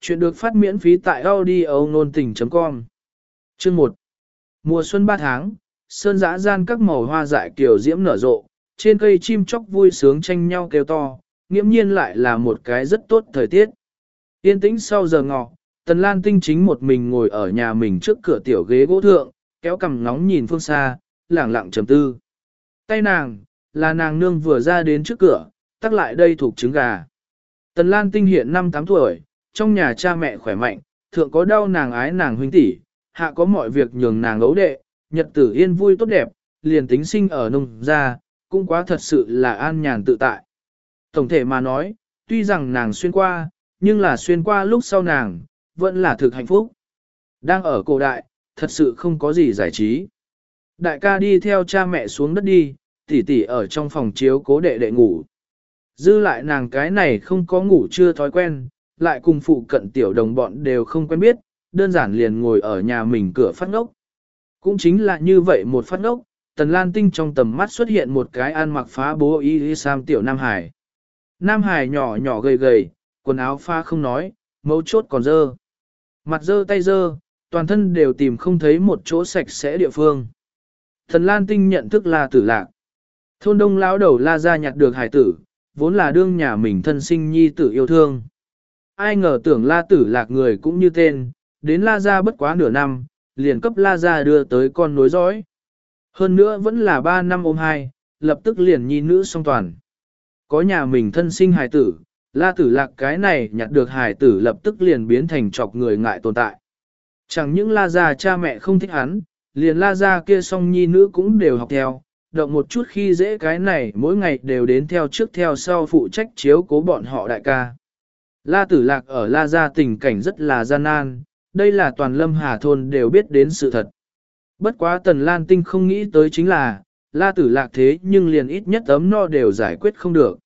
Chuyện được phát miễn phí tại audio nôn tình.com Chương 1 Mùa xuân 3 tháng, sơn dã gian các màu hoa dại kiểu diễm nở rộ, trên cây chim chóc vui sướng tranh nhau kêu to, nghiễm nhiên lại là một cái rất tốt thời tiết. Yên tĩnh sau giờ ngọ, Tần Lan Tinh chính một mình ngồi ở nhà mình trước cửa tiểu ghế gỗ thượng, kéo cằm nóng nhìn phương xa, lẳng lặng trầm tư. Tay nàng, là nàng nương vừa ra đến trước cửa, tắc lại đây thuộc trứng gà. Tần Lan Tinh hiện 5-8 tuổi, trong nhà cha mẹ khỏe mạnh, thượng có đau nàng ái nàng huynh tỷ, hạ có mọi việc nhường nàng ấu đệ, nhật tử yên vui tốt đẹp, liền tính sinh ở nông gia, cũng quá thật sự là an nhàn tự tại. Tổng thể mà nói, tuy rằng nàng xuyên qua, nhưng là xuyên qua lúc sau nàng, vẫn là thực hạnh phúc. Đang ở cổ đại, thật sự không có gì giải trí. Đại ca đi theo cha mẹ xuống đất đi, tỷ tỷ ở trong phòng chiếu cố đệ đệ ngủ. Dư lại nàng cái này không có ngủ chưa thói quen, lại cùng phụ cận tiểu đồng bọn đều không quen biết, đơn giản liền ngồi ở nhà mình cửa phát ngốc. Cũng chính là như vậy một phát ngốc, Tần Lan Tinh trong tầm mắt xuất hiện một cái ăn mặc phá bố y sam tiểu Nam Hải. Nam Hải nhỏ nhỏ gầy gầy, quần áo pha không nói, mấu chốt còn dơ. Mặt dơ tay dơ, toàn thân đều tìm không thấy một chỗ sạch sẽ địa phương. Thần Lan Tinh nhận thức là tử lạc. Thôn đông lão đầu la ra nhặt được hải tử, vốn là đương nhà mình thân sinh nhi tử yêu thương. Ai ngờ tưởng la tử lạc người cũng như tên, đến la ra bất quá nửa năm, liền cấp la ra đưa tới con nối dõi. Hơn nữa vẫn là ba năm ôm hai, lập tức liền nhi nữ song toàn. Có nhà mình thân sinh hài tử, la tử lạc cái này nhặt được hài tử lập tức liền biến thành chọc người ngại tồn tại. Chẳng những la ra cha mẹ không thích hắn, liền la ra kia song nhi nữ cũng đều học theo, động một chút khi dễ cái này mỗi ngày đều đến theo trước theo sau phụ trách chiếu cố bọn họ đại ca. La tử lạc ở La Gia tình cảnh rất là gian nan, đây là toàn lâm hà thôn đều biết đến sự thật. Bất quá tần Lan Tinh không nghĩ tới chính là, La tử lạc thế nhưng liền ít nhất ấm no đều giải quyết không được.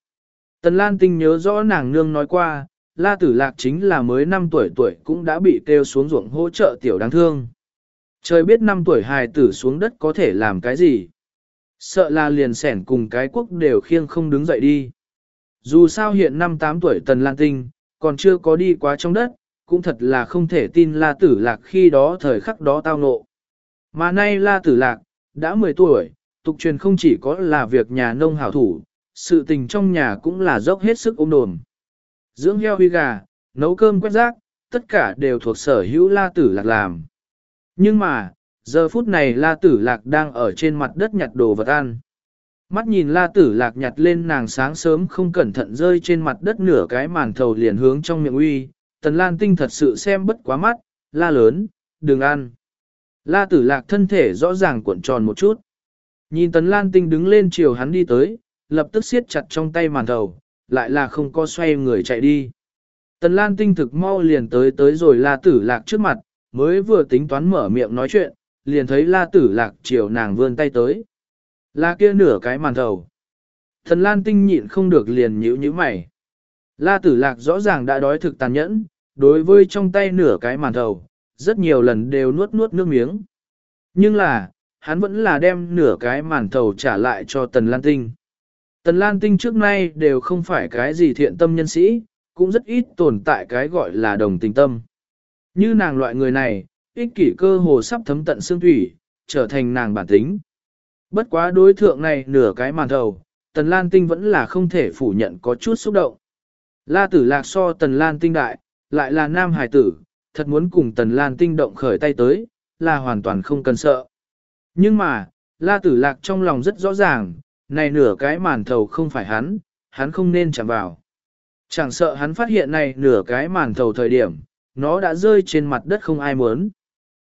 Tần Lan Tinh nhớ rõ nàng nương nói qua, La tử lạc chính là mới 5 tuổi tuổi cũng đã bị kêu xuống ruộng hỗ trợ tiểu đáng thương. Trời biết 5 tuổi hài tử xuống đất có thể làm cái gì. Sợ là liền sẻn cùng cái quốc đều khiêng không đứng dậy đi. Dù sao hiện năm 8 tuổi Tần Lan Tinh, còn chưa có đi quá trong đất, cũng thật là không thể tin La Tử Lạc khi đó thời khắc đó tao nộ. Mà nay La Tử Lạc, đã 10 tuổi, tục truyền không chỉ có là việc nhà nông hảo thủ, sự tình trong nhà cũng là dốc hết sức ôm đồn. Dưỡng heo huy gà, nấu cơm quét rác, tất cả đều thuộc sở hữu La Tử Lạc làm. Nhưng mà, giờ phút này La Tử Lạc đang ở trên mặt đất nhặt đồ vật ăn. Mắt nhìn la tử lạc nhặt lên nàng sáng sớm không cẩn thận rơi trên mặt đất nửa cái màn thầu liền hướng trong miệng uy, tần lan tinh thật sự xem bất quá mắt, la lớn, đừng ăn. La tử lạc thân thể rõ ràng cuộn tròn một chút. Nhìn tần lan tinh đứng lên chiều hắn đi tới, lập tức siết chặt trong tay màn thầu, lại là không có xoay người chạy đi. Tần lan tinh thực mau liền tới tới rồi la tử lạc trước mặt, mới vừa tính toán mở miệng nói chuyện, liền thấy la tử lạc chiều nàng vươn tay tới. Là kia nửa cái màn thầu. Thần Lan Tinh nhịn không được liền nhíu nhíu mày. La Tử Lạc rõ ràng đã đói thực tàn nhẫn, đối với trong tay nửa cái màn thầu, rất nhiều lần đều nuốt nuốt nước miếng. Nhưng là, hắn vẫn là đem nửa cái màn thầu trả lại cho Tần Lan Tinh. Tần Lan Tinh trước nay đều không phải cái gì thiện tâm nhân sĩ, cũng rất ít tồn tại cái gọi là đồng tình tâm. Như nàng loại người này, ích kỷ cơ hồ sắp thấm tận xương thủy, trở thành nàng bản tính. Bất quá đối thượng này nửa cái màn thầu, Tần Lan Tinh vẫn là không thể phủ nhận có chút xúc động. La tử lạc so Tần Lan Tinh đại, lại là nam hải tử, thật muốn cùng Tần Lan Tinh động khởi tay tới, là hoàn toàn không cần sợ. Nhưng mà, La tử lạc trong lòng rất rõ ràng, này nửa cái màn thầu không phải hắn, hắn không nên chạm vào. Chẳng sợ hắn phát hiện này nửa cái màn thầu thời điểm, nó đã rơi trên mặt đất không ai muốn.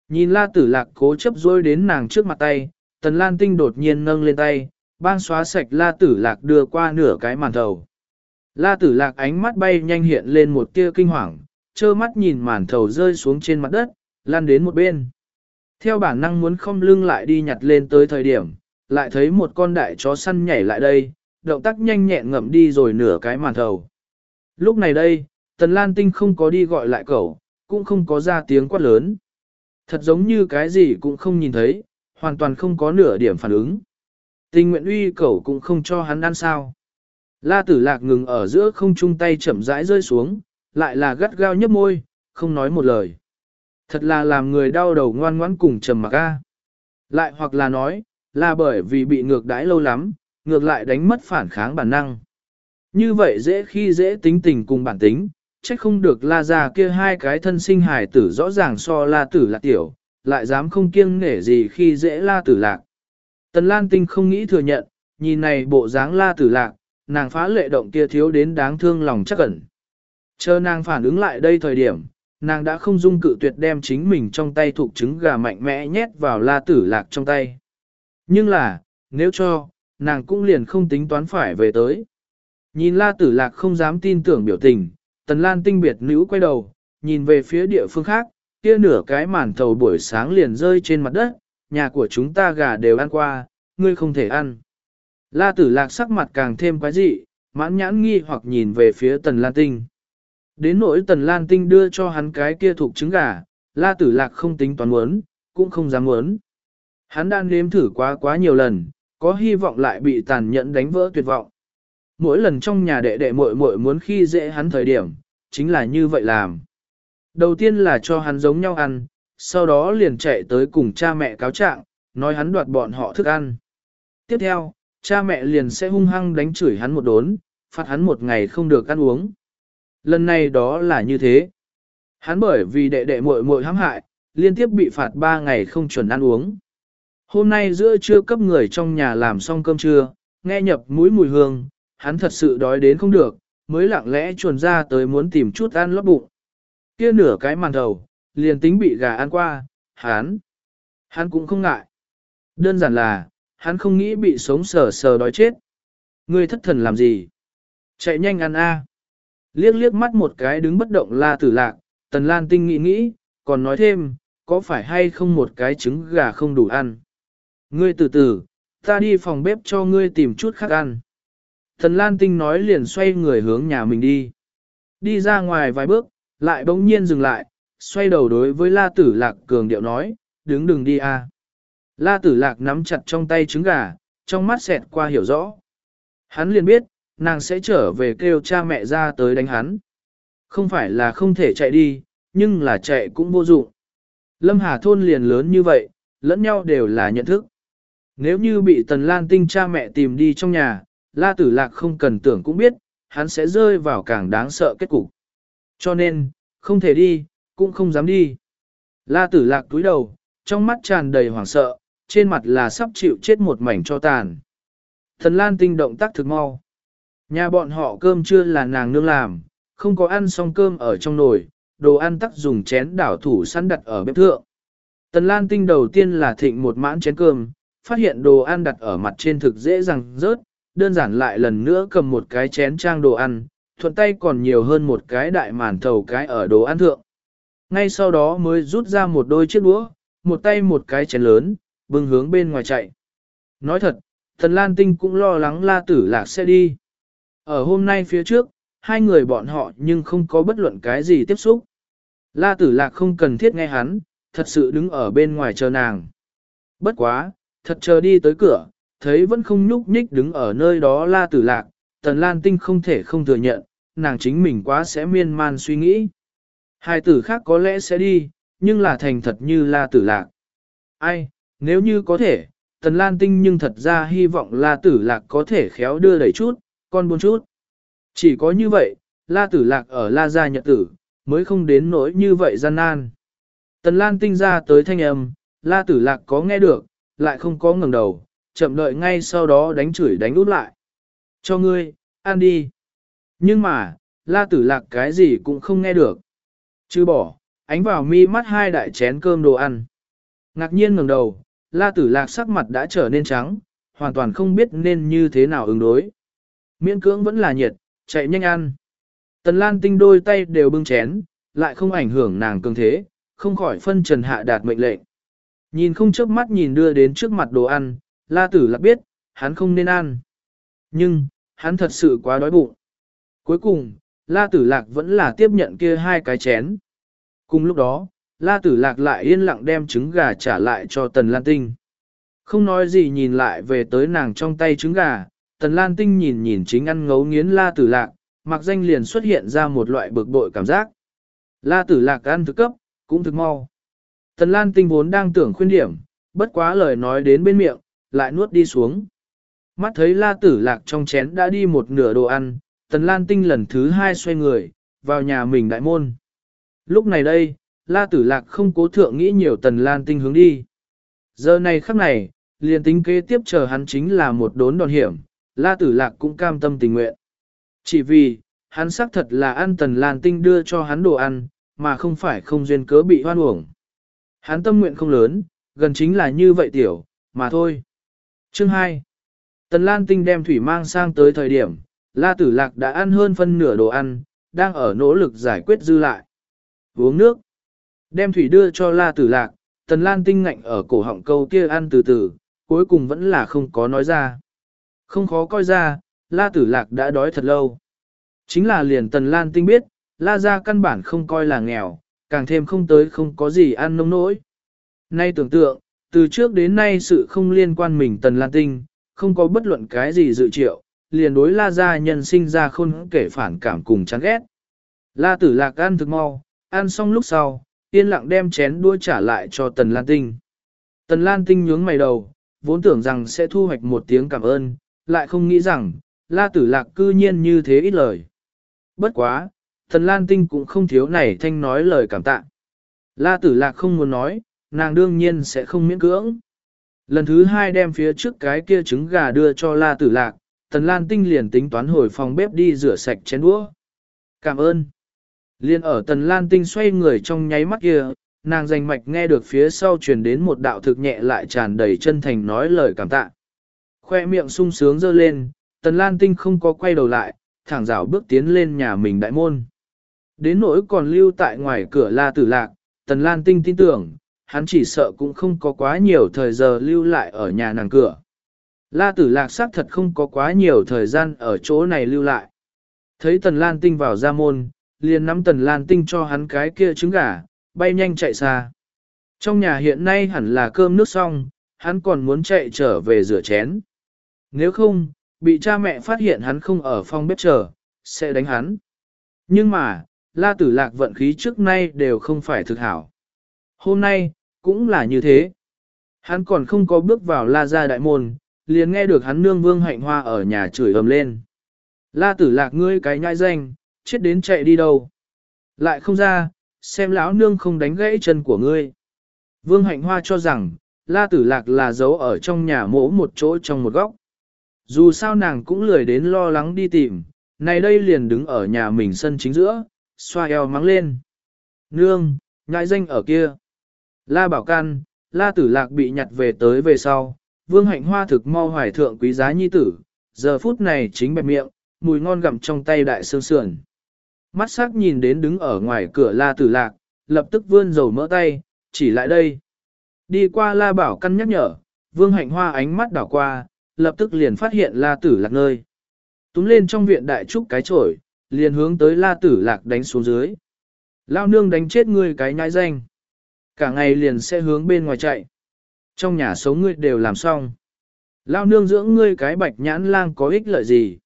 Nhìn la tử lạc cố chấp rôi đến nàng trước mặt tay, Tần Lan Tinh đột nhiên nâng lên tay, bang xóa sạch La Tử Lạc đưa qua nửa cái màn thầu. La Tử Lạc ánh mắt bay nhanh hiện lên một tia kinh hoàng, trơ mắt nhìn màn thầu rơi xuống trên mặt đất, lan đến một bên. Theo bản năng muốn không lưng lại đi nhặt lên tới thời điểm, lại thấy một con đại chó săn nhảy lại đây, động tác nhanh nhẹn ngậm đi rồi nửa cái màn thầu. Lúc này đây, Tần Lan Tinh không có đi gọi lại cậu, cũng không có ra tiếng quát lớn. Thật giống như cái gì cũng không nhìn thấy, hoàn toàn không có nửa điểm phản ứng. Tình nguyện uy cẩu cũng không cho hắn ăn sao. La tử lạc ngừng ở giữa không chung tay chậm rãi rơi xuống, lại là gắt gao nhấp môi, không nói một lời. Thật là làm người đau đầu ngoan ngoãn cùng trầm mặc a. Lại hoặc là nói, là bởi vì bị ngược đãi lâu lắm, ngược lại đánh mất phản kháng bản năng. Như vậy dễ khi dễ tính tình cùng bản tính, trách không được la già kia hai cái thân sinh hài tử rõ ràng so la tử là tiểu, lại dám không kiêng nể gì khi dễ la tử lạc. Tần Lan Tinh không nghĩ thừa nhận, nhìn này bộ dáng la tử lạc, nàng phá lệ động kia thiếu đến đáng thương lòng chắc ẩn. Chờ nàng phản ứng lại đây thời điểm, nàng đã không dung cự tuyệt đem chính mình trong tay thuộc trứng gà mạnh mẽ nhét vào la tử lạc trong tay. Nhưng là, nếu cho, nàng cũng liền không tính toán phải về tới. Nhìn la tử lạc không dám tin tưởng biểu tình, tần lan tinh biệt nữ quay đầu, nhìn về phía địa phương khác, kia nửa cái màn thầu buổi sáng liền rơi trên mặt đất, nhà của chúng ta gà đều ăn qua, ngươi không thể ăn. La tử lạc sắc mặt càng thêm quái dị, mãn nhãn nghi hoặc nhìn về phía tần lan tinh. Đến nỗi tần lan tinh đưa cho hắn cái kia thuộc trứng gà, la tử lạc không tính toán muốn, cũng không dám muốn. Hắn đang nếm thử quá quá nhiều lần, có hy vọng lại bị tàn nhẫn đánh vỡ tuyệt vọng. Mỗi lần trong nhà đệ đệ muội muội muốn khi dễ hắn thời điểm, chính là như vậy làm. Đầu tiên là cho hắn giống nhau ăn, sau đó liền chạy tới cùng cha mẹ cáo trạng, nói hắn đoạt bọn họ thức ăn. Tiếp theo, cha mẹ liền sẽ hung hăng đánh chửi hắn một đốn, phạt hắn một ngày không được ăn uống. Lần này đó là như thế. Hắn bởi vì đệ đệ muội muội hãm hại, liên tiếp bị phạt 3 ngày không chuẩn ăn uống. Hôm nay giữa trưa cấp người trong nhà làm xong cơm trưa, nghe nhập mũi mùi hương, hắn thật sự đói đến không được, mới lặng lẽ chuồn ra tới muốn tìm chút ăn lót bụng. Kia nửa cái màn đầu, liền tính bị gà ăn qua, hắn, hắn cũng không ngại. Đơn giản là, hắn không nghĩ bị sống sờ sờ đói chết. Ngươi thất thần làm gì? Chạy nhanh ăn a. Liếc liếc mắt một cái đứng bất động la tử lạc, tần lan tinh nghĩ nghĩ, còn nói thêm, có phải hay không một cái trứng gà không đủ ăn. Ngươi từ từ, ta đi phòng bếp cho ngươi tìm chút khác ăn. Tần lan tinh nói liền xoay người hướng nhà mình đi. Đi ra ngoài vài bước, lại bỗng nhiên dừng lại, xoay đầu đối với la tử lạc cường điệu nói, đứng đừng đi a. La tử lạc nắm chặt trong tay trứng gà, trong mắt xẹt qua hiểu rõ. Hắn liền biết, nàng sẽ trở về kêu cha mẹ ra tới đánh hắn. Không phải là không thể chạy đi, nhưng là chạy cũng vô dụng. Lâm Hà thôn liền lớn như vậy, lẫn nhau đều là nhận thức. Nếu như bị Tần Lan Tinh cha mẹ tìm đi trong nhà, La Tử Lạc không cần tưởng cũng biết, hắn sẽ rơi vào càng đáng sợ kết cục. Cho nên, không thể đi, cũng không dám đi. La Tử Lạc túi đầu, trong mắt tràn đầy hoảng sợ, trên mặt là sắp chịu chết một mảnh cho tàn. Thần Lan Tinh động tác thực mau. Nhà bọn họ cơm chưa là nàng nương làm, không có ăn xong cơm ở trong nồi, đồ ăn tắc dùng chén đảo thủ sẵn đặt ở bếp thượng. Tần Lan Tinh đầu tiên là thịnh một mãn chén cơm, phát hiện đồ ăn đặt ở mặt trên thực dễ dàng rớt, đơn giản lại lần nữa cầm một cái chén trang đồ ăn, thuận tay còn nhiều hơn một cái đại màn thầu cái ở đồ ăn thượng. Ngay sau đó mới rút ra một đôi chiếc đũa, một tay một cái chén lớn, bưng hướng bên ngoài chạy. Nói thật, thần Lan Tinh cũng lo lắng La Tử Lạc sẽ đi. Ở hôm nay phía trước, hai người bọn họ nhưng không có bất luận cái gì tiếp xúc. La tử lạc không cần thiết nghe hắn, thật sự đứng ở bên ngoài chờ nàng. Bất quá, thật chờ đi tới cửa, thấy vẫn không nhúc nhích đứng ở nơi đó la tử lạc, tần lan tinh không thể không thừa nhận, nàng chính mình quá sẽ miên man suy nghĩ. Hai tử khác có lẽ sẽ đi, nhưng là thành thật như la tử lạc. Ai, nếu như có thể, tần lan tinh nhưng thật ra hy vọng la tử lạc có thể khéo đưa đẩy chút, con buồn chút. Chỉ có như vậy, la tử lạc ở la gia nhật tử, mới không đến nỗi như vậy gian nan. Tần Lan tinh ra tới thanh âm, la tử lạc có nghe được, lại không có ngẩng đầu, chậm đợi ngay sau đó đánh chửi đánh út lại. Cho ngươi, ăn đi. Nhưng mà, la tử lạc cái gì cũng không nghe được. Chứ bỏ, ánh vào mi mắt hai đại chén cơm đồ ăn. Ngạc nhiên ngẩng đầu, la tử lạc sắc mặt đã trở nên trắng, hoàn toàn không biết nên như thế nào ứng đối. Miễn cưỡng vẫn là nhiệt, chạy nhanh ăn. Tần Lan Tinh đôi tay đều bưng chén, lại không ảnh hưởng nàng cường thế, không khỏi phân trần hạ đạt mệnh lệnh. Nhìn không chớp mắt nhìn đưa đến trước mặt đồ ăn, La Tử Lạc biết, hắn không nên ăn. Nhưng, hắn thật sự quá đói bụng. Cuối cùng, La Tử Lạc vẫn là tiếp nhận kia hai cái chén. Cùng lúc đó, La Tử Lạc lại yên lặng đem trứng gà trả lại cho Tần Lan Tinh. Không nói gì nhìn lại về tới nàng trong tay trứng gà, Tần Lan Tinh nhìn nhìn chính ăn ngấu nghiến La Tử Lạc, mặc danh liền xuất hiện ra một loại bực bội cảm giác. La tử lạc ăn thực cấp, cũng thực mau. Tần Lan Tinh vốn đang tưởng khuyên điểm, bất quá lời nói đến bên miệng, lại nuốt đi xuống. Mắt thấy la tử lạc trong chén đã đi một nửa đồ ăn, Tần Lan Tinh lần thứ hai xoay người, vào nhà mình đại môn. Lúc này đây, la tử lạc không cố thượng nghĩ nhiều Tần Lan Tinh hướng đi. Giờ này khắc này, liền tính kế tiếp chờ hắn chính là một đốn đòn hiểm, la tử lạc cũng cam tâm tình nguyện. Chỉ vì, hắn xác thật là ăn Tần Lan Tinh đưa cho hắn đồ ăn, mà không phải không duyên cớ bị hoan uổng. Hắn tâm nguyện không lớn, gần chính là như vậy tiểu, mà thôi. Chương 2 Tần Lan Tinh đem thủy mang sang tới thời điểm, La Tử Lạc đã ăn hơn phân nửa đồ ăn, đang ở nỗ lực giải quyết dư lại. Uống nước. Đem thủy đưa cho La Tử Lạc, Tần Lan Tinh ngạnh ở cổ họng câu kia ăn từ từ, cuối cùng vẫn là không có nói ra. Không khó coi ra, La Tử Lạc đã đói thật lâu. Chính là liền Tần Lan Tinh biết, La gia căn bản không coi là nghèo, càng thêm không tới không có gì ăn nông nỗi. Nay tưởng tượng, từ trước đến nay sự không liên quan mình Tần Lan Tinh, không có bất luận cái gì dự triệu, liền đối La gia nhân sinh ra khôn kể phản cảm cùng chán ghét. La tử lạc ăn thực mau, ăn xong lúc sau, yên lặng đem chén đua trả lại cho Tần Lan Tinh. Tần Lan Tinh nhướng mày đầu, vốn tưởng rằng sẽ thu hoạch một tiếng cảm ơn, lại không nghĩ rằng, La tử lạc cư nhiên như thế ít lời. Bất quá, Tần Lan Tinh cũng không thiếu này thanh nói lời cảm tạ. La tử lạc không muốn nói, nàng đương nhiên sẽ không miễn cưỡng. Lần thứ hai đem phía trước cái kia trứng gà đưa cho La Tử Lạc, Tần Lan Tinh liền tính toán hồi phòng bếp đi rửa sạch chén đũa. Cảm ơn. Liên ở Tần Lan Tinh xoay người trong nháy mắt kia, nàng danh mạch nghe được phía sau truyền đến một đạo thực nhẹ lại tràn đầy chân thành nói lời cảm tạ. Khoe miệng sung sướng dơ lên, Tần Lan Tinh không có quay đầu lại, thẳng rảo bước tiến lên nhà mình đại môn. Đến nỗi còn lưu tại ngoài cửa La Tử Lạc, Tần Lan Tinh tin tưởng, hắn chỉ sợ cũng không có quá nhiều thời giờ lưu lại ở nhà nàng cửa. La tử lạc xác thật không có quá nhiều thời gian ở chỗ này lưu lại. Thấy tần lan tinh vào ra môn, liền nắm tần lan tinh cho hắn cái kia trứng gà, bay nhanh chạy xa. Trong nhà hiện nay hẳn là cơm nước xong, hắn còn muốn chạy trở về rửa chén. Nếu không, bị cha mẹ phát hiện hắn không ở phòng bếp chờ, sẽ đánh hắn. Nhưng mà, la tử lạc vận khí trước nay đều không phải thực hảo. Hôm nay, cũng là như thế. Hắn còn không có bước vào la gia đại môn, liền nghe được hắn nương vương hạnh hoa ở nhà chửi ầm lên. La tử lạc ngươi cái nhãi danh, chết đến chạy đi đâu. Lại không ra, xem lão nương không đánh gãy chân của ngươi. Vương hạnh hoa cho rằng, la tử lạc là giấu ở trong nhà mỗ một chỗ trong một góc. Dù sao nàng cũng lười đến lo lắng đi tìm, này đây liền đứng ở nhà mình sân chính giữa, xoa eo mắng lên. Nương, nhãi danh ở kia. La Bảo Can, La Tử Lạc bị nhặt về tới về sau, Vương Hạnh Hoa thực mau hoài thượng quý giá nhi tử, giờ phút này chính bẹp miệng, mùi ngon gặm trong tay đại sương sườn. Mắt sắc nhìn đến đứng ở ngoài cửa La Tử Lạc, lập tức vươn dầu mỡ tay, chỉ lại đây. Đi qua La Bảo Căn nhắc nhở, Vương Hạnh Hoa ánh mắt đảo qua, lập tức liền phát hiện La Tử Lạc nơi. Túm lên trong viện đại trúc cái trổi, liền hướng tới La Tử Lạc đánh xuống dưới. Lao nương đánh chết ngươi cái nhai danh cả ngày liền sẽ hướng bên ngoài chạy. Trong nhà sống ngươi đều làm xong. Lao nương dưỡng ngươi cái bạch nhãn lang có ích lợi gì?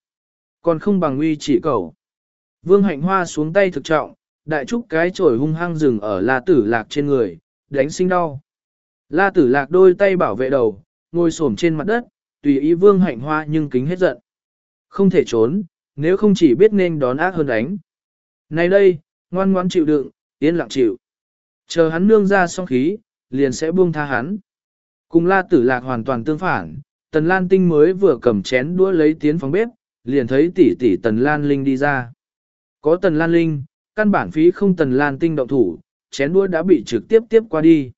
Còn không bằng uy chỉ cầu. Vương hạnh hoa xuống tay thực trọng, đại trúc cái chổi hung hăng rừng ở la tử lạc trên người, đánh sinh đau. La tử lạc đôi tay bảo vệ đầu, ngồi xổm trên mặt đất, tùy ý vương hạnh hoa nhưng kính hết giận. Không thể trốn, nếu không chỉ biết nên đón ác hơn đánh. Này đây, ngoan ngoan chịu đựng, yên lặng chịu. Chờ hắn nương ra xong khí, liền sẽ buông tha hắn. Cùng la tử lạc hoàn toàn tương phản, tần lan tinh mới vừa cầm chén đũa lấy tiến phòng bếp, liền thấy tỷ tỷ tần lan linh đi ra. Có tần lan linh, căn bản phí không tần lan tinh động thủ, chén đũa đã bị trực tiếp tiếp qua đi.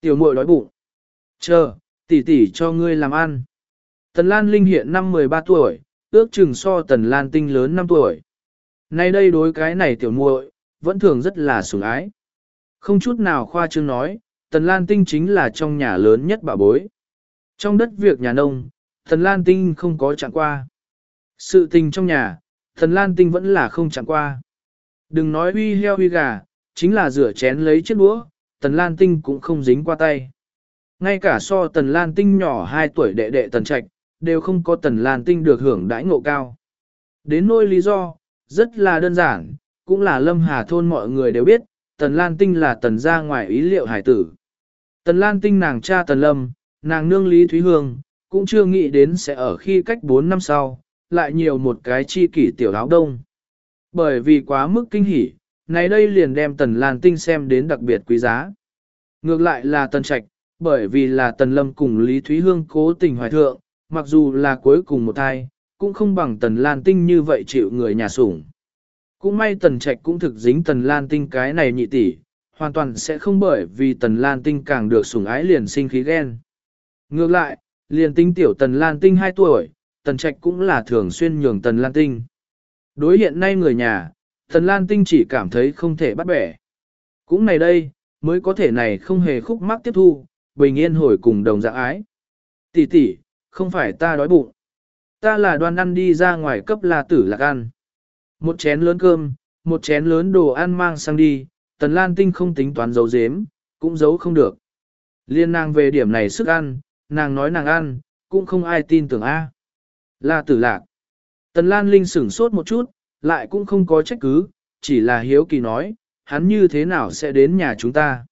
Tiểu muội đói bụng. Chờ, tỷ tỷ cho ngươi làm ăn. Tần lan linh hiện năm 13 tuổi, ước chừng so tần lan tinh lớn 5 tuổi. Nay đây đối cái này tiểu muội vẫn thường rất là sủng ái. Không chút nào khoa trương nói, Tần Lan Tinh chính là trong nhà lớn nhất bà bối. Trong đất việc nhà nông, Tần Lan Tinh không có chẳng qua. Sự tình trong nhà, Tần Lan Tinh vẫn là không chẳng qua. Đừng nói uy heo uy gà, chính là rửa chén lấy chiếc đũa, Tần Lan Tinh cũng không dính qua tay. Ngay cả so Tần Lan Tinh nhỏ 2 tuổi đệ đệ Tần Trạch, đều không có Tần Lan Tinh được hưởng đãi ngộ cao. Đến nỗi lý do, rất là đơn giản, cũng là lâm hà thôn mọi người đều biết, tần lan tinh là tần gia ngoài ý liệu hải tử. Tần lan tinh nàng cha tần lâm, nàng nương Lý Thúy Hương, cũng chưa nghĩ đến sẽ ở khi cách 4 năm sau, lại nhiều một cái chi kỷ tiểu áo đông. Bởi vì quá mức kinh hỉ, này đây liền đem tần lan tinh xem đến đặc biệt quý giá. Ngược lại là tần trạch, bởi vì là tần lâm cùng Lý Thúy Hương cố tình hoài thượng, mặc dù là cuối cùng một thai, cũng không bằng tần lan tinh như vậy chịu người nhà sủng. Cũng may tần trạch cũng thực dính tần lan tinh cái này nhị tỷ, hoàn toàn sẽ không bởi vì tần lan tinh càng được sủng ái liền sinh khí ghen. Ngược lại, liền tinh tiểu tần lan tinh 2 tuổi, tần trạch cũng là thường xuyên nhường tần lan tinh. Đối hiện nay người nhà, tần lan tinh chỉ cảm thấy không thể bắt bẻ. Cũng này đây, mới có thể này không hề khúc mắc tiếp thu, bình yên hồi cùng đồng dạng ái. Tỷ tỷ, không phải ta đói bụng. Ta là đoan ăn đi ra ngoài cấp là tử lạc ăn. Một chén lớn cơm, một chén lớn đồ ăn mang sang đi, tần lan tinh không tính toán giấu giếm, cũng giấu không được. Liên nàng về điểm này sức ăn, nàng nói nàng ăn, cũng không ai tin tưởng A. Là tử lạc. Tần lan linh sửng sốt một chút, lại cũng không có trách cứ, chỉ là hiếu kỳ nói, hắn như thế nào sẽ đến nhà chúng ta.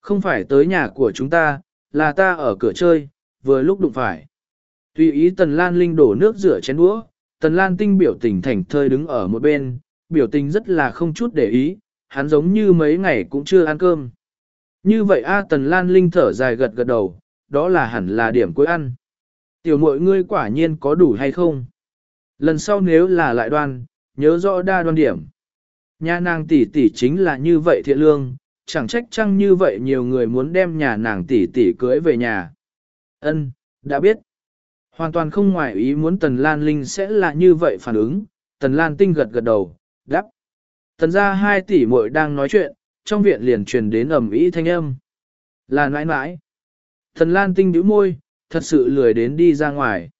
Không phải tới nhà của chúng ta, là ta ở cửa chơi, vừa lúc đụng phải. Tùy ý Tần Lan Linh đổ nước rửa chén đũa, Tần Lan Tinh biểu tình thảnh thơi đứng ở một bên, biểu tình rất là không chút để ý, hắn giống như mấy ngày cũng chưa ăn cơm. Như vậy a Tần Lan Linh thở dài gật gật đầu, đó là hẳn là điểm cuối ăn. Tiểu muội ngươi quả nhiên có đủ hay không? Lần sau nếu là lại đoan, nhớ rõ đa đoan điểm. Nhà nàng tỷ tỷ chính là như vậy thiện lương, chẳng trách chăng như vậy nhiều người muốn đem nhà nàng tỷ tỷ cưới về nhà. Ân, đã biết. Hoàn toàn không ngoại ý muốn Tần Lan Linh sẽ là như vậy phản ứng, Tần Lan Tinh gật gật đầu, đáp. Tần ra hai tỷ muội đang nói chuyện, trong viện liền truyền đến ầm ĩ thanh âm. Là nãi nãi. thần Lan Tinh nhíu môi, thật sự lười đến đi ra ngoài.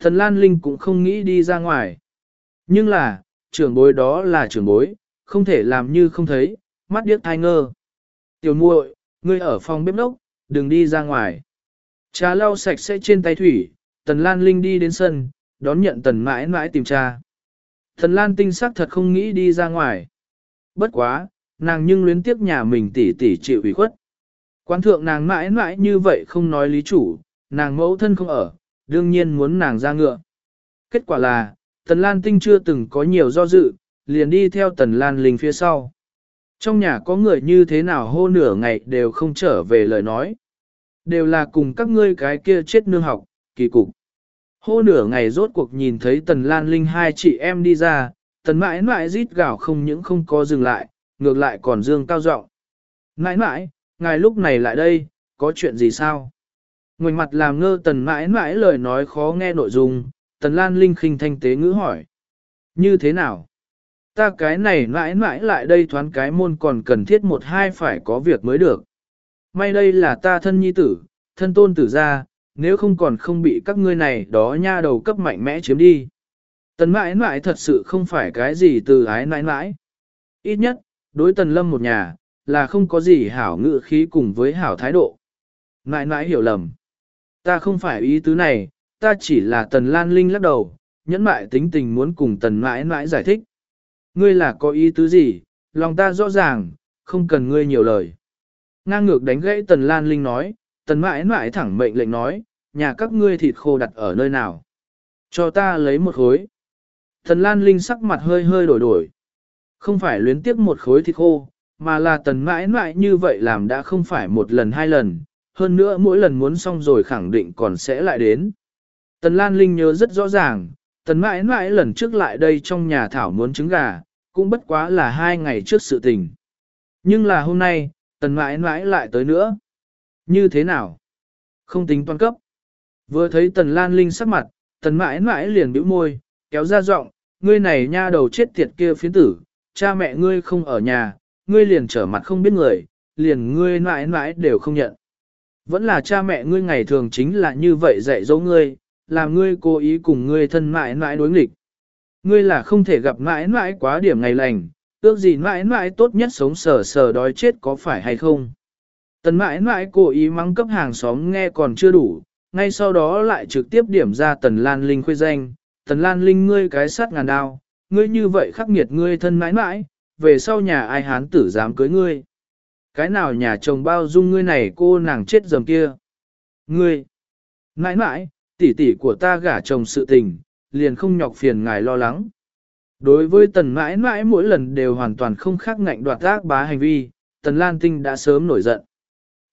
Thần Lan Linh cũng không nghĩ đi ra ngoài. Nhưng là, trưởng bối đó là trưởng bối, không thể làm như không thấy, mắt điếc thai ngơ. Tiểu muội, ngươi ở phòng bếp nốc, đừng đi ra ngoài. Trà lau sạch sẽ trên tay thủy, Tần Lan Linh đi đến sân, đón nhận Tần mãi mãi tìm cha. Thần Lan tinh sắc thật không nghĩ đi ra ngoài. Bất quá, nàng nhưng luyến tiếc nhà mình tỉ tỉ chịu ủy khuất. Quan thượng nàng mãi mãi như vậy không nói lý chủ, nàng mẫu thân không ở, đương nhiên muốn nàng ra ngựa. Kết quả là, Tần Lan Tinh chưa từng có nhiều do dự, liền đi theo Tần Lan Linh phía sau. Trong nhà có người như thế nào hô nửa ngày đều không trở về lời nói. Đều là cùng các ngươi cái kia chết nương học, kỳ cục. Hô nửa ngày rốt cuộc nhìn thấy Tần Lan Linh hai chị em đi ra, Tần mãi mãi rít gào không những không có dừng lại, ngược lại còn dương cao giọng. Mãi mãi, ngài lúc này lại đây, có chuyện gì sao? Ngoảnh mặt làm ngơ Tần mãi mãi lời nói khó nghe nội dung, Tần Lan Linh khinh thanh tế ngữ hỏi. Như thế nào? Ta cái này mãi mãi lại đây thoán cái môn còn cần thiết một hai phải có việc mới được. May đây là ta thân nhi tử, thân tôn tử ra, nếu không còn không bị các ngươi này đó nha đầu cấp mạnh mẽ chiếm đi. Tần mãi mãi thật sự không phải cái gì từ ái mãi mãi. Ít nhất, đối tần lâm một nhà, là không có gì hảo ngự khí cùng với hảo thái độ. Mãi mãi hiểu lầm. Ta không phải ý tứ này, ta chỉ là tần lan linh lắc đầu, nhẫn mại tính tình muốn cùng tần mãi mãi giải thích. Ngươi là có ý tứ gì, lòng ta rõ ràng, không cần ngươi nhiều lời. Ngang ngược đánh gãy tần lan linh nói, tần mãi mãi thẳng mệnh lệnh nói, nhà các ngươi thịt khô đặt ở nơi nào. Cho ta lấy một khối. Tần Lan Linh sắc mặt hơi hơi đổi đổi. Không phải luyến tiếp một khối thịt khô, mà là tần mãi mãi như vậy làm đã không phải một lần hai lần, hơn nữa mỗi lần muốn xong rồi khẳng định còn sẽ lại đến. Tần Lan Linh nhớ rất rõ ràng, tần mãi mãi lần trước lại đây trong nhà thảo muốn trứng gà, cũng bất quá là hai ngày trước sự tình. Nhưng là hôm nay, tần mãi mãi lại tới nữa. Như thế nào? Không tính toàn cấp. Vừa thấy tần lan linh sắc mặt, tần mãi mãi liền bĩu môi, kéo ra giọng, ngươi này nha đầu chết tiệt kia phiến tử, cha mẹ ngươi không ở nhà, ngươi liền trở mặt không biết người, liền ngươi mãi mãi đều không nhận. Vẫn là cha mẹ ngươi ngày thường chính là như vậy dạy dỗ ngươi, làm ngươi cố ý cùng ngươi thân mãi mãi đối nghịch. Ngươi là không thể gặp mãi mãi quá điểm ngày lành, ước gì mãi mãi tốt nhất sống sờ sờ đói chết có phải hay không. Tần mãi mãi cố ý mắng cấp hàng xóm nghe còn chưa đủ, ngay sau đó lại trực tiếp điểm ra tần lan linh khuê danh, tần lan linh ngươi cái sát ngàn đao, ngươi như vậy khắc nghiệt ngươi thân mãi mãi, về sau nhà ai hán tử dám cưới ngươi. Cái nào nhà chồng bao dung ngươi này cô nàng chết dầm kia. Ngươi, mãi mãi, tỷ tỷ của ta gả chồng sự tình, liền không nhọc phiền ngài lo lắng. Đối với tần mãi mãi mỗi lần đều hoàn toàn không khác ngạnh đoạt ác bá hành vi, tần lan tinh đã sớm nổi giận.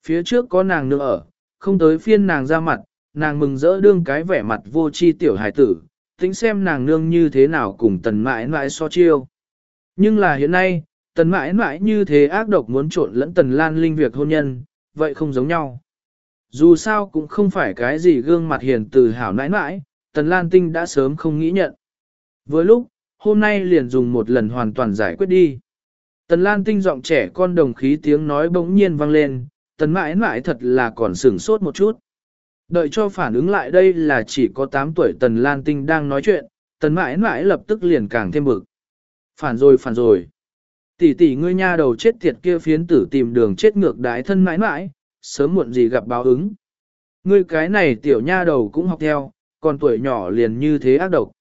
Phía trước có nàng nữa ở, không tới phiên nàng ra mặt, nàng mừng rỡ đương cái vẻ mặt vô chi tiểu hài tử, tính xem nàng nương như thế nào cùng tần mãi mãi so chiêu. Nhưng là hiện nay, tần mãi mãi như thế ác độc muốn trộn lẫn tần lan linh việc hôn nhân, vậy không giống nhau. Dù sao cũng không phải cái gì gương mặt hiền từ hảo nãi nãi, tần lan tinh đã sớm không nghĩ nhận. Với lúc, hôm nay liền dùng một lần hoàn toàn giải quyết đi. Tần lan tinh giọng trẻ con đồng khí tiếng nói bỗng nhiên vang lên, tần mãi mãi thật là còn sửng sốt một chút. Đợi cho phản ứng lại đây là chỉ có 8 tuổi tần lan tinh đang nói chuyện, tần mãi mãi lập tức liền càng thêm bực. Phản rồi phản rồi. Tỷ tỷ ngươi nha đầu chết tiệt kia phiến tử tìm đường chết ngược đái thân mãi mãi, sớm muộn gì gặp báo ứng. Ngươi cái này tiểu nha đầu cũng học theo, còn tuổi nhỏ liền như thế ác độc.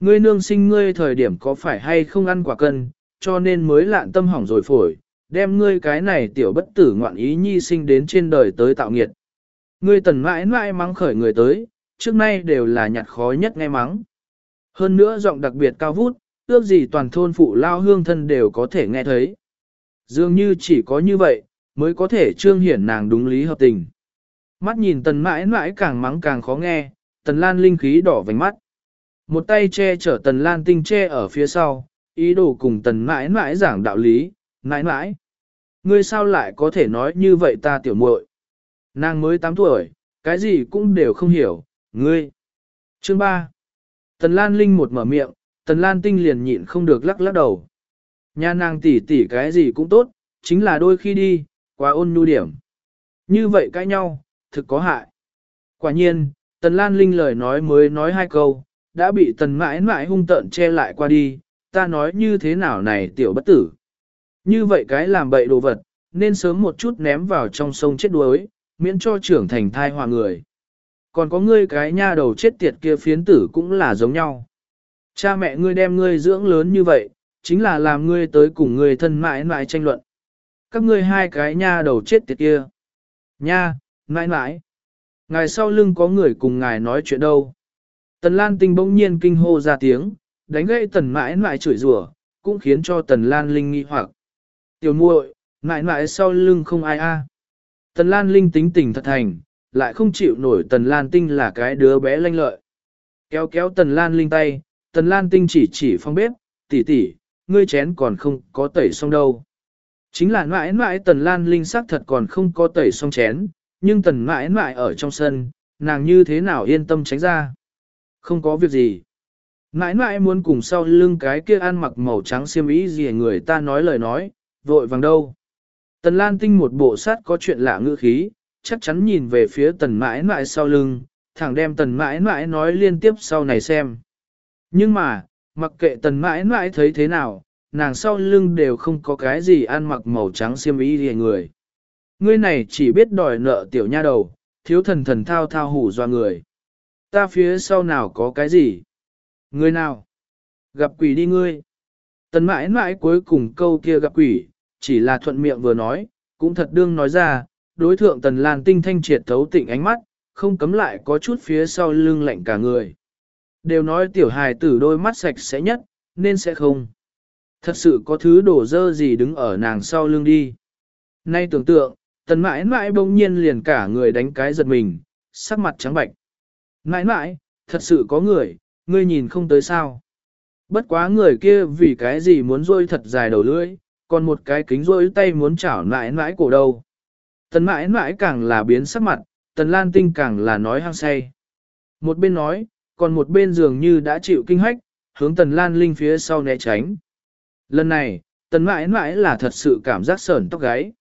Ngươi nương sinh ngươi thời điểm có phải hay không ăn quả cân, cho nên mới lạn tâm hỏng rồi phổi, đem ngươi cái này tiểu bất tử ngoạn ý nhi sinh đến trên đời tới tạo nghiệt. Ngươi tần mãi mãi mắng khởi người tới, trước nay đều là nhặt khó nhất nghe mắng. Hơn nữa giọng đặc biệt cao vút, ước gì toàn thôn phụ lao hương thân đều có thể nghe thấy. Dường như chỉ có như vậy, mới có thể trương hiển nàng đúng lý hợp tình. Mắt nhìn tần mãi mãi càng mắng càng khó nghe, tần lan linh khí đỏ vành mắt. Một tay che chở tần lan tinh che ở phía sau, ý đồ cùng tần mãi mãi giảng đạo lý, mãi mãi. Ngươi sao lại có thể nói như vậy ta tiểu muội? Nàng mới 8 tuổi, cái gì cũng đều không hiểu, ngươi. Chương 3. Tần Lan Linh một mở miệng, Tần Lan Tinh liền nhịn không được lắc lắc đầu. Nhà nàng tỷ tỷ cái gì cũng tốt, chính là đôi khi đi, quá ôn nhu điểm. Như vậy cãi nhau, thực có hại. Quả nhiên, Tần Lan Linh lời nói mới nói hai câu, đã bị Tần mãi mãi hung tợn che lại qua đi, ta nói như thế nào này tiểu bất tử. Như vậy cái làm bậy đồ vật, nên sớm một chút ném vào trong sông chết đuối, miễn cho trưởng thành thai hòa người. Còn có ngươi cái nha đầu chết tiệt kia phiến tử cũng là giống nhau. Cha mẹ ngươi đem ngươi dưỡng lớn như vậy, chính là làm ngươi tới cùng ngươi thân mãi mãi tranh luận. Các ngươi hai cái nha đầu chết tiệt kia. Nha, mãi mãi. Ngài sau lưng có người cùng ngài nói chuyện đâu. Tần Lan Tinh bỗng nhiên kinh hô ra tiếng, đánh gãy tần mãi mãi chửi rủa, cũng khiến cho tần Lan Linh nghi hoặc. Tiểu muội, mãi mãi sau lưng không ai a. Tần Lan Linh tính tình thật thành, lại không chịu nổi Tần Lan Tinh là cái đứa bé lanh lợi. Kéo kéo Tần Lan Linh tay, Tần Lan Tinh chỉ chỉ phong bếp, tỷ tỷ, ngươi chén còn không có tẩy xong đâu. Chính là mãi mãi Tần Lan Linh xác thật còn không có tẩy xong chén, nhưng Tần mãi mãi ở trong sân, nàng như thế nào yên tâm tránh ra. Không có việc gì. Mãi mãi muốn cùng sau lưng cái kia ăn mặc màu trắng xiêm y gì người ta nói lời nói, vội vàng đâu. Tần Lan Tinh một bộ sát có chuyện lạ ngữ khí, chắc chắn nhìn về phía tần mãi mãi sau lưng, thẳng đem tần mãi mãi nói liên tiếp sau này xem. Nhưng mà, mặc kệ tần mãi mãi thấy thế nào, nàng sau lưng đều không có cái gì ăn mặc màu trắng xiêm y gì người. Ngươi này chỉ biết đòi nợ tiểu nha đầu, thiếu thần thần thao thao hủ doa người. Ta phía sau nào có cái gì? Ngươi nào? Gặp quỷ đi ngươi. Tần mãi mãi cuối cùng câu kia gặp quỷ, chỉ là thuận miệng vừa nói, cũng thật đương nói ra, đối thượng tần lan tinh thanh triệt thấu tịnh ánh mắt, không cấm lại có chút phía sau lưng lạnh cả người. Đều nói tiểu hài tử đôi mắt sạch sẽ nhất, nên sẽ không. Thật sự có thứ đổ dơ gì đứng ở nàng sau lưng đi. Nay tưởng tượng, tần mãi mãi bỗng nhiên liền cả người đánh cái giật mình, sắc mặt trắng bạch. Mãi mãi, thật sự có người, ngươi nhìn không tới sao. Bất quá người kia vì cái gì muốn rôi thật dài đầu lưỡi, còn một cái kính rôi tay muốn chảo mãi mãi cổ đâu. Tần mãi mãi càng là biến sắc mặt, tần lan tinh càng là nói hăng say. Một bên nói, còn một bên dường như đã chịu kinh hách, hướng tần lan linh phía sau né tránh. Lần này, tần mãi mãi là thật sự cảm giác sởn tóc gáy.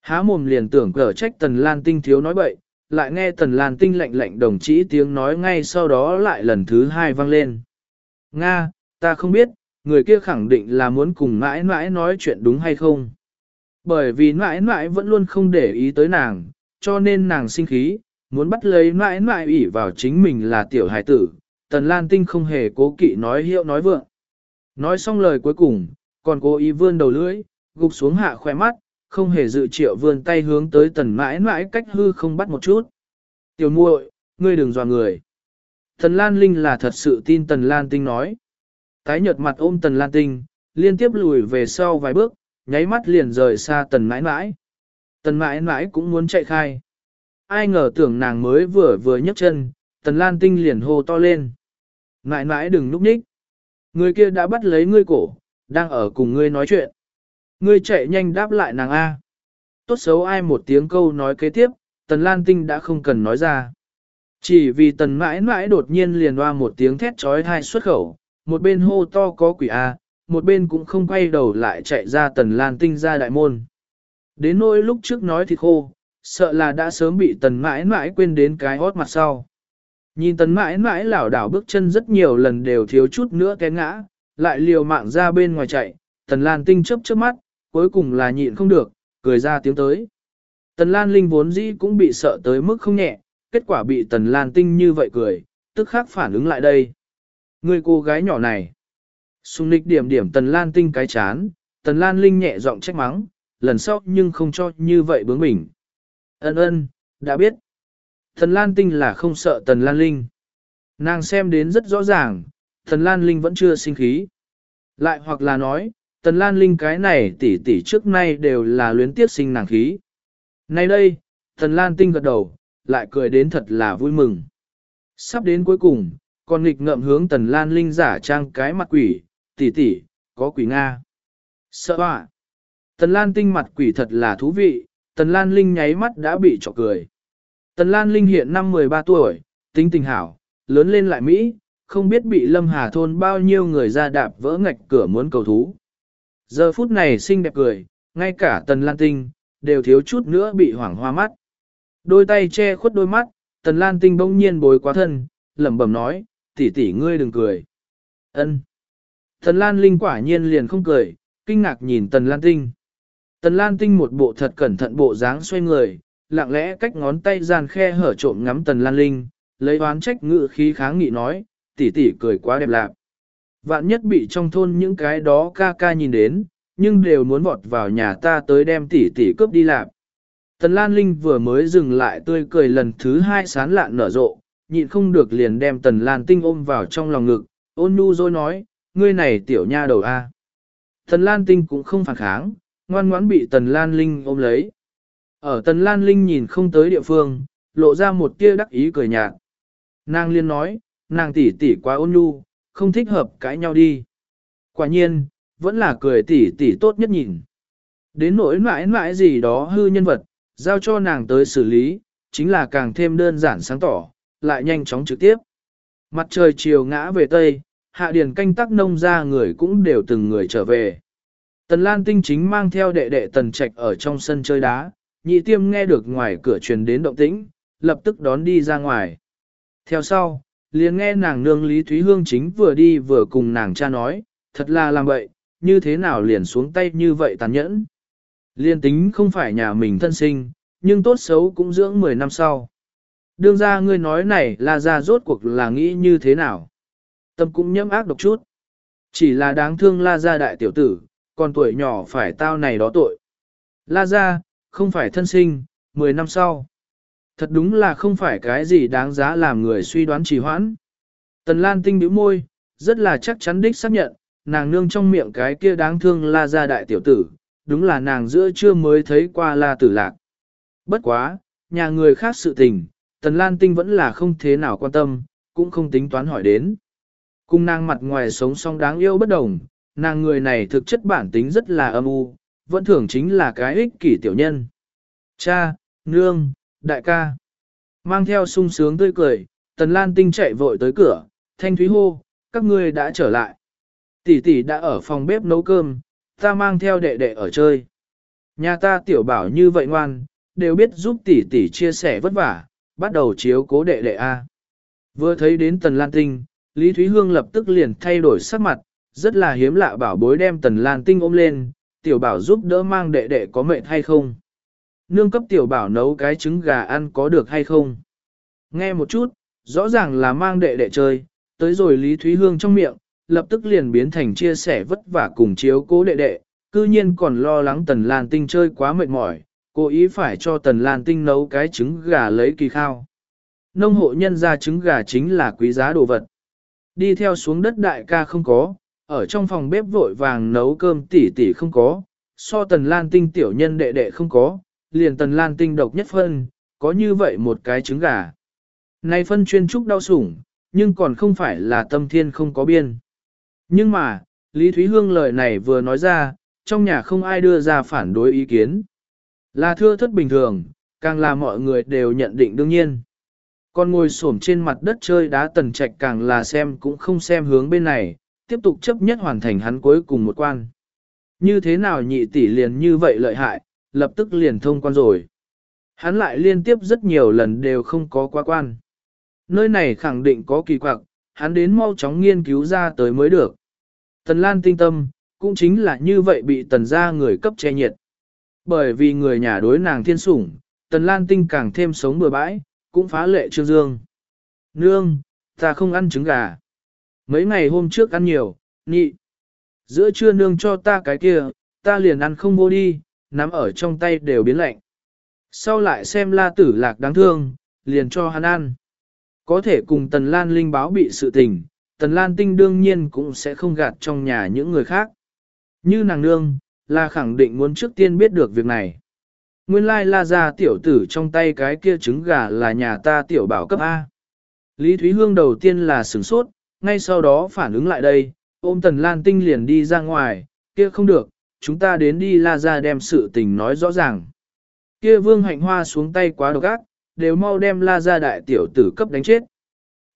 Há mồm liền tưởng cở trách tần lan tinh thiếu nói bậy, lại nghe tần lan tinh lạnh lạnh đồng chí tiếng nói ngay sau đó lại lần thứ hai vang lên. Nga, ta không biết, người kia khẳng định là muốn cùng mãi mãi nói chuyện đúng hay không. Bởi vì mãi mãi vẫn luôn không để ý tới nàng, cho nên nàng sinh khí, muốn bắt lấy mãi mãi ủy vào chính mình là tiểu hài tử. Tần Lan Tinh không hề cố kỵ nói hiệu nói vượng. Nói xong lời cuối cùng, còn cố ý vươn đầu lưỡi, gục xuống hạ khoe mắt, không hề dự triệu vươn tay hướng tới tần mãi mãi cách hư không bắt một chút. Tiểu muội, ngươi đừng dọa người. Tần Lan Linh là thật sự tin Tần Lan Tinh nói. Tái nhợt mặt ôm Tần Lan Tinh, liên tiếp lùi về sau vài bước, nháy mắt liền rời xa Tần mãi mãi. Tần mãi mãi cũng muốn chạy khai. Ai ngờ tưởng nàng mới vừa vừa nhấc chân, Tần Lan Tinh liền hô to lên. Mãi mãi đừng núp nhích. Người kia đã bắt lấy ngươi cổ, đang ở cùng ngươi nói chuyện. Ngươi chạy nhanh đáp lại nàng A. Tốt xấu ai một tiếng câu nói kế tiếp, Tần Lan Tinh đã không cần nói ra. Chỉ vì Tần mãi mãi đột nhiên liền hoa một tiếng thét trói thai xuất khẩu, một bên hô to có quỷ A, một bên cũng không quay đầu lại chạy ra Tần Lan Tinh ra đại môn. Đến nỗi lúc trước nói thì khô, sợ là đã sớm bị Tần mãi mãi quên đến cái hót mặt sau. Nhìn Tần mãi mãi lảo đảo bước chân rất nhiều lần đều thiếu chút nữa té ngã, lại liều mạng ra bên ngoài chạy, Tần Lan Tinh chớp chớp mắt, cuối cùng là nhịn không được, cười ra tiếng tới. Tần Lan Linh vốn dĩ cũng bị sợ tới mức không nhẹ, kết quả bị Tần Lan Tinh như vậy cười, tức khắc phản ứng lại đây. Người cô gái nhỏ này. Sùng nịch điểm điểm Tần Lan Tinh cái chán, Tần Lan Linh nhẹ giọng trách mắng, lần sau nhưng không cho như vậy bướng bỉnh. Ân ân, đã biết. Tần Lan Tinh là không sợ Tần Lan Linh. Nàng xem đến rất rõ ràng, Tần Lan Linh vẫn chưa sinh khí. Lại hoặc là nói, Tần Lan Linh cái này tỷ tỷ trước nay đều là luyến tiếp sinh nàng khí. Nay đây, Tần Lan Tinh gật đầu, lại cười đến thật là vui mừng. Sắp đến cuối cùng, còn nghịch ngậm hướng Tần Lan Linh giả trang cái mặt quỷ, tỷ tỷ, có quỷ Nga. Sợ à? Tần Lan Tinh mặt quỷ thật là thú vị, Tần Lan Linh nháy mắt đã bị trọc cười. Tần Lan Linh hiện năm 13 tuổi, tính tình hảo, lớn lên lại Mỹ, không biết bị Lâm Hà thôn bao nhiêu người ra đạp vỡ ngạch cửa muốn cầu thú. Giờ phút này xinh đẹp cười, ngay cả tần lan tinh, đều thiếu chút nữa bị hoảng hoa mắt. Đôi tay che khuất đôi mắt, tần lan tinh bỗng nhiên bối quá thân, lẩm bẩm nói, tỷ tỷ ngươi đừng cười. ân Tần lan linh quả nhiên liền không cười, kinh ngạc nhìn tần lan tinh. Tần lan tinh một bộ thật cẩn thận bộ dáng xoay người, lặng lẽ cách ngón tay gian khe hở trộm ngắm tần lan linh, lấy oán trách ngự khí kháng nghị nói, tỷ tỷ cười quá đẹp lạc. Vạn nhất bị trong thôn những cái đó ca ca nhìn đến, nhưng đều muốn vọt vào nhà ta tới đem tỷ tỷ cướp đi làm. Tần Lan Linh vừa mới dừng lại tươi cười lần thứ hai sán lạn nở rộ, nhịn không được liền đem Tần Lan Tinh ôm vào trong lòng ngực, ôn nhu rồi nói, ngươi này tiểu nha đầu a. Tần Lan Tinh cũng không phản kháng, ngoan ngoãn bị Tần Lan Linh ôm lấy. Ở Tần Lan Linh nhìn không tới địa phương, lộ ra một tia đắc ý cười nhạt. Nàng liên nói, nàng tỷ tỷ quá ôn nhu, không thích hợp cãi nhau đi. Quả nhiên, vẫn là cười tỷ tỷ tốt nhất nhìn. Đến nỗi mãi mãi gì đó hư nhân vật, giao cho nàng tới xử lý, chính là càng thêm đơn giản sáng tỏ, lại nhanh chóng trực tiếp. Mặt trời chiều ngã về Tây, hạ điền canh tác nông ra người cũng đều từng người trở về. Tần Lan Tinh chính mang theo đệ đệ Tần Trạch ở trong sân chơi đá, nhị tiêm nghe được ngoài cửa truyền đến động tĩnh, lập tức đón đi ra ngoài. Theo sau, liền nghe nàng nương Lý Thúy Hương chính vừa đi vừa cùng nàng cha nói, thật là làm vậy, như thế nào liền xuống tay như vậy tàn nhẫn. Liên tính không phải nhà mình thân sinh, nhưng tốt xấu cũng dưỡng 10 năm sau. Đương ra ngươi nói này là ra rốt cuộc là nghĩ như thế nào. Tâm cũng nhâm ác độc chút. Chỉ là đáng thương la gia đại tiểu tử, còn tuổi nhỏ phải tao này đó tội. La gia, không phải thân sinh, 10 năm sau. Thật đúng là không phải cái gì đáng giá làm người suy đoán trì hoãn. Tần Lan tinh bĩu môi, rất là chắc chắn đích xác nhận, nàng nương trong miệng cái kia đáng thương la ra đại tiểu tử, đúng là nàng giữa chưa mới thấy qua la tử lạc. Bất quá, nhà người khác sự tình, Tần Lan tinh vẫn là không thế nào quan tâm, cũng không tính toán hỏi đến. Cung nàng mặt ngoài sống song đáng yêu bất đồng, nàng người này thực chất bản tính rất là âm u, vẫn thường chính là cái ích kỷ tiểu nhân. Cha, nương, đại ca. Mang theo sung sướng tươi cười, Tần Lan Tinh chạy vội tới cửa, thanh thúy hô, các ngươi đã trở lại. Tỷ tỷ đã ở phòng bếp nấu cơm, ta mang theo đệ đệ ở chơi. Nhà ta tiểu bảo như vậy ngoan, đều biết giúp tỷ tỷ chia sẻ vất vả, bắt đầu chiếu cố đệ đệ A. Vừa thấy đến Tần Lan Tinh, Lý Thúy Hương lập tức liền thay đổi sắc mặt, rất là hiếm lạ bảo bối đem Tần Lan Tinh ôm lên, tiểu bảo giúp đỡ mang đệ đệ có mệt hay không nương cấp tiểu bảo nấu cái trứng gà ăn có được hay không. Nghe một chút, rõ ràng là mang đệ đệ chơi, tới rồi Lý Thúy Hương trong miệng, lập tức liền biến thành chia sẻ vất vả cùng chiếu cố đệ đệ, cư nhiên còn lo lắng Tần Lan Tinh chơi quá mệt mỏi, cố ý phải cho Tần Lan Tinh nấu cái trứng gà lấy kỳ khao. Nông hộ nhân ra trứng gà chính là quý giá đồ vật. Đi theo xuống đất đại ca không có, ở trong phòng bếp vội vàng nấu cơm tỉ tỉ không có, so Tần Lan Tinh tiểu nhân đệ đệ không có, liền Tần Lan Tinh độc nhất phân, có như vậy một cái trứng gà. Này phân chuyên trúc đau sủng, nhưng còn không phải là tâm thiên không có biên. Nhưng mà, Lý Thúy Hương lời này vừa nói ra, trong nhà không ai đưa ra phản đối ý kiến. Là thưa thất bình thường, càng là mọi người đều nhận định đương nhiên. Còn ngồi xổm trên mặt đất chơi đá tần trạch càng là xem cũng không xem hướng bên này, tiếp tục chấp nhất hoàn thành hắn cuối cùng một quan. Như thế nào nhị tỷ liền như vậy lợi hại, lập tức liền thông quan rồi. Hắn lại liên tiếp rất nhiều lần đều không có qua quan. Nơi này khẳng định có kỳ quặc, hắn đến mau chóng nghiên cứu ra tới mới được. Tần Lan tinh tâm, cũng chính là như vậy bị tần gia người cấp che nhiệt. Bởi vì người nhà đối nàng thiên sủng, tần Lan tinh càng thêm sống bừa bãi, cũng phá lệ trương dương. Nương, ta không ăn trứng gà. Mấy ngày hôm trước ăn nhiều, nhị. Giữa trưa nương cho ta cái kia, ta liền ăn không vô đi, nắm ở trong tay đều biến lạnh. Sau lại xem la tử lạc đáng thương, liền cho hắn ăn. Có thể cùng Tần Lan Linh báo bị sự tình, Tần Lan Tinh đương nhiên cũng sẽ không gạt trong nhà những người khác. Như nàng nương, là khẳng định muốn trước tiên biết được việc này. Nguyên lai la ra tiểu tử trong tay cái kia trứng gà là nhà ta tiểu bảo cấp A. Lý Thúy Hương đầu tiên là sửng sốt, ngay sau đó phản ứng lại đây, ôm Tần Lan Tinh liền đi ra ngoài, kia không được, chúng ta đến đi la ra đem sự tình nói rõ ràng. Kia vương hạnh hoa xuống tay quá độc ác, đều mau đem la ra đại tiểu tử cấp đánh chết.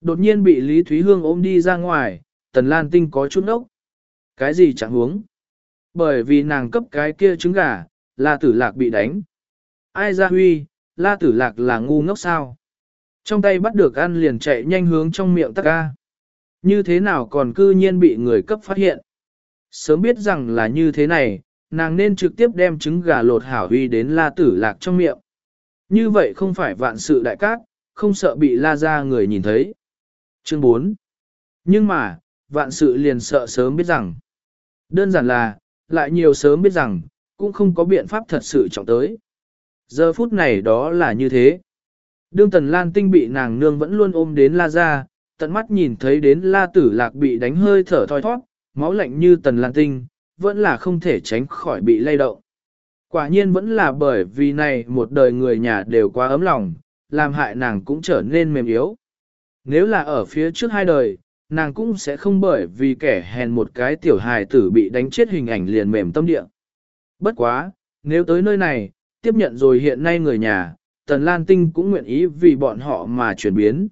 Đột nhiên bị Lý Thúy Hương ôm đi ra ngoài, Tần Lan Tinh có chút ốc. Cái gì chẳng huống? Bởi vì nàng cấp cái kia trứng gà, la tử lạc bị đánh. Ai ra huy, la tử lạc là ngu ngốc sao? Trong tay bắt được ăn liền chạy nhanh hướng trong miệng tắc ca. Như thế nào còn cư nhiên bị người cấp phát hiện? Sớm biết rằng là như thế này, nàng nên trực tiếp đem trứng gà lột hảo huy đến la tử lạc trong miệng. Như vậy không phải vạn sự đại cát, không sợ bị la ra người nhìn thấy. Chương 4. Nhưng mà, vạn sự liền sợ sớm biết rằng. Đơn giản là, lại nhiều sớm biết rằng, cũng không có biện pháp thật sự trọng tới. Giờ phút này đó là như thế. Đương tần lan tinh bị nàng nương vẫn luôn ôm đến la ra, tận mắt nhìn thấy đến la tử lạc bị đánh hơi thở thoi thoát, máu lạnh như tần lan tinh, vẫn là không thể tránh khỏi bị lay động. Quả nhiên vẫn là bởi vì này một đời người nhà đều quá ấm lòng, làm hại nàng cũng trở nên mềm yếu. Nếu là ở phía trước hai đời, nàng cũng sẽ không bởi vì kẻ hèn một cái tiểu hài tử bị đánh chết hình ảnh liền mềm tâm địa. Bất quá, nếu tới nơi này, tiếp nhận rồi hiện nay người nhà, Tần Lan Tinh cũng nguyện ý vì bọn họ mà chuyển biến.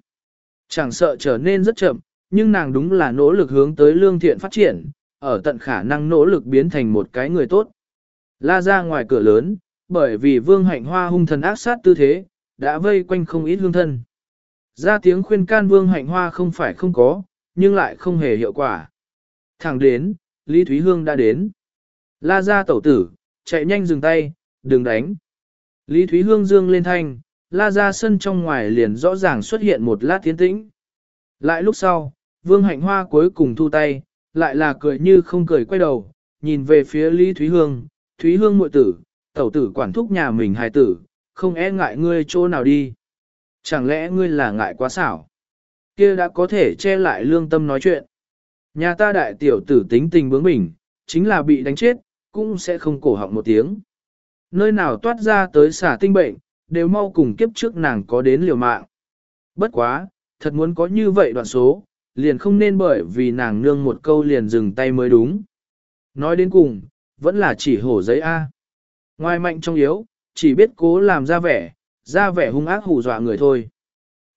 Chẳng sợ trở nên rất chậm, nhưng nàng đúng là nỗ lực hướng tới lương thiện phát triển, ở tận khả năng nỗ lực biến thành một cái người tốt. La ra ngoài cửa lớn, bởi vì vương hạnh hoa hung thần ác sát tư thế, đã vây quanh không ít hương thân. Ra tiếng khuyên can vương hạnh hoa không phải không có, nhưng lại không hề hiệu quả. Thẳng đến, Lý Thúy Hương đã đến. La ra tẩu tử, chạy nhanh dừng tay, đừng đánh. Lý Thúy Hương dương lên thanh, la ra sân trong ngoài liền rõ ràng xuất hiện một lát tiến tĩnh. Lại lúc sau, vương hạnh hoa cuối cùng thu tay, lại là cười như không cười quay đầu, nhìn về phía Lý Thúy Hương, Thúy Hương muội tử, tẩu tử quản thúc nhà mình hài tử, không e ngại ngươi chỗ nào đi. Chẳng lẽ ngươi là ngại quá xảo? Kia đã có thể che lại lương tâm nói chuyện. Nhà ta đại tiểu tử tính tình bướng bỉnh, chính là bị đánh chết, cũng sẽ không cổ họng một tiếng. Nơi nào toát ra tới xả tinh bệnh, đều mau cùng kiếp trước nàng có đến liều mạng. Bất quá, thật muốn có như vậy đoạn số, liền không nên bởi vì nàng nương một câu liền dừng tay mới đúng. Nói đến cùng, vẫn là chỉ hổ giấy A. Ngoài mạnh trong yếu, chỉ biết cố làm ra vẻ, ra vẻ hung ác hù dọa người thôi.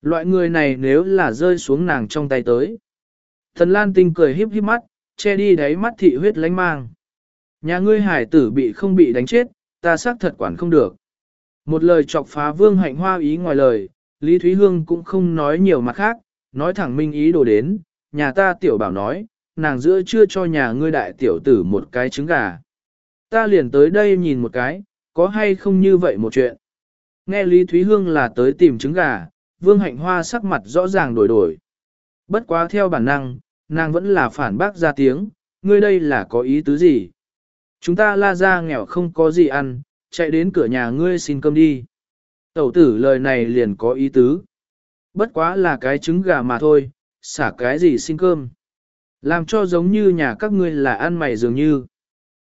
Loại người này nếu là rơi xuống nàng trong tay tới. Thần Lan Tinh cười híp híp mắt, che đi đáy mắt thị huyết lánh mang. Nhà ngươi hải tử bị không bị đánh chết, ta xác thật quản không được. Một lời chọc phá vương hạnh hoa ý ngoài lời, Lý Thúy Hương cũng không nói nhiều mặt khác, nói thẳng minh ý đồ đến, nhà ta tiểu bảo nói, nàng giữa chưa cho nhà ngươi đại tiểu tử một cái trứng gà. Ta liền tới đây nhìn một cái, có hay không như vậy một chuyện. Nghe Lý Thúy Hương là tới tìm trứng gà, Vương Hạnh Hoa sắc mặt rõ ràng đổi đổi. Bất quá theo bản năng, nàng vẫn là phản bác ra tiếng, ngươi đây là có ý tứ gì? Chúng ta la ra nghèo không có gì ăn, chạy đến cửa nhà ngươi xin cơm đi. Tẩu tử lời này liền có ý tứ. Bất quá là cái trứng gà mà thôi, xả cái gì xin cơm. Làm cho giống như nhà các ngươi là ăn mày dường như.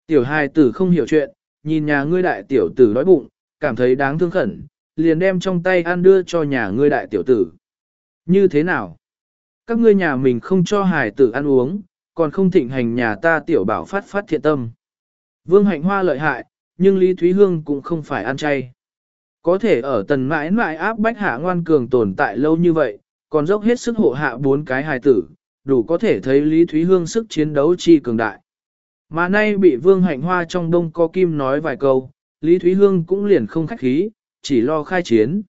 Tiểu hài tử không hiểu chuyện, nhìn nhà ngươi đại tiểu tử đói bụng, cảm thấy đáng thương khẩn, liền đem trong tay ăn đưa cho nhà ngươi đại tiểu tử. Như thế nào? Các ngươi nhà mình không cho hài tử ăn uống, còn không thịnh hành nhà ta tiểu bảo phát phát thiện tâm. Vương hạnh hoa lợi hại, nhưng Lý Thúy Hương cũng không phải ăn chay. Có thể ở tần mãi mãi áp bách hạ ngoan cường tồn tại lâu như vậy, còn dốc hết sức hộ hạ bốn cái hài tử, đủ có thể thấy Lý Thúy Hương sức chiến đấu chi cường đại. Mà nay bị Vương Hạnh Hoa trong đông có kim nói vài câu, Lý Thúy Hương cũng liền không khách khí, chỉ lo khai chiến.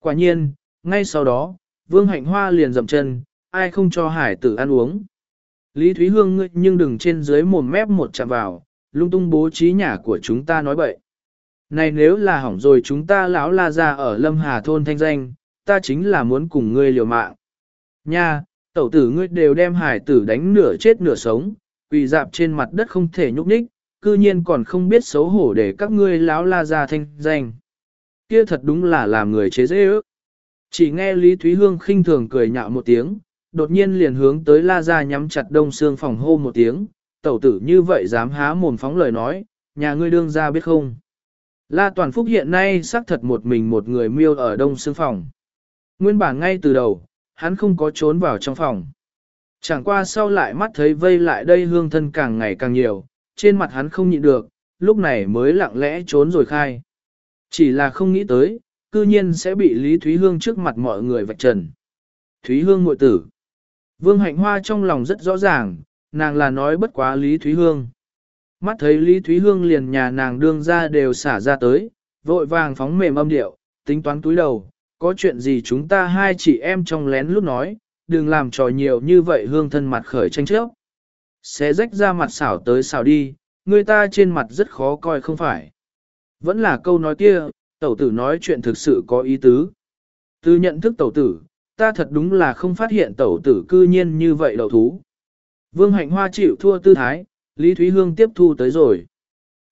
Quả nhiên, ngay sau đó, Vương Hạnh Hoa liền dậm chân, ai không cho hải tử ăn uống. Lý Thúy Hương ngươi nhưng đừng trên dưới mồm mép một chạm vào, lung tung bố trí nhà của chúng ta nói bậy. Này nếu là hỏng rồi chúng ta lão la ra ở Lâm Hà thôn thanh danh, ta chính là muốn cùng ngươi liều mạng. Nha, tẩu tử ngươi đều đem hải tử đánh nửa chết nửa sống, quỳ dạp trên mặt đất không thể nhúc nhích, cư nhiên còn không biết xấu hổ để các ngươi lão la ra thanh danh. Kia thật đúng là làm người chế dễ ước. Chỉ nghe Lý Thúy Hương khinh thường cười nhạo một tiếng, đột nhiên liền hướng tới la ra nhắm chặt đông xương phòng hô một tiếng, tẩu tử như vậy dám há mồm phóng lời nói, nhà ngươi đương ra biết không. La Toàn Phúc hiện nay xác thật một mình một người miêu ở đông xương phòng. Nguyên bản ngay từ đầu, hắn không có trốn vào trong phòng. Chẳng qua sau lại mắt thấy vây lại đây hương thân càng ngày càng nhiều, trên mặt hắn không nhịn được, lúc này mới lặng lẽ trốn rồi khai. Chỉ là không nghĩ tới, cư nhiên sẽ bị Lý Thúy Hương trước mặt mọi người vạch trần. Thúy Hương ngội tử. Vương Hạnh Hoa trong lòng rất rõ ràng, nàng là nói bất quá Lý Thúy Hương. Mắt thấy Lý Thúy Hương liền nhà nàng đương ra đều xả ra tới, vội vàng phóng mềm âm điệu, tính toán túi đầu, có chuyện gì chúng ta hai chị em trong lén lúc nói, đừng làm trò nhiều như vậy hương thân mặt khởi tranh trước. Sẽ rách ra mặt xảo tới xảo đi, người ta trên mặt rất khó coi không phải. Vẫn là câu nói kia, tẩu tử nói chuyện thực sự có ý tứ. Từ nhận thức tẩu tử, ta thật đúng là không phát hiện tẩu tử cư nhiên như vậy đầu thú. Vương hạnh hoa chịu thua tư thái, Lý Thúy Hương tiếp thu tới rồi.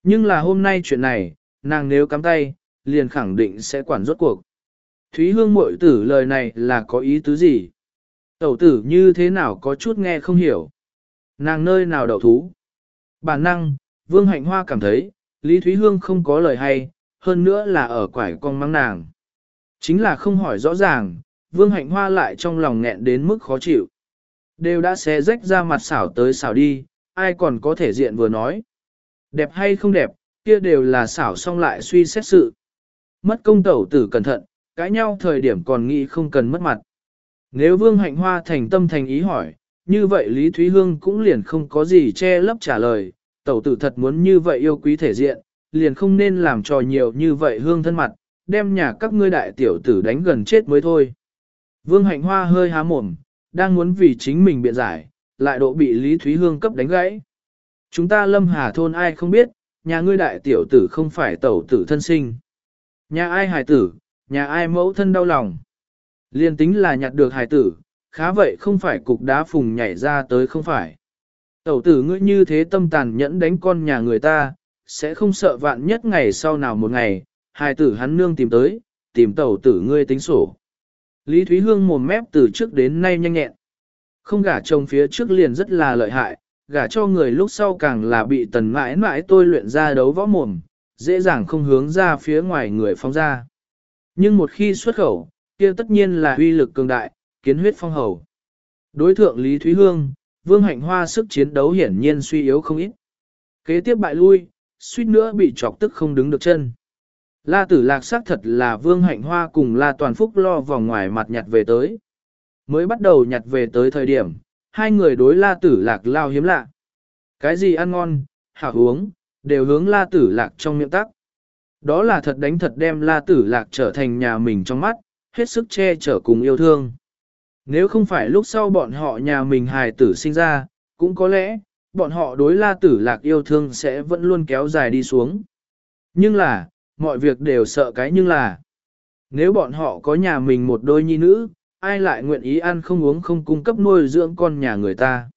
Nhưng là hôm nay chuyện này, nàng nếu cắm tay, liền khẳng định sẽ quản rốt cuộc. Thúy Hương muội tử lời này là có ý tứ gì? Tẩu tử như thế nào có chút nghe không hiểu. Nàng nơi nào đầu thú? Bản năng, Vương Hạnh Hoa cảm thấy, Lý Thúy Hương không có lời hay, hơn nữa là ở quải con mắng nàng. Chính là không hỏi rõ ràng, Vương Hạnh Hoa lại trong lòng nghẹn đến mức khó chịu. Đều đã xé rách ra mặt xảo tới xảo đi, ai còn có thể diện vừa nói. Đẹp hay không đẹp, kia đều là xảo xong lại suy xét sự. Mất công tẩu tử cẩn thận, cãi nhau thời điểm còn nghĩ không cần mất mặt. Nếu Vương Hạnh Hoa thành tâm thành ý hỏi, như vậy Lý Thúy Hương cũng liền không có gì che lấp trả lời, tẩu tử thật muốn như vậy yêu quý thể diện, liền không nên làm trò nhiều như vậy hương thân mặt, đem nhà các ngươi đại tiểu tử đánh gần chết mới thôi. Vương Hạnh Hoa hơi há mồm, đang muốn vì chính mình biện giải, lại độ bị Lý Thúy Hương cấp đánh gãy. Chúng ta lâm hà thôn ai không biết, nhà ngươi đại tiểu tử không phải tẩu tử thân sinh. Nhà ai hài tử, nhà ai mẫu thân đau lòng. Liên tính là nhặt được hài tử, khá vậy không phải cục đá phùng nhảy ra tới không phải. Tẩu tử ngươi như thế tâm tàn nhẫn đánh con nhà người ta, sẽ không sợ vạn nhất ngày sau nào một ngày, hai tử hắn nương tìm tới, tìm tẩu tử ngươi tính sổ. Lý Thúy Hương mồm mép từ trước đến nay nhanh nhẹn. Không gả chồng phía trước liền rất là lợi hại, gả cho người lúc sau càng là bị tần mãi mãi tôi luyện ra đấu võ mồm, dễ dàng không hướng ra phía ngoài người phong ra. Nhưng một khi xuất khẩu, kia tất nhiên là uy lực cường đại, kiến huyết phong hầu. Đối thượng Lý Thúy Hương, Vương Hạnh Hoa sức chiến đấu hiển nhiên suy yếu không ít. Kế tiếp bại lui, suýt nữa bị chọc tức không đứng được chân. La tử lạc xác thật là Vương Hạnh Hoa cùng La Toàn Phúc lo vòng ngoài mặt nhặt về tới. Mới bắt đầu nhặt về tới thời điểm, hai người đối La tử lạc lao hiếm lạ. Cái gì ăn ngon, hảo uống, đều hướng La tử lạc trong miệng tắc. Đó là thật đánh thật đem La tử lạc trở thành nhà mình trong mắt, hết sức che chở cùng yêu thương. Nếu không phải lúc sau bọn họ nhà mình hài tử sinh ra, cũng có lẽ, bọn họ đối la tử lạc yêu thương sẽ vẫn luôn kéo dài đi xuống. Nhưng là, mọi việc đều sợ cái nhưng là, nếu bọn họ có nhà mình một đôi nhi nữ, ai lại nguyện ý ăn không uống không cung cấp nuôi dưỡng con nhà người ta.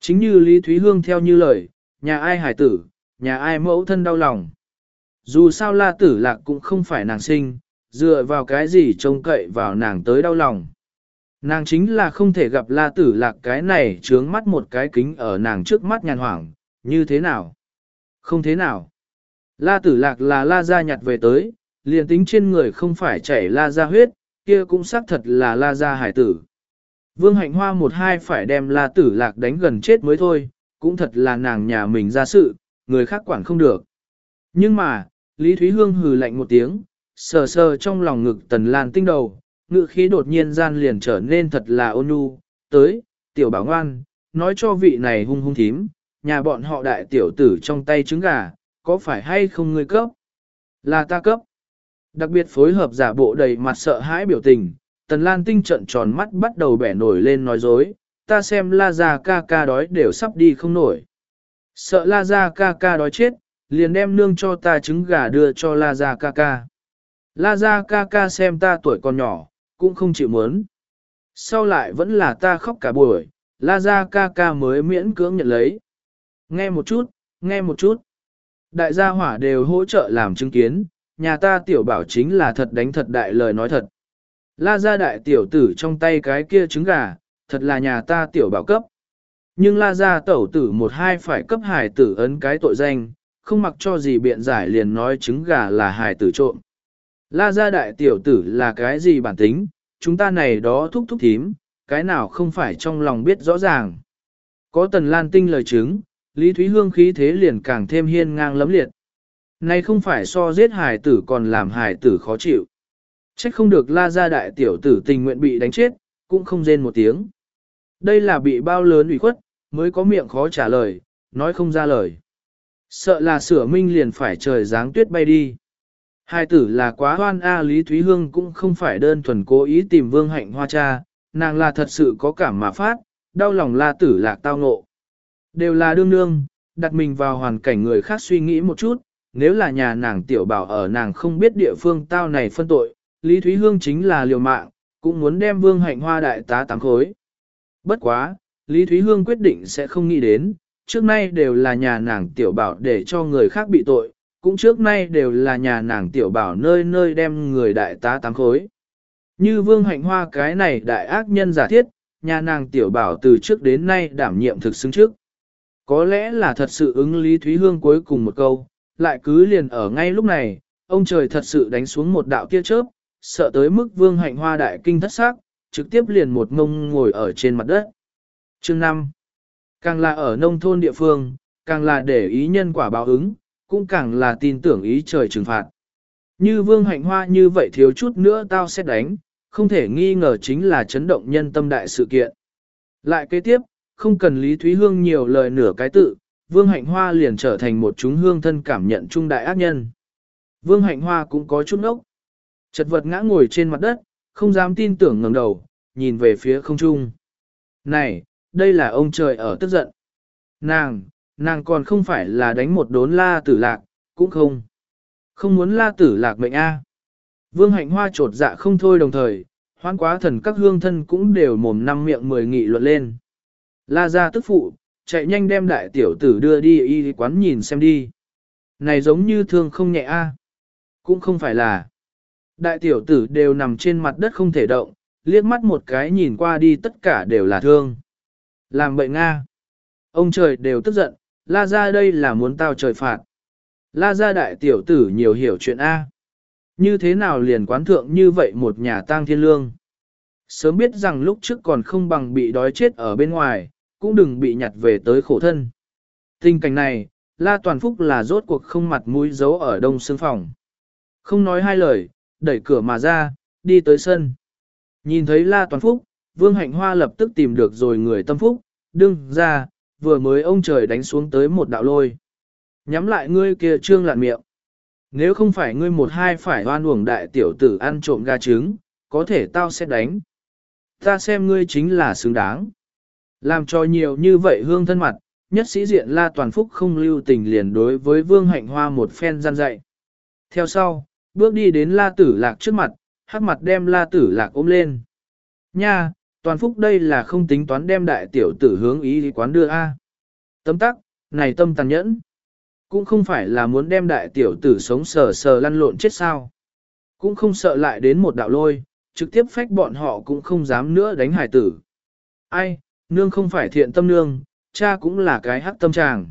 Chính như Lý Thúy Hương theo như lời, nhà ai hải tử, nhà ai mẫu thân đau lòng. Dù sao la tử lạc cũng không phải nàng sinh, dựa vào cái gì trông cậy vào nàng tới đau lòng. Nàng chính là không thể gặp la tử lạc cái này trướng mắt một cái kính ở nàng trước mắt nhàn hoảng, như thế nào? Không thế nào. La tử lạc là la gia nhặt về tới, liền tính trên người không phải chảy la gia huyết, kia cũng xác thật là la gia hải tử. Vương hạnh hoa một hai phải đem la tử lạc đánh gần chết mới thôi, cũng thật là nàng nhà mình ra sự, người khác quản không được. Nhưng mà, Lý Thúy Hương hừ lạnh một tiếng, sờ sờ trong lòng ngực tần lan tinh đầu, ngự khí đột nhiên gian liền trở nên thật là ôn nhu, tới, tiểu bảo ngoan, nói cho vị này hung hung thím, nhà bọn họ đại tiểu tử trong tay trứng gà, có phải hay không ngươi cấp? Là ta cấp. Đặc biệt phối hợp giả bộ đầy mặt sợ hãi biểu tình, tần lan tinh trận tròn mắt bắt đầu bẻ nổi lên nói dối, ta xem la gia ca ca đói đều sắp đi không nổi. Sợ la gia ca ca đói chết, liền đem nương cho ta trứng gà đưa cho la gia ca ca. La gia ca ca xem ta tuổi còn nhỏ, cũng không chịu muốn. Sau lại vẫn là ta khóc cả buổi, la ra ca ca mới miễn cưỡng nhận lấy. Nghe một chút, nghe một chút. Đại gia hỏa đều hỗ trợ làm chứng kiến, nhà ta tiểu bảo chính là thật đánh thật đại lời nói thật. La gia đại tiểu tử trong tay cái kia trứng gà, thật là nhà ta tiểu bảo cấp. Nhưng la gia tẩu tử một hai phải cấp hải tử ấn cái tội danh, không mặc cho gì biện giải liền nói trứng gà là hải tử trộm. La gia đại tiểu tử là cái gì bản tính, chúng ta này đó thúc thúc thím, cái nào không phải trong lòng biết rõ ràng. Có tần lan tinh lời chứng, Lý Thúy Hương khí thế liền càng thêm hiên ngang lấm liệt. Này không phải so giết hải tử còn làm hải tử khó chịu. Trách không được la gia đại tiểu tử tình nguyện bị đánh chết, cũng không rên một tiếng. Đây là bị bao lớn ủy khuất, mới có miệng khó trả lời, nói không ra lời. Sợ là sửa minh liền phải trời giáng tuyết bay đi. Hai tử là quá hoan A Lý Thúy Hương cũng không phải đơn thuần cố ý tìm vương hạnh hoa cha, nàng là thật sự có cảm mà phát, đau lòng la tử lạc tao ngộ. Đều là đương đương, đặt mình vào hoàn cảnh người khác suy nghĩ một chút, nếu là nhà nàng tiểu bảo ở nàng không biết địa phương tao này phân tội, Lý Thúy Hương chính là liều mạng, cũng muốn đem vương hạnh hoa đại tá tám khối. Bất quá, Lý Thúy Hương quyết định sẽ không nghĩ đến, trước nay đều là nhà nàng tiểu bảo để cho người khác bị tội, cũng trước nay đều là nhà nàng tiểu bảo nơi nơi đem người đại tá tám khối. Như vương hạnh hoa cái này đại ác nhân giả thiết, nhà nàng tiểu bảo từ trước đến nay đảm nhiệm thực xứng trước. Có lẽ là thật sự ứng Lý Thúy Hương cuối cùng một câu, lại cứ liền ở ngay lúc này, ông trời thật sự đánh xuống một đạo tia chớp, sợ tới mức vương hạnh hoa đại kinh thất xác, trực tiếp liền một ngông ngồi ở trên mặt đất. Chương 5. Càng là ở nông thôn địa phương, càng là để ý nhân quả báo ứng, cũng càng là tin tưởng ý trời trừng phạt. Như vương hạnh hoa như vậy thiếu chút nữa tao sẽ đánh, không thể nghi ngờ chính là chấn động nhân tâm đại sự kiện. Lại kế tiếp, không cần Lý Thúy Hương nhiều lời nửa cái tự, Vương Hạnh Hoa liền trở thành một chúng hương thân cảm nhận trung đại ác nhân. Vương Hạnh Hoa cũng có chút ốc. Chật vật ngã ngồi trên mặt đất, không dám tin tưởng ngẩng đầu, nhìn về phía không trung. Này, đây là ông trời ở tức giận. Nàng, nàng còn không phải là đánh một đốn la tử lạc, cũng không. Không muốn la tử lạc mệnh A. Vương hạnh hoa trột dạ không thôi đồng thời, hoan quá thần các hương thân cũng đều mồm năm miệng mười nghị luận lên. La ra tức phụ, chạy nhanh đem đại tiểu tử đưa đi y quán nhìn xem đi. Này giống như thương không nhẹ a, Cũng không phải là. Đại tiểu tử đều nằm trên mặt đất không thể động, liếc mắt một cái nhìn qua đi tất cả đều là thương. Làm bậy Nga. Ông trời đều tức giận, la ra đây là muốn tao trời phạt. La ra đại tiểu tử nhiều hiểu chuyện A. Như thế nào liền quán thượng như vậy một nhà tang thiên lương. Sớm biết rằng lúc trước còn không bằng bị đói chết ở bên ngoài, cũng đừng bị nhặt về tới khổ thân. Tình cảnh này, La Toàn Phúc là rốt cuộc không mặt mũi giấu ở đông xương phòng. Không nói hai lời, đẩy cửa mà ra, đi tới sân. Nhìn thấy La Toàn Phúc, Vương Hạnh Hoa lập tức tìm được rồi người tâm phúc, đương ra, vừa mới ông trời đánh xuống tới một đạo lôi. Nhắm lại ngươi kia trương lạn miệng. Nếu không phải ngươi một hai phải hoan uổng đại tiểu tử ăn trộm gà trứng, có thể tao sẽ đánh. Ta xem ngươi chính là xứng đáng. Làm cho nhiều như vậy hương thân mặt, nhất sĩ diện la toàn phúc không lưu tình liền đối với vương hạnh hoa một phen gian dạy. Theo sau, bước đi đến la tử lạc trước mặt, hắc mặt đem la tử lạc ôm lên. Nha, toàn phúc đây là không tính toán đem đại tiểu tử hướng ý quán đưa A. Tấm tắc, này tâm tàn nhẫn. Cũng không phải là muốn đem đại tiểu tử sống sờ sờ lăn lộn chết sao. Cũng không sợ lại đến một đạo lôi, trực tiếp phách bọn họ cũng không dám nữa đánh hải tử. Ai, nương không phải thiện tâm nương, cha cũng là cái hắc tâm tràng.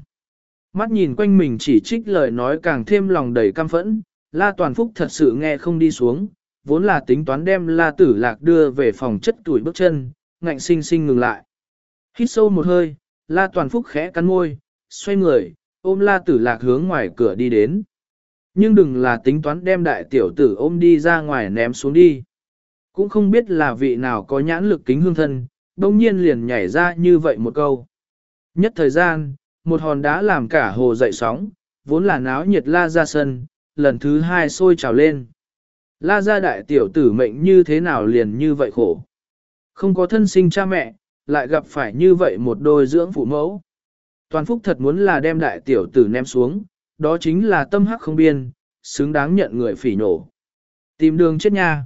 Mắt nhìn quanh mình chỉ trích lời nói càng thêm lòng đầy căm phẫn, La Toàn Phúc thật sự nghe không đi xuống, vốn là tính toán đem La Tử Lạc đưa về phòng chất tuổi bước chân, ngạnh sinh sinh ngừng lại. Hít sâu một hơi, La Toàn Phúc khẽ cắn môi, xoay người, ôm La Tử Lạc hướng ngoài cửa đi đến. Nhưng đừng là tính toán đem đại tiểu tử ôm đi ra ngoài ném xuống đi. Cũng không biết là vị nào có nhãn lực kính hương thân, đông nhiên liền nhảy ra như vậy một câu. Nhất thời gian, một hòn đá làm cả hồ dậy sóng, vốn là náo nhiệt la ra sân, lần thứ hai sôi trào lên. La gia đại tiểu tử mệnh như thế nào liền như vậy khổ. Không có thân sinh cha mẹ, lại gặp phải như vậy một đôi dưỡng phụ mẫu. Toàn phúc thật muốn là đem đại tiểu tử ném xuống, đó chính là tâm hắc không biên, xứng đáng nhận người phỉ nổ. Tìm đường chết nha.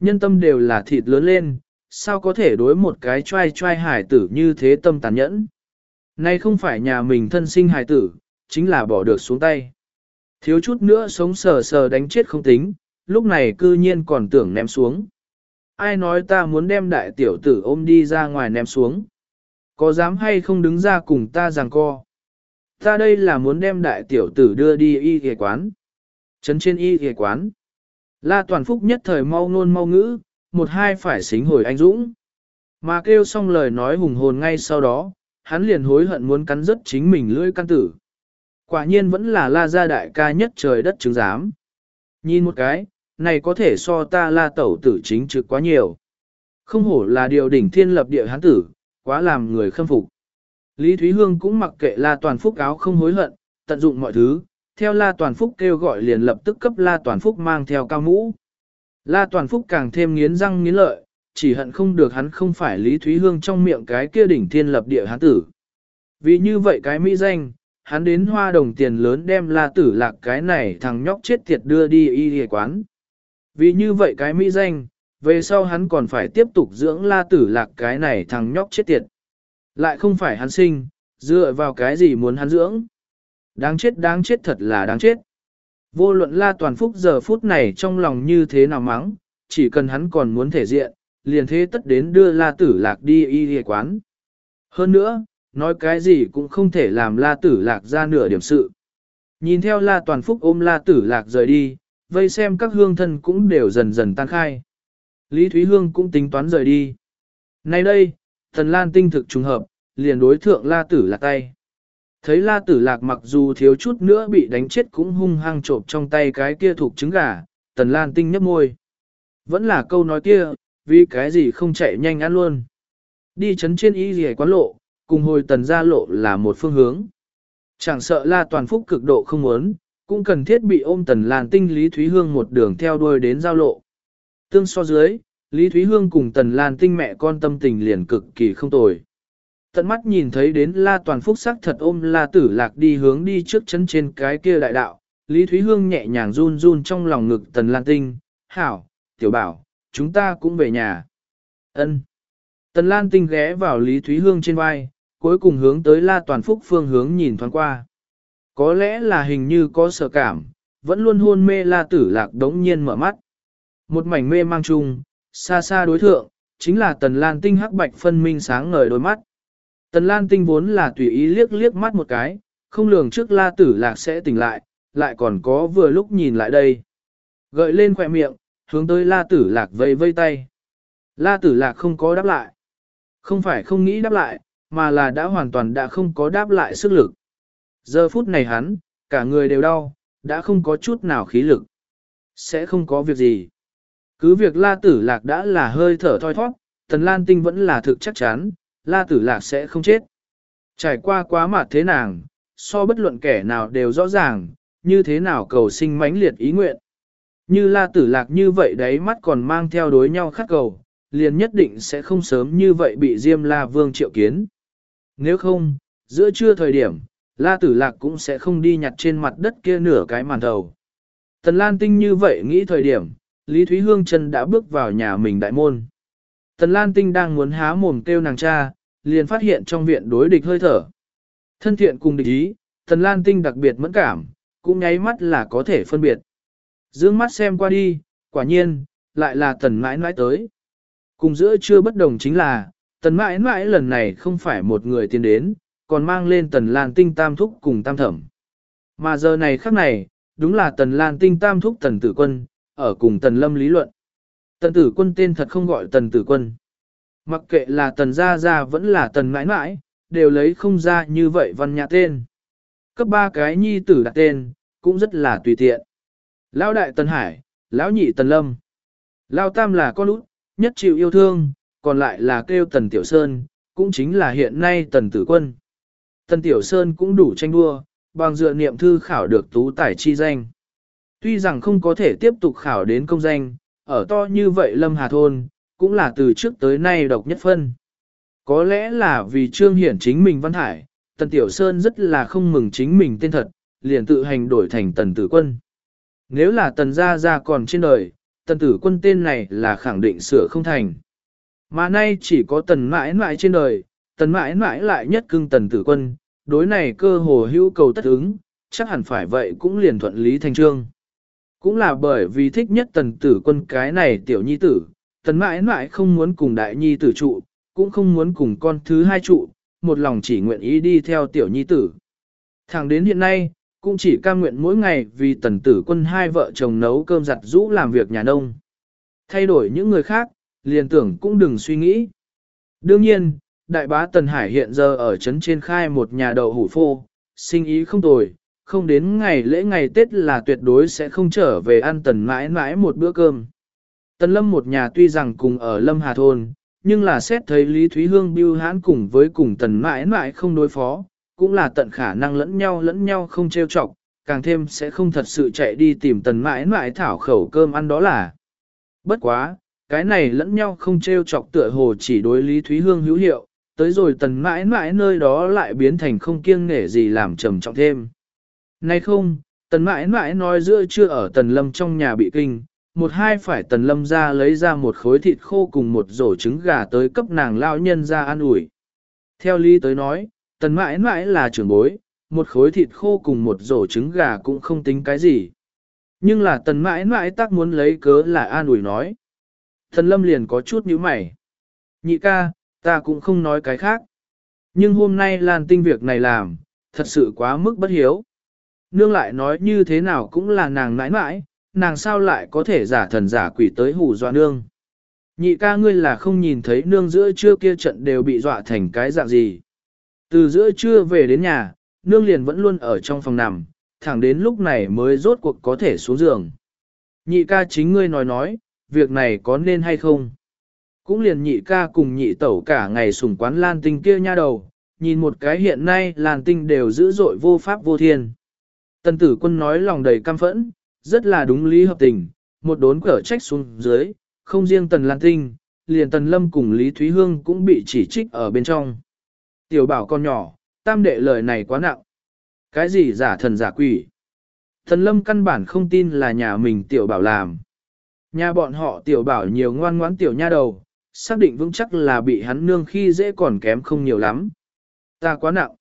Nhân tâm đều là thịt lớn lên, sao có thể đối một cái trai trai hải tử như thế tâm tàn nhẫn. Nay không phải nhà mình thân sinh hải tử, chính là bỏ được xuống tay. Thiếu chút nữa sống sờ sờ đánh chết không tính, lúc này cư nhiên còn tưởng ném xuống. Ai nói ta muốn đem đại tiểu tử ôm đi ra ngoài ném xuống? Có dám hay không đứng ra cùng ta giằng co? Ta đây là muốn đem đại tiểu tử đưa đi y ghề quán. Trấn trên y ghề quán. La Toàn Phúc nhất thời mau nôn mau ngữ, một hai phải xính hồi anh Dũng. Mà kêu xong lời nói hùng hồn ngay sau đó, hắn liền hối hận muốn cắn rứt chính mình lưỡi căn tử. Quả nhiên vẫn là la gia đại ca nhất trời đất chứng giám. Nhìn một cái, này có thể so ta la tẩu tử chính trực quá nhiều. Không hổ là điều đỉnh thiên lập địa hán tử, quá làm người khâm phục. Lý Thúy Hương cũng mặc kệ la toàn phúc áo không hối hận, tận dụng mọi thứ, theo la toàn phúc kêu gọi liền lập tức cấp la toàn phúc mang theo cao mũ. La toàn phúc càng thêm nghiến răng nghiến lợi, chỉ hận không được hắn không phải Lý Thúy Hương trong miệng cái kia đỉnh thiên lập địa hán tử. Vì như vậy cái mỹ danh, hắn đến hoa đồng tiền lớn đem la tử lạc cái này thằng nhóc chết tiệt đưa đi y hề quán. Vì như vậy cái mỹ danh, về sau hắn còn phải tiếp tục dưỡng la tử lạc cái này thằng nhóc chết tiệt. Lại không phải hắn sinh, dựa vào cái gì muốn hắn dưỡng. Đáng chết đáng chết thật là đáng chết. Vô luận la toàn phúc giờ phút này trong lòng như thế nào mắng, chỉ cần hắn còn muốn thể diện, liền thế tất đến đưa la tử lạc đi y hề quán. Hơn nữa, nói cái gì cũng không thể làm la tử lạc ra nửa điểm sự. Nhìn theo la toàn phúc ôm la tử lạc rời đi, vây xem các hương thân cũng đều dần dần tan khai. Lý Thúy Hương cũng tính toán rời đi. Nay đây, thần lan tinh thực trùng hợp, liền đối thượng la tử lạc tay. Thấy la tử lạc mặc dù thiếu chút nữa bị đánh chết cũng hung hăng trộm trong tay cái kia thuộc trứng gà, tần lan tinh nhấp môi. Vẫn là câu nói kia, vì cái gì không chạy nhanh ăn luôn. Đi chấn trên y gì quán lộ, cùng hồi tần gia lộ là một phương hướng. Chẳng sợ la toàn phúc cực độ không muốn, cũng cần thiết bị ôm tần lan tinh Lý Thúy Hương một đường theo đuôi đến giao lộ. Tương so dưới, Lý Thúy Hương cùng tần lan tinh mẹ con tâm tình liền cực kỳ không tồi. Tận mắt nhìn thấy đến la toàn phúc sắc thật ôm la tử lạc đi hướng đi trước chân trên cái kia đại đạo, Lý Thúy Hương nhẹ nhàng run run trong lòng ngực tần lan tinh, hảo, tiểu bảo, chúng ta cũng về nhà. Ân. Tần Lan Tinh ghé vào Lý Thúy Hương trên vai, cuối cùng hướng tới La Toàn Phúc phương hướng nhìn thoáng qua. Có lẽ là hình như có sợ cảm, vẫn luôn hôn mê La Tử Lạc đống nhiên mở mắt. Một mảnh mê mang chung, xa xa đối thượng, chính là Tần Lan Tinh hắc bạch phân minh sáng ngời đôi mắt. Tần Lan Tinh vốn là tùy ý liếc liếc mắt một cái, không lường trước La Tử Lạc sẽ tỉnh lại, lại còn có vừa lúc nhìn lại đây. Gợi lên khỏe miệng, hướng tới La Tử Lạc vây vây tay. La Tử Lạc không có đáp lại. Không phải không nghĩ đáp lại, mà là đã hoàn toàn đã không có đáp lại sức lực. Giờ phút này hắn, cả người đều đau, đã không có chút nào khí lực. Sẽ không có việc gì. Cứ việc La Tử Lạc đã là hơi thở thoi thoát, Tần Lan Tinh vẫn là thực chắc chắn, La Tử Lạc sẽ không chết. Trải qua quá mặt thế nàng, so bất luận kẻ nào đều rõ ràng, như thế nào cầu sinh mãnh liệt ý nguyện. Như la tử lạc như vậy đấy mắt còn mang theo đối nhau khắc cầu, liền nhất định sẽ không sớm như vậy bị Diêm La Vương triệu kiến. Nếu không, giữa trưa thời điểm, La Tử Lạc cũng sẽ không đi nhặt trên mặt đất kia nửa cái màn thầu. Tần Lan Tinh như vậy nghĩ thời điểm, Lý Thúy Hương chân đã bước vào nhà mình đại môn. Tần Lan Tinh đang muốn há mồm kêu nàng cha, liền phát hiện trong viện đối địch hơi thở. Thân thiện cùng địch ý, Tần Lan Tinh đặc biệt mẫn cảm, cũng nháy mắt là có thể phân biệt. Dương mắt xem qua đi, quả nhiên, lại là tần mãi mãi tới. Cùng giữa chưa bất đồng chính là, tần mãi mãi lần này không phải một người tiến đến, còn mang lên tần lan tinh tam thúc cùng tam thẩm. Mà giờ này khắc này, đúng là tần lan tinh tam thúc tần tử quân, ở cùng tần lâm lý luận. Tần tử quân tên thật không gọi tần tử quân. Mặc kệ là tần gia gia vẫn là tần mãi mãi, đều lấy không ra như vậy văn nhã tên. Cấp ba cái nhi tử đặt tên, cũng rất là tùy tiện. Lão đại tần hải, lão nhị tần lâm. Lão tam là con út, nhất chịu yêu thương, còn lại là kêu tần tiểu sơn, cũng chính là hiện nay tần tử quân. Tần tiểu sơn cũng đủ tranh đua, bằng dựa niệm thư khảo được tú tài chi danh. Tuy rằng không có thể tiếp tục khảo đến công danh, ở to như vậy Lâm Hà Thôn, cũng là từ trước tới nay độc nhất phân. Có lẽ là vì Trương Hiển chính mình văn hải, Tần Tiểu Sơn rất là không mừng chính mình tên thật, liền tự hành đổi thành Tần Tử Quân. Nếu là Tần Gia Gia còn trên đời, Tần Tử Quân tên này là khẳng định sửa không thành. Mà nay chỉ có Tần mãi mãi trên đời, Tần mãi mãi lại nhất cưng Tần Tử Quân, đối này cơ hồ hữu cầu tất ứng, chắc hẳn phải vậy cũng liền thuận lý thành trương. Cũng là bởi vì thích nhất Tần Tử Quân cái này tiểu nhi tử, Tần mãi mãi không muốn cùng đại nhi tử trụ, cũng không muốn cùng con thứ hai trụ, một lòng chỉ nguyện ý đi theo tiểu nhi tử. Thẳng đến hiện nay, cũng chỉ ca nguyện mỗi ngày vì tần tử quân hai vợ chồng nấu cơm giặt rũ làm việc nhà nông. Thay đổi những người khác, liền tưởng cũng đừng suy nghĩ. Đương nhiên, đại bá Tần Hải hiện giờ ở trấn trên khai một nhà đậu hủ phô, sinh ý không tồi, không đến ngày lễ ngày Tết là tuyệt đối sẽ không trở về ăn tần mãi mãi một bữa cơm. Tần Lâm một nhà tuy rằng cùng ở Lâm Hà Thôn, nhưng là xét thấy Lý Thúy Hương biêu hãn cùng với cùng tần mãi mãi không đối phó, cũng là tận khả năng lẫn nhau lẫn nhau không trêu chọc, càng thêm sẽ không thật sự chạy đi tìm tần mãi mãi thảo khẩu cơm ăn đó là. Bất quá, cái này lẫn nhau không trêu chọc tựa hồ chỉ đối Lý Thúy Hương hữu hiệu, tới rồi tần mãi mãi nơi đó lại biến thành không kiêng nể gì làm trầm trọng thêm. Nay không, tần mãi mãi nói giữa chưa ở tần lâm trong nhà bị kinh, một hai phải tần lâm ra lấy ra một khối thịt khô cùng một rổ trứng gà tới cấp nàng lao nhân ra ăn ủi. Theo lý tới nói, tần mãi mãi là trưởng bối, một khối thịt khô cùng một rổ trứng gà cũng không tính cái gì. Nhưng là tần mãi mãi tác muốn lấy cớ là an ủi nói. Tần lâm liền có chút nhíu mày. Nhị ca, ta cũng không nói cái khác. Nhưng hôm nay Lan Tinh việc này làm, thật sự quá mức bất hiếu. Nương lại nói như thế nào cũng là nàng nãi nãi, nàng sao lại có thể giả thần giả quỷ tới hù dọa nương. Nhị ca ngươi là không nhìn thấy nương giữa trưa kia trận đều bị dọa thành cái dạng gì. Từ giữa trưa về đến nhà, nương liền vẫn luôn ở trong phòng nằm, thẳng đến lúc này mới rốt cuộc có thể xuống giường. Nhị ca chính ngươi nói nói, việc này có nên hay không? Cũng liền nhị ca cùng nhị tẩu cả ngày sùng quán lan tinh kia nha đầu, nhìn một cái hiện nay lan tinh đều dữ dội vô pháp vô thiên. Tần tử quân nói lòng đầy căm phẫn, rất là đúng lý hợp tình, một đốn cở trách xuống dưới, không riêng Tần Lan Tinh, liền Tần Lâm cùng Lý Thúy Hương cũng bị chỉ trích ở bên trong. Tiểu bảo con nhỏ, tam đệ lời này quá nặng. Cái gì giả thần giả quỷ? Tần Lâm căn bản không tin là nhà mình tiểu bảo làm. Nhà bọn họ tiểu bảo nhiều ngoan ngoãn tiểu nha đầu, xác định vững chắc là bị hắn nương khi dễ còn kém không nhiều lắm. Ta quá nặng.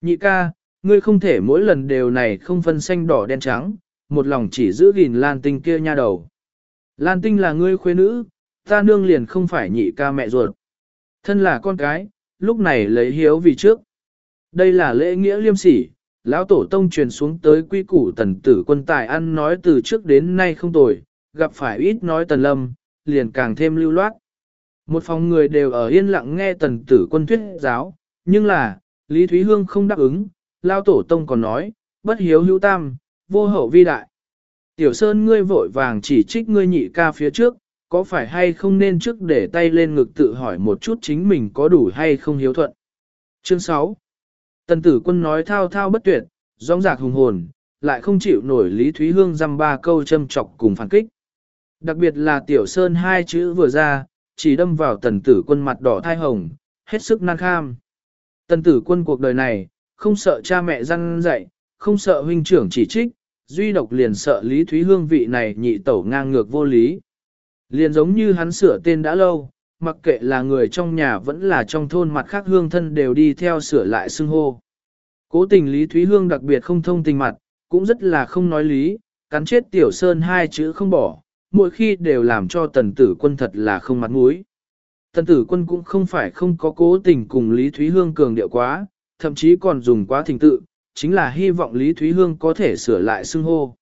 Nhị ca, ngươi không thể mỗi lần đều này không phân xanh đỏ đen trắng, một lòng chỉ giữ gìn Lan Tinh kia nha đầu. Lan Tinh là ngươi khuê nữ, ta nương liền không phải nhị ca mẹ ruột. Thân là con cái, lúc này lấy hiếu vì trước. Đây là lễ nghĩa liêm sỉ, lão tổ tông truyền xuống tới quy củ tần tử quân tài ăn nói từ trước đến nay không tồi, gặp phải ít nói tần lâm, liền càng thêm lưu loát. Một phòng người đều ở yên lặng nghe tần tử quân thuyết giáo, nhưng là, Lý Thúy Hương không đáp ứng, lao tổ tông còn nói, bất hiếu hữu tam, vô hậu vi đại. Tiểu Sơn ngươi vội vàng chỉ trích ngươi nhị ca phía trước, có phải hay không nên trước để tay lên ngực tự hỏi một chút chính mình có đủ hay không hiếu thuận. Chương 6 Tần tử quân nói thao thao bất tuyệt, rong rạc hùng hồn, lại không chịu nổi Lý Thúy Hương dăm ba câu châm chọc cùng phản kích. Đặc biệt là Tiểu Sơn hai chữ vừa ra, chỉ đâm vào tần tử quân mặt đỏ thai hồng, hết sức nan kham. Tần tử quân cuộc đời này, không sợ cha mẹ răn dạy, không sợ huynh trưởng chỉ trích, duy độc liền sợ Lý Thúy Hương vị này nhị tẩu ngang ngược vô lý. Liền giống như hắn sửa tên đã lâu, mặc kệ là người trong nhà vẫn là trong thôn mặt khác hương thân đều đi theo sửa lại xưng hô. Cố tình Lý Thúy Hương đặc biệt không thông tình mặt, cũng rất là không nói lý, cắn chết tiểu sơn hai chữ không bỏ, mỗi khi đều làm cho tần tử quân thật là không mặt mũi. Tần tử quân cũng không phải không có cố tình cùng Lý Thúy Hương cường điệu quá, thậm chí còn dùng quá thình tự, chính là hy vọng Lý Thúy Hương có thể sửa lại xưng hô.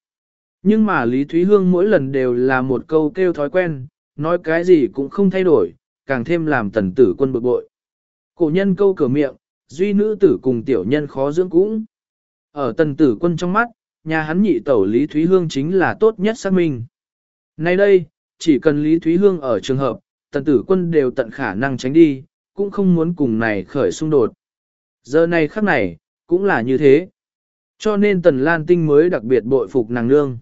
Nhưng mà Lý Thúy Hương mỗi lần đều là một câu kêu thói quen, nói cái gì cũng không thay đổi, càng thêm làm tần tử quân bực bội. Cổ nhân câu cửa miệng, duy nữ tử cùng tiểu nhân khó dưỡng cũng. Ở tần tử quân trong mắt, nhà hắn nhị tẩu Lý Thúy Hương chính là tốt nhất xác minh. Nay đây, chỉ cần Lý Thúy Hương ở trường hợp, tần tử quân đều tận khả năng tránh đi, cũng không muốn cùng này khởi xung đột. Giờ này khắc này, cũng là như thế. Cho nên tần Lan Tinh mới đặc biệt bội phục nàng nương.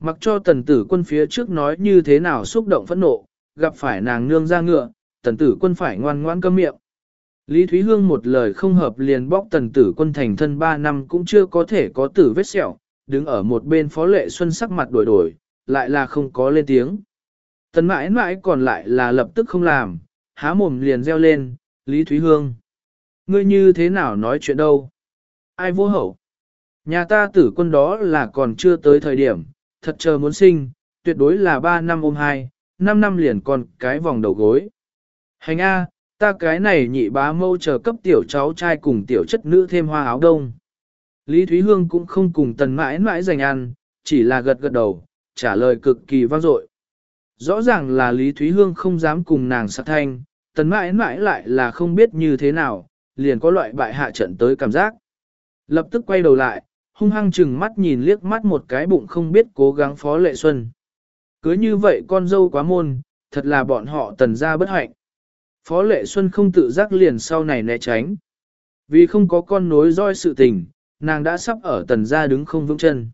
Mặc cho tần tử quân phía trước nói như thế nào xúc động phẫn nộ, gặp phải nàng nương ra ngựa, tần tử quân phải ngoan ngoan câm miệng. Lý Thúy Hương một lời không hợp liền bóc tần tử quân thành thân 3 năm cũng chưa có thể có tử vết sẹo, đứng ở một bên phó lệ xuân sắc mặt đổi đổi, lại là không có lên tiếng. Tần mãi mãi còn lại là lập tức không làm, há mồm liền reo lên, Lý Thúy Hương. Ngươi như thế nào nói chuyện đâu? Ai vô hậu? Nhà ta tử quân đó là còn chưa tới thời điểm, thật chờ muốn sinh, tuyệt đối là 3 năm ôm hai, 5 năm liền còn cái vòng đầu gối. Hành A, ta cái này nhị bá mâu chờ cấp tiểu cháu trai cùng tiểu chất nữ thêm hoa áo đông. Lý Thúy Hương cũng không cùng tần mãi mãi dành ăn, chỉ là gật gật đầu, trả lời cực kỳ vang dội. Rõ ràng là Lý Thúy Hương không dám cùng nàng sát thanh, tần mãi mãi lại là không biết như thế nào, liền có loại bại hạ trận tới cảm giác. Lập tức quay đầu lại, hung hăng chừng mắt nhìn liếc mắt một cái bụng không biết cố gắng phó lệ xuân. Cứ như vậy con dâu quá môn, thật là bọn họ tần ra bất hạnh. Phó lệ xuân không tự giác liền sau này né tránh. Vì không có con nối roi sự tình, nàng đã sắp ở tần ra đứng không vững chân.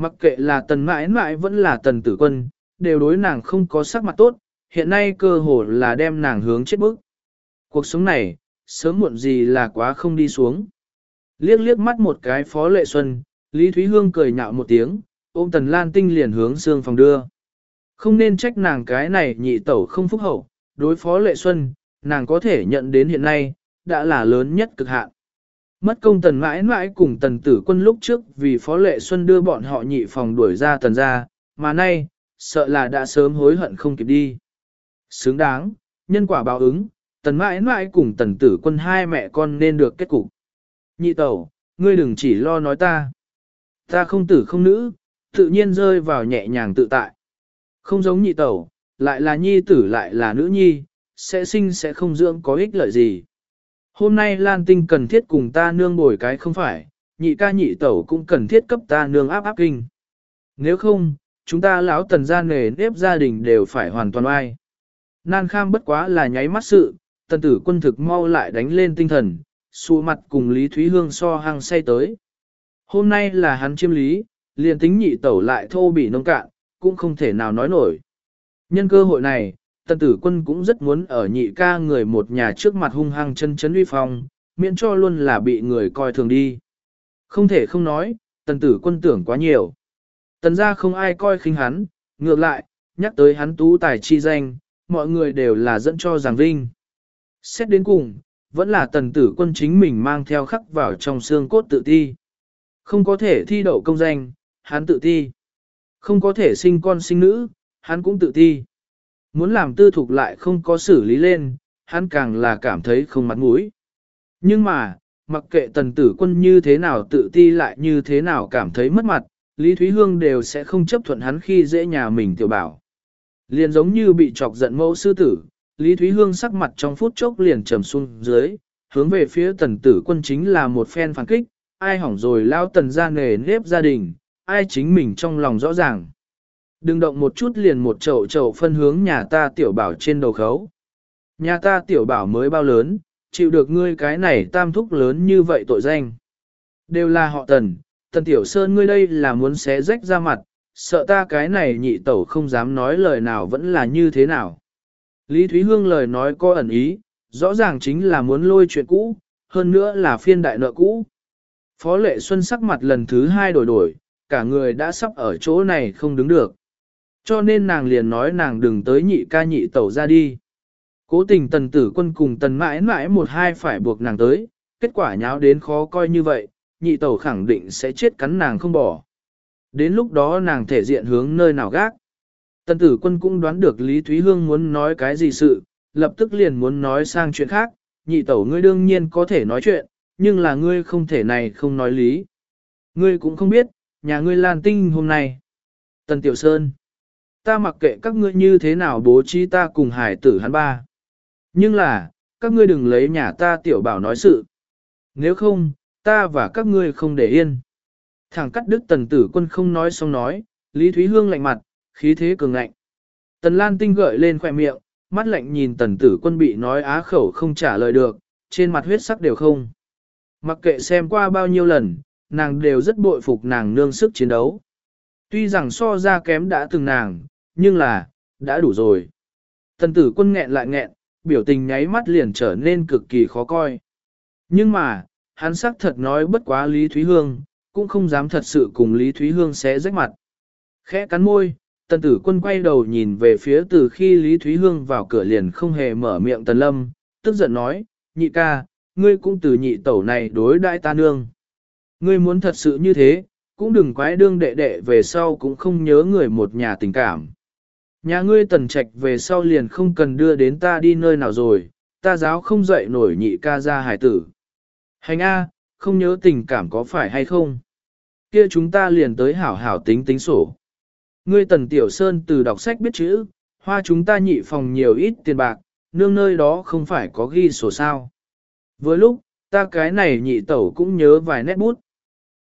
Mặc kệ là tần mãi mãi vẫn là tần tử quân, đều đối nàng không có sắc mặt tốt, hiện nay cơ hồ là đem nàng hướng chết bức. Cuộc sống này, sớm muộn gì là quá không đi xuống. Liếc liếc mắt một cái phó lệ xuân, Lý Thúy Hương cười nhạo một tiếng, ôm tần lan tinh liền hướng xương phòng đưa. Không nên trách nàng cái này nhị tẩu không phúc hậu, đối phó lệ xuân, nàng có thể nhận đến hiện nay, đã là lớn nhất cực hạn. Mất công tần mãi mãi cùng tần tử quân lúc trước vì phó lệ xuân đưa bọn họ nhị phòng đuổi ra tần ra, mà nay, sợ là đã sớm hối hận không kịp đi. Xứng đáng, nhân quả báo ứng, tần mãi mãi cùng tần tử quân hai mẹ con nên được kết cục. Nhị tẩu, ngươi đừng chỉ lo nói ta. Ta không tử không nữ, tự nhiên rơi vào nhẹ nhàng tự tại. Không giống nhị tẩu, lại là nhi tử lại là nữ nhi, sẽ sinh sẽ không dưỡng có ích lợi gì. Hôm nay Lan Tinh cần thiết cùng ta nương bồi cái không phải, nhị ca nhị tẩu cũng cần thiết cấp ta nương áp áp kinh. Nếu không, chúng ta lão tần gia nề nếp gia đình đều phải hoàn toàn ai. Nan kham bất quá là nháy mắt sự, tần tử quân thực mau lại đánh lên tinh thần, xua mặt cùng Lý Thúy Hương so hăng say tới. Hôm nay là hắn chiêm lý, liền tính nhị tẩu lại thô bị nông cạn, cũng không thể nào nói nổi. Nhân cơ hội này, tần tử quân cũng rất muốn ở nhị ca người một nhà trước mặt hung hăng chân chấn uy phong, miễn cho luôn là bị người coi thường đi. Không thể không nói, tần tử quân tưởng quá nhiều. Tần ra không ai coi khinh hắn, ngược lại, nhắc tới hắn tú tài chi danh, mọi người đều là dẫn cho giảng vinh. Xét đến cùng, vẫn là tần tử quân chính mình mang theo khắc vào trong xương cốt tự ti. Không có thể thi đậu công danh, hắn tự ti. Không có thể sinh con sinh nữ, hắn cũng tự ti. Muốn làm tư thục lại không có xử lý lên, hắn càng là cảm thấy không mặt mũi. Nhưng mà, mặc kệ tần tử quân như thế nào tự ti lại như thế nào cảm thấy mất mặt, Lý Thúy Hương đều sẽ không chấp thuận hắn khi dễ nhà mình tiểu bảo. Liền giống như bị chọc giận mẫu sư tử, Lý Thúy Hương sắc mặt trong phút chốc liền trầm xuống dưới, hướng về phía tần tử quân chính là một phen phản kích, ai hỏng rồi lao tần ra nghề nếp gia đình, ai chính mình trong lòng rõ ràng. Đừng động một chút liền một chậu chậu phân hướng nhà ta tiểu bảo trên đầu khấu. Nhà ta tiểu bảo mới bao lớn, chịu được ngươi cái này tam thúc lớn như vậy tội danh. Đều là họ tần, tần tiểu sơn ngươi đây là muốn xé rách ra mặt, sợ ta cái này nhị tẩu không dám nói lời nào vẫn là như thế nào. Lý Thúy Hương lời nói có ẩn ý, rõ ràng chính là muốn lôi chuyện cũ, hơn nữa là phiên đại nợ cũ. Phó Lệ Xuân sắc mặt lần thứ hai đổi đổi, cả người đã sắp ở chỗ này không đứng được. Cho nên nàng liền nói nàng đừng tới nhị ca nhị tẩu ra đi. Cố tình tần tử quân cùng tần mãi mãi một hai phải buộc nàng tới, kết quả nháo đến khó coi như vậy, nhị tẩu khẳng định sẽ chết cắn nàng không bỏ. Đến lúc đó nàng thể diện hướng nơi nào gác. Tần tử quân cũng đoán được Lý Thúy Hương muốn nói cái gì sự, lập tức liền muốn nói sang chuyện khác, nhị tẩu ngươi đương nhiên có thể nói chuyện, nhưng là ngươi không thể này không nói lý. Ngươi cũng không biết, nhà ngươi lan tinh hôm nay. Tần Tiểu Sơn, ta mặc kệ các ngươi như thế nào bố trí ta cùng hải tử hắn ba. Nhưng là, các ngươi đừng lấy nhà ta tiểu bảo nói sự. Nếu không, ta và các ngươi không để yên. Thẳng cắt đức tần tử quân không nói xong nói, Lý Thúy Hương lạnh mặt, khí thế cường ngạnh. Tần Lan Tinh gợi lên khỏe miệng, mắt lạnh nhìn tần tử quân bị nói á khẩu không trả lời được, trên mặt huyết sắc đều không. Mặc kệ xem qua bao nhiêu lần, nàng đều rất bội phục nàng nương sức chiến đấu. Tuy rằng so ra kém đã từng nàng, nhưng là, đã đủ rồi. Tần tử quân nghẹn lại nghẹn, biểu tình nháy mắt liền trở nên cực kỳ khó coi. Nhưng mà, hắn sắc thật nói bất quá Lý Thúy Hương, cũng không dám thật sự cùng Lý Thúy Hương xé rách mặt. Khẽ cắn môi, tần tử quân quay đầu nhìn về phía từ khi Lý Thúy Hương vào cửa liền không hề mở miệng tần lâm, tức giận nói, nhị ca, ngươi cũng từ nhị tẩu này đối đại ta nương. Ngươi muốn thật sự như thế, cũng đừng quái đương đệ đệ về sau cũng không nhớ người một nhà tình cảm. Nhà ngươi tần trạch về sau liền không cần đưa đến ta đi nơi nào rồi, ta giáo không dậy nổi nhị ca ra hải tử. Hành A, không nhớ tình cảm có phải hay không? Kia chúng ta liền tới hảo hảo tính tính sổ. Ngươi tần tiểu sơn từ đọc sách biết chữ, hoa chúng ta nhị phòng nhiều ít tiền bạc, nương nơi đó không phải có ghi sổ sao. Với lúc, ta cái này nhị tẩu cũng nhớ vài nét bút.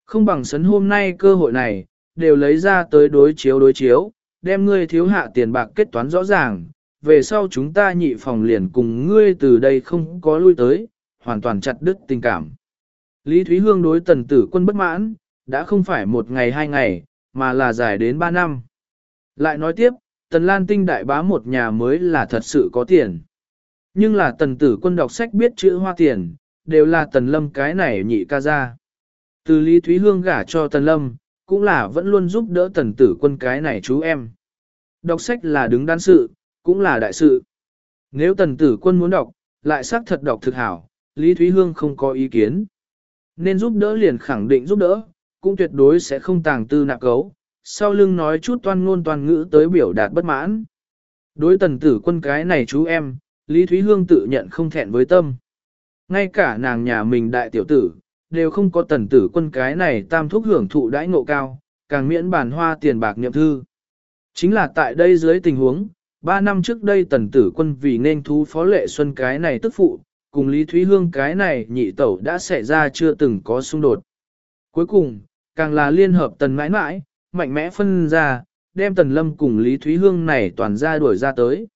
Không bằng sấn hôm nay cơ hội này, đều lấy ra tới đối chiếu đối chiếu, đem ngươi thiếu hạ tiền bạc kết toán rõ ràng, về sau chúng ta nhị phòng liền cùng ngươi từ đây không có lui tới, hoàn toàn chặt đứt tình cảm. Lý Thúy Hương đối tần tử quân bất mãn, đã không phải một ngày hai ngày, mà là dài đến ba năm. Lại nói tiếp, tần lan tinh đại bá một nhà mới là thật sự có tiền. Nhưng là tần tử quân đọc sách biết chữ hoa tiền, đều là tần lâm cái này nhị ca ra. Từ Lý Thúy Hương gả cho tần lâm, cũng là vẫn luôn giúp đỡ tần tử quân cái này chú em. Đọc sách là đứng đắn sự, cũng là đại sự. Nếu tần tử quân muốn đọc, lại xác thật đọc thực hảo, Lý Thúy Hương không có ý kiến. Nên giúp đỡ liền khẳng định giúp đỡ, cũng tuyệt đối sẽ không tàng tư nạp cấu, sau lưng nói chút toan ngôn toàn ngữ tới biểu đạt bất mãn. Đối tần tử quân cái này chú em, Lý Thúy Hương tự nhận không thẹn với tâm. Ngay cả nàng nhà mình đại tiểu tử, đều không có tần tử quân cái này tam thúc hưởng thụ đãi ngộ cao, càng miễn bản hoa tiền bạc niệm thư. Chính là tại đây dưới tình huống, ba năm trước đây tần tử quân vì nên thú phó lệ xuân cái này tức phụ, cùng Lý Thúy Hương cái này nhị tẩu đã xảy ra chưa từng có xung đột. Cuối cùng, càng là liên hợp tần mãi mãi, mạnh mẽ phân ra, đem tần lâm cùng Lý Thúy Hương này toàn ra đuổi ra tới.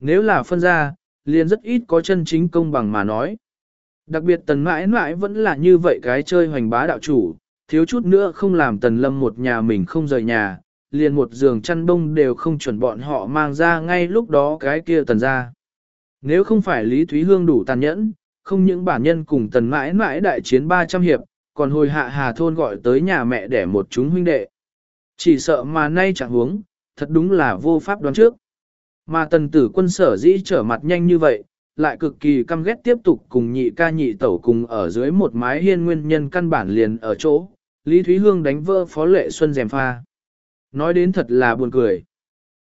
Nếu là phân ra, liền rất ít có chân chính công bằng mà nói. Đặc biệt tần mãi mãi vẫn là như vậy cái chơi hoành bá đạo chủ, thiếu chút nữa không làm tần lâm một nhà mình không rời nhà, liền một giường chăn đông đều không chuẩn bọn họ mang ra ngay lúc đó cái kia tần ra. Nếu không phải Lý Thúy Hương đủ tàn nhẫn, không những bản nhân cùng tần mãi mãi đại chiến 300 hiệp, còn hồi hạ hà thôn gọi tới nhà mẹ để một chúng huynh đệ. Chỉ sợ mà nay chẳng huống, thật đúng là vô pháp đoán trước. Mà tần tử quân sở dĩ trở mặt nhanh như vậy, lại cực kỳ căm ghét tiếp tục cùng nhị ca nhị tẩu cùng ở dưới một mái hiên nguyên nhân căn bản liền ở chỗ, Lý Thúy Hương đánh vỡ phó lệ xuân dèm pha. Nói đến thật là buồn cười.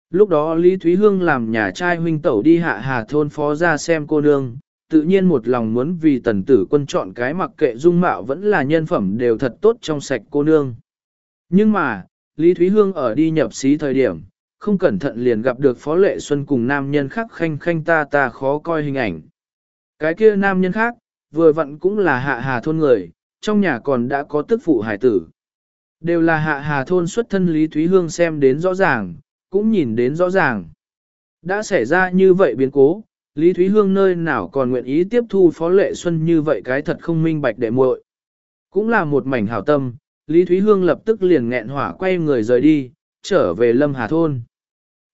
Lúc đó Lý Thúy Hương làm nhà trai huynh tẩu đi hạ hà thôn phó ra xem cô nương, tự nhiên một lòng muốn vì tần tử quân chọn cái mặc kệ dung mạo vẫn là nhân phẩm đều thật tốt trong sạch cô nương. Nhưng mà, Lý Thúy Hương ở đi nhập xí thời điểm, không cẩn thận liền gặp được Phó Lệ Xuân cùng nam nhân khác khanh khanh ta ta khó coi hình ảnh. Cái kia nam nhân khác, vừa vặn cũng là hạ hà thôn người, trong nhà còn đã có tức phụ hải tử. Đều là hạ hà thôn xuất thân Lý Thúy Hương xem đến rõ ràng, cũng nhìn đến rõ ràng. Đã xảy ra như vậy biến cố, Lý Thúy Hương nơi nào còn nguyện ý tiếp thu Phó Lệ Xuân như vậy cái thật không minh bạch đệ muội. Cũng là một mảnh hảo tâm, Lý Thúy Hương lập tức liền nghẹn hỏa quay người rời đi, trở về Lâm Hà Thôn.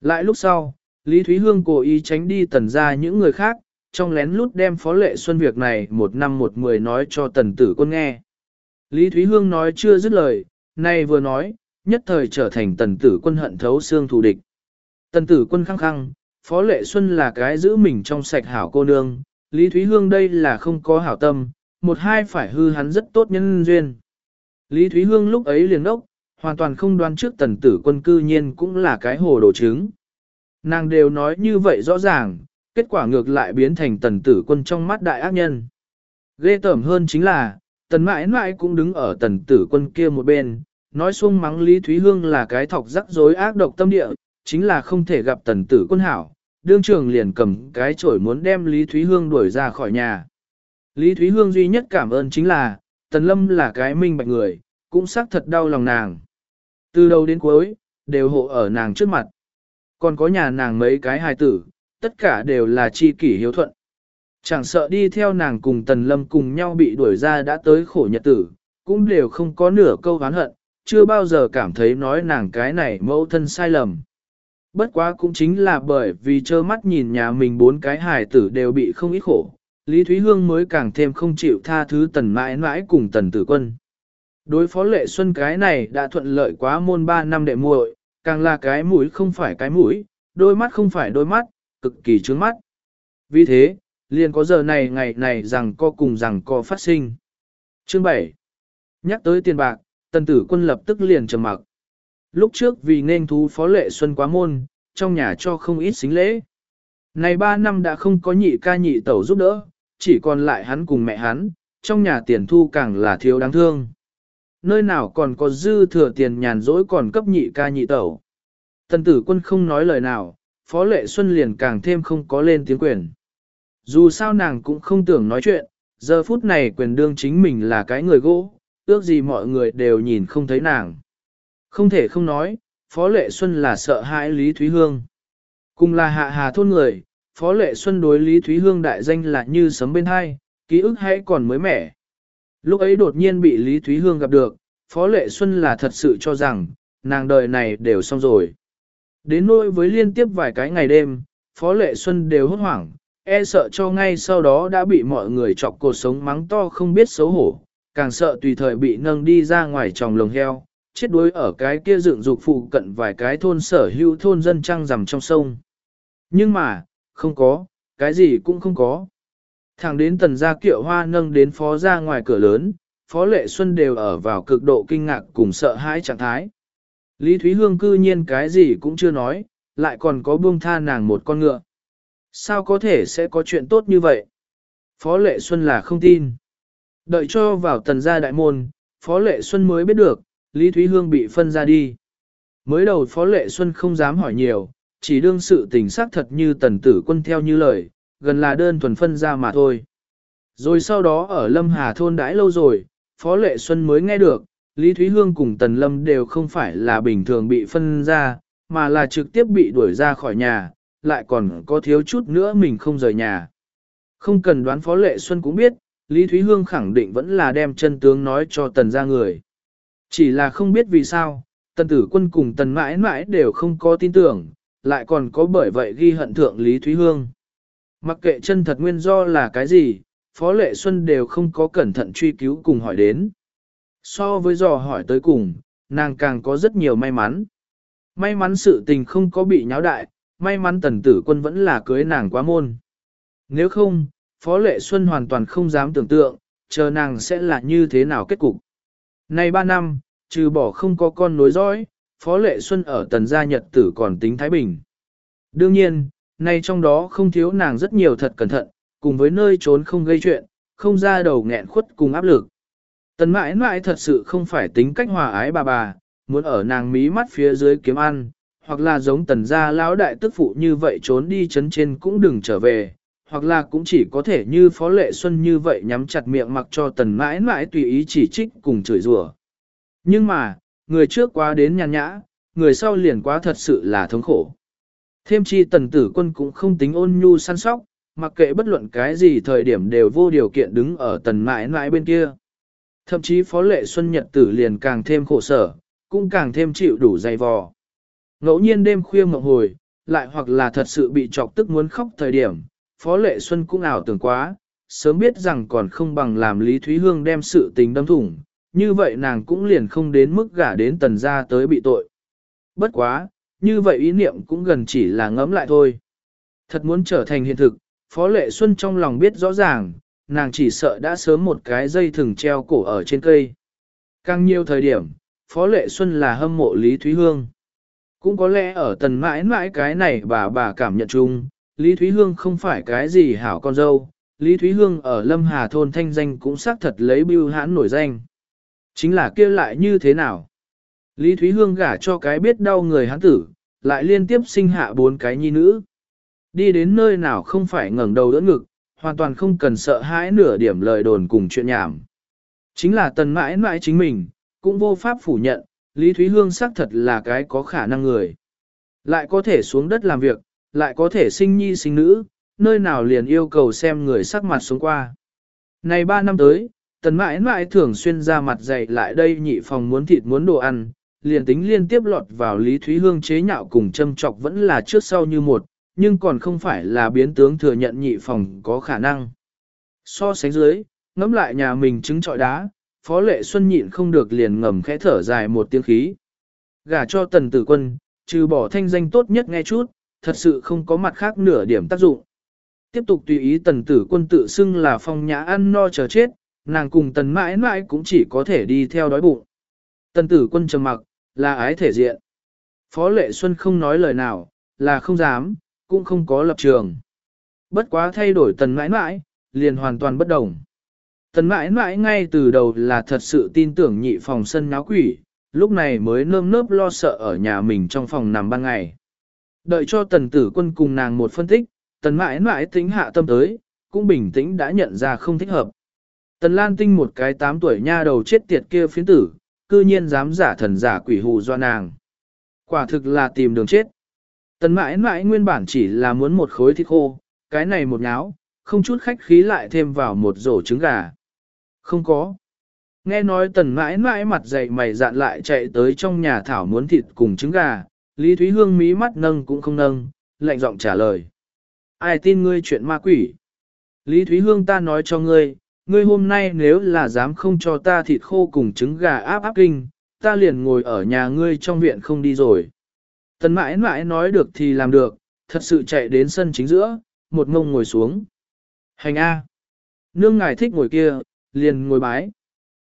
Lại lúc sau, Lý Thúy Hương cố ý tránh đi tần ra những người khác, trong lén lút đem Phó Lệ Xuân việc này một năm một mười nói cho tần tử quân nghe. Lý Thúy Hương nói chưa dứt lời, nay vừa nói, nhất thời trở thành tần tử quân hận thấu xương thù địch. Tần tử quân khăng khăng, Phó Lệ Xuân là cái giữ mình trong sạch hảo cô nương, Lý Thúy Hương đây là không có hảo tâm, một hai phải hư hắn rất tốt nhân duyên. Lý Thúy Hương lúc ấy liền đốc, hoàn toàn không đoán trước tần tử quân cư nhiên cũng là cái hồ đồ trứng. Nàng đều nói như vậy rõ ràng, kết quả ngược lại biến thành tần tử quân trong mắt đại ác nhân. Ghê tởm hơn chính là, tần mãi mãi cũng đứng ở tần tử quân kia một bên, nói xuông mắng Lý Thúy Hương là cái thọc rắc rối ác độc tâm địa, chính là không thể gặp tần tử quân hảo, đương trường liền cầm cái chổi muốn đem Lý Thúy Hương đuổi ra khỏi nhà. Lý Thúy Hương duy nhất cảm ơn chính là, tần lâm là cái minh bạch người, cũng xác thật đau lòng nàng. Từ đầu đến cuối, đều hộ ở nàng trước mặt. Còn có nhà nàng mấy cái hài tử, tất cả đều là chi kỷ hiếu thuận. Chẳng sợ đi theo nàng cùng Tần Lâm cùng nhau bị đuổi ra đã tới khổ nhật tử, cũng đều không có nửa câu oán hận, chưa bao giờ cảm thấy nói nàng cái này mẫu thân sai lầm. Bất quá cũng chính là bởi vì trơ mắt nhìn nhà mình bốn cái hài tử đều bị không ít khổ, Lý Thúy Hương mới càng thêm không chịu tha thứ tần mãi mãi cùng tần tử quân. Đối phó lệ xuân cái này đã thuận lợi quá môn 3 năm đệ muội, càng là cái mũi không phải cái mũi, đôi mắt không phải đôi mắt, cực kỳ trướng mắt. Vì thế, liền có giờ này ngày này rằng co cùng rằng co phát sinh. Chương 7. Nhắc tới tiền bạc, tần tử quân lập tức liền trầm mặc. Lúc trước vì nên thú phó lệ xuân quá môn, trong nhà cho không ít xính lễ. Này 3 năm đã không có nhị ca nhị tẩu giúp đỡ, chỉ còn lại hắn cùng mẹ hắn, trong nhà tiền thu càng là thiếu đáng thương. Nơi nào còn có dư thừa tiền nhàn rỗi còn cấp nhị ca nhị tẩu. Tần tử quân không nói lời nào, Phó Lệ Xuân liền càng thêm không có lên tiếng quyền. Dù sao nàng cũng không tưởng nói chuyện, giờ phút này quyền đương chính mình là cái người gỗ, ước gì mọi người đều nhìn không thấy nàng. Không thể không nói, Phó Lệ Xuân là sợ hãi Lý Thúy Hương. Cùng là hạ hà thôn người, Phó Lệ Xuân đối Lý Thúy Hương đại danh là như sấm bên hai, ký ức hãy còn mới mẻ. Lúc ấy đột nhiên bị Lý Thúy Hương gặp được, Phó Lệ Xuân là thật sự cho rằng, nàng đời này đều xong rồi. Đến nỗi với liên tiếp vài cái ngày đêm, Phó Lệ Xuân đều hốt hoảng, e sợ cho ngay sau đó đã bị mọi người chọc cột sống mắng to không biết xấu hổ, càng sợ tùy thời bị nâng đi ra ngoài tròng lồng heo, chết đuối ở cái kia dựng dục phụ cận vài cái thôn sở hữu thôn dân trăng rằm trong sông. Nhưng mà, không có, cái gì cũng không có. Thẳng đến tần gia kiệu hoa nâng đến phó ra ngoài cửa lớn, phó lệ xuân đều ở vào cực độ kinh ngạc cùng sợ hãi trạng thái. Lý Thúy Hương cư nhiên cái gì cũng chưa nói, lại còn có buông tha nàng một con ngựa. Sao có thể sẽ có chuyện tốt như vậy? Phó Lệ Xuân là không tin. Đợi cho vào tần gia đại môn, Phó Lệ Xuân mới biết được, Lý Thúy Hương bị phân ra đi. Mới đầu Phó Lệ Xuân không dám hỏi nhiều, chỉ đương sự tình xác thật như tần tử quân theo như lời, gần là đơn thuần phân ra mà thôi. Rồi sau đó ở Lâm Hà thôn đãi lâu rồi, Phó Lệ Xuân mới nghe được, Lý Thúy Hương cùng Tần Lâm đều không phải là bình thường bị phân ra, mà là trực tiếp bị đuổi ra khỏi nhà, lại còn có thiếu chút nữa mình không rời nhà. Không cần đoán Phó Lệ Xuân cũng biết, Lý Thúy Hương khẳng định vẫn là đem chân tướng nói cho Tần ra người. Chỉ là không biết vì sao, Tần Tử Quân cùng Tần mãi mãi đều không có tin tưởng, lại còn có bởi vậy ghi hận thượng Lý Thúy Hương. Mặc kệ chân thật nguyên do là cái gì, Phó Lệ Xuân đều không có cẩn thận truy cứu cùng hỏi đến. So với dò hỏi tới cùng, nàng càng có rất nhiều may mắn. May mắn sự tình không có bị nháo đại, may mắn tần tử quân vẫn là cưới nàng quá môn. Nếu không, Phó Lệ Xuân hoàn toàn không dám tưởng tượng, chờ nàng sẽ là như thế nào kết cục. Nay ba năm, trừ bỏ không có con nối dõi, Phó Lệ Xuân ở tần gia nhật tử còn tính Thái Bình. Đương nhiên, nay trong đó không thiếu nàng rất nhiều thật cẩn thận, cùng với nơi trốn không gây chuyện, không ra đầu nghẹn khuất cùng áp lực. Tần mãi mãi thật sự không phải tính cách hòa ái bà bà, muốn ở nàng mí mắt phía dưới kiếm ăn, hoặc là giống tần gia lão đại tức phụ như vậy trốn đi chấn trên cũng đừng trở về, hoặc là cũng chỉ có thể như phó lệ xuân như vậy nhắm chặt miệng mặc cho tần mãi mãi tùy ý chỉ trích cùng chửi rủa. Nhưng mà, người trước quá đến nhàn nhã, người sau liền quá thật sự là thống khổ. Thêm chi tần tử quân cũng không tính ôn nhu săn sóc, mặc kệ bất luận cái gì thời điểm đều vô điều kiện đứng ở tần mãi mãi bên kia. Thậm chí Phó Lệ Xuân Nhật tử liền càng thêm khổ sở, cũng càng thêm chịu đủ dày vò. Ngẫu nhiên đêm khuya mộng hồi, lại hoặc là thật sự bị chọc tức muốn khóc thời điểm, Phó Lệ Xuân cũng ảo tưởng quá, sớm biết rằng còn không bằng làm Lý Thúy Hương đem sự tình đâm thủng, như vậy nàng cũng liền không đến mức gả đến tần gia tới bị tội. Bất quá, như vậy ý niệm cũng gần chỉ là ngẫm lại thôi. Thật muốn trở thành hiện thực, Phó Lệ Xuân trong lòng biết rõ ràng, nàng chỉ sợ đã sớm một cái dây thừng treo cổ ở trên cây. Càng nhiều thời điểm, Phó Lệ Xuân là hâm mộ Lý Thúy Hương. Cũng có lẽ ở tần mãi mãi cái này bà bà cảm nhận chung, Lý Thúy Hương không phải cái gì hảo con dâu, Lý Thúy Hương ở Lâm Hà Thôn thanh danh cũng xác thật lấy bưu hãn nổi danh. Chính là kia lại như thế nào? Lý Thúy Hương gả cho cái biết đau người hán tử, lại liên tiếp sinh hạ bốn cái nhi nữ. Đi đến nơi nào không phải ngẩng đầu đỡ ngực, hoàn toàn không cần sợ hãi nửa điểm lời đồn cùng chuyện nhảm. Chính là tần mãi mãi chính mình, cũng vô pháp phủ nhận, Lý Thúy Hương xác thật là cái có khả năng người. Lại có thể xuống đất làm việc, lại có thể sinh nhi sinh nữ, nơi nào liền yêu cầu xem người sắc mặt xuống qua. Này ba năm tới, tần mãi mãi thường xuyên ra mặt dày lại đây nhị phòng muốn thịt muốn đồ ăn, liền tính liên tiếp lọt vào Lý Thúy Hương chế nhạo cùng châm trọc vẫn là trước sau như một, nhưng còn không phải là biến tướng thừa nhận nhị phòng có khả năng. So sánh dưới, ngắm lại nhà mình trứng trọi đá, Phó Lệ Xuân nhịn không được liền ngầm khẽ thở dài một tiếng khí. Gả cho tần tử quân, trừ bỏ thanh danh tốt nhất nghe chút, thật sự không có mặt khác nửa điểm tác dụng. Tiếp tục tùy ý tần tử quân tự xưng là phong nhã ăn no chờ chết, nàng cùng tần mãi mãi cũng chỉ có thể đi theo đói bụng. Tần tử quân trầm mặc, là ái thể diện. Phó Lệ Xuân không nói lời nào, là không dám, cũng không có lập trường. Bất quá thay đổi tần mãi mãi, liền hoàn toàn bất đồng. Tần mãi mãi ngay từ đầu là thật sự tin tưởng nhị phòng sân náo quỷ, lúc này mới nơm nớp lo sợ ở nhà mình trong phòng nằm ban ngày. Đợi cho tần tử quân cùng nàng một phân tích, tần mãi mãi tính hạ tâm tới, cũng bình tĩnh đã nhận ra không thích hợp. Tần Lan Tinh một cái tám tuổi nha đầu chết tiệt kia phiến tử, cư nhiên dám giả thần giả quỷ hù do nàng. Quả thực là tìm đường chết. Tần mãi mãi nguyên bản chỉ là muốn một khối thịt khô, cái này một nháo, không chút khách khí lại thêm vào một rổ trứng gà. Không có. Nghe nói tần mãi mãi mặt dày mày dạn lại chạy tới trong nhà thảo muốn thịt cùng trứng gà, Lý Thúy Hương mí mắt nâng cũng không nâng, lạnh giọng trả lời. Ai tin ngươi chuyện ma quỷ? Lý Thúy Hương ta nói cho ngươi, ngươi hôm nay nếu là dám không cho ta thịt khô cùng trứng gà áp áp kinh, ta liền ngồi ở nhà ngươi trong viện không đi rồi. Tần mãi mãi nói được thì làm được, thật sự chạy đến sân chính giữa, một ngông ngồi xuống. Hành A. Nương ngài thích ngồi kia, liền ngồi bái.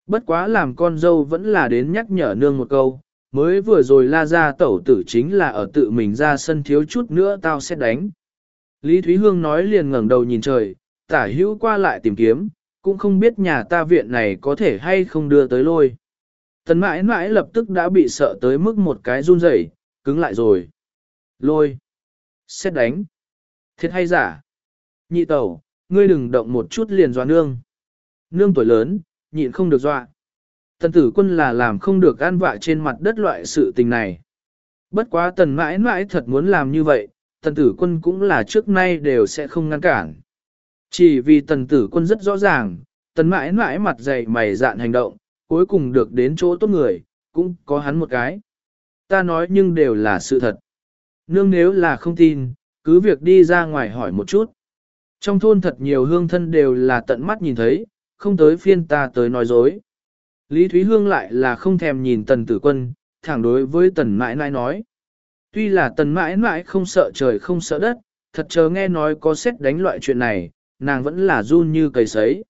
Bất quá làm con dâu vẫn là đến nhắc nhở nương một câu, mới vừa rồi la ra tẩu tử chính là ở tự mình ra sân thiếu chút nữa tao sẽ đánh. Lý Thúy Hương nói liền ngẩng đầu nhìn trời, tả hữu qua lại tìm kiếm, cũng không biết nhà ta viện này có thể hay không đưa tới lôi. Tần mãi mãi lập tức đã bị sợ tới mức một cái run rẩy, cứng lại rồi. Lôi. Xét đánh. Thiệt hay giả. Nhị tẩu, ngươi đừng động một chút liền dọa nương. Nương tuổi lớn, nhịn không được dọa. Tần tử quân là làm không được an vạ trên mặt đất loại sự tình này. Bất quá tần mãi mãi thật muốn làm như vậy, tần tử quân cũng là trước nay đều sẽ không ngăn cản. Chỉ vì tần tử quân rất rõ ràng, tần mãi mãi mặt dày mày dạn hành động, cuối cùng được đến chỗ tốt người, cũng có hắn một cái. Ta nói nhưng đều là sự thật. Nương nếu là không tin, cứ việc đi ra ngoài hỏi một chút. Trong thôn thật nhiều hương thân đều là tận mắt nhìn thấy, không tới phiên ta tới nói dối. Lý Thúy Hương lại là không thèm nhìn tần tử quân, thẳng đối với tần mãi mãi nói. Tuy là tần mãi mãi không sợ trời không sợ đất, thật chờ nghe nói có xét đánh loại chuyện này, nàng vẫn là run như cầy sấy.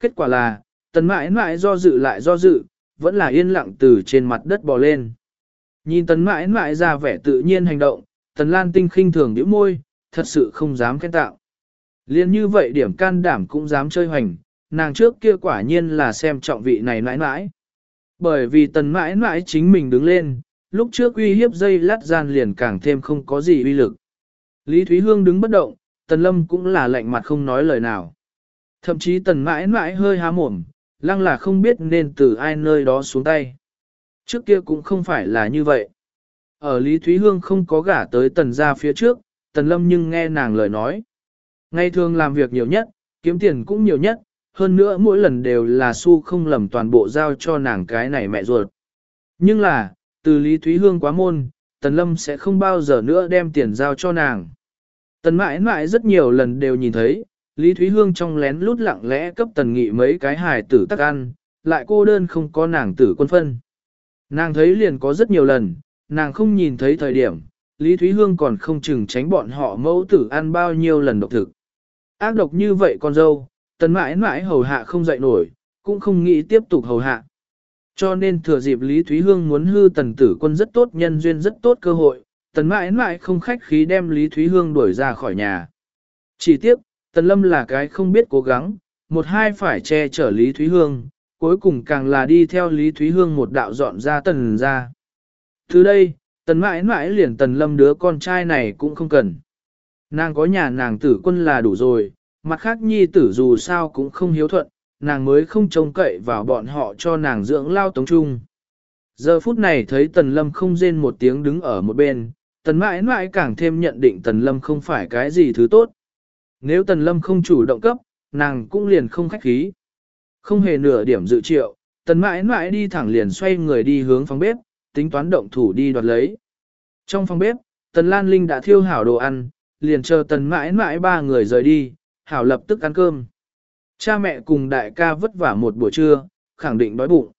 Kết quả là, tần mãi mãi do dự lại do dự, vẫn là yên lặng từ trên mặt đất bò lên. Nhìn tần mãi mãi ra vẻ tự nhiên hành động, tần lan tinh khinh thường nhíu môi, thật sự không dám khen tạo. Liên như vậy điểm can đảm cũng dám chơi hoành, nàng trước kia quả nhiên là xem trọng vị này mãi mãi. Bởi vì tần mãi mãi chính mình đứng lên, lúc trước uy hiếp dây lát gian liền càng thêm không có gì uy lực. Lý Thúy Hương đứng bất động, tần lâm cũng là lạnh mặt không nói lời nào. Thậm chí tần mãi mãi hơi há mồm, lăng là không biết nên từ ai nơi đó xuống tay. Trước kia cũng không phải là như vậy. Ở Lý Thúy Hương không có gả tới tần ra phía trước, tần lâm nhưng nghe nàng lời nói. Ngày thường làm việc nhiều nhất, kiếm tiền cũng nhiều nhất, hơn nữa mỗi lần đều là su không lầm toàn bộ giao cho nàng cái này mẹ ruột. Nhưng là, từ Lý Thúy Hương quá môn, Tần Lâm sẽ không bao giờ nữa đem tiền giao cho nàng. Tần mãi mãi rất nhiều lần đều nhìn thấy, Lý Thúy Hương trong lén lút lặng lẽ cấp Tần Nghị mấy cái hài tử tắc ăn, lại cô đơn không có nàng tử quân phân. Nàng thấy liền có rất nhiều lần, nàng không nhìn thấy thời điểm, Lý Thúy Hương còn không chừng tránh bọn họ mẫu tử ăn bao nhiêu lần độc thực. Ác độc như vậy con dâu, tần mãi mãi hầu hạ không dậy nổi, cũng không nghĩ tiếp tục hầu hạ. Cho nên thừa dịp Lý Thúy Hương muốn hư tần tử quân rất tốt nhân duyên rất tốt cơ hội, tần mãi mãi không khách khí đem Lý Thúy Hương đuổi ra khỏi nhà. Chỉ tiếc, tần lâm là cái không biết cố gắng, một hai phải che chở Lý Thúy Hương, cuối cùng càng là đi theo Lý Thúy Hương một đạo dọn ra tần ra. Từ đây, tần mãi mãi liền tần lâm đứa con trai này cũng không cần. Nàng có nhà nàng tử quân là đủ rồi, mặt khác nhi tử dù sao cũng không hiếu thuận, nàng mới không trông cậy vào bọn họ cho nàng dưỡng lao tống trung. Giờ phút này thấy tần lâm không rên một tiếng đứng ở một bên, tần mãi mãi càng thêm nhận định tần lâm không phải cái gì thứ tốt. Nếu tần lâm không chủ động cấp, nàng cũng liền không khách khí. Không hề nửa điểm dự triệu, tần mãi mãi đi thẳng liền xoay người đi hướng phòng bếp, tính toán động thủ đi đoạt lấy. Trong phòng bếp, tần Lan Linh đã thiêu hảo đồ ăn, liền chờ tần mãi mãi ba người rời đi, hảo lập tức ăn cơm. Cha mẹ cùng đại ca vất vả một buổi trưa, khẳng định đói bụng.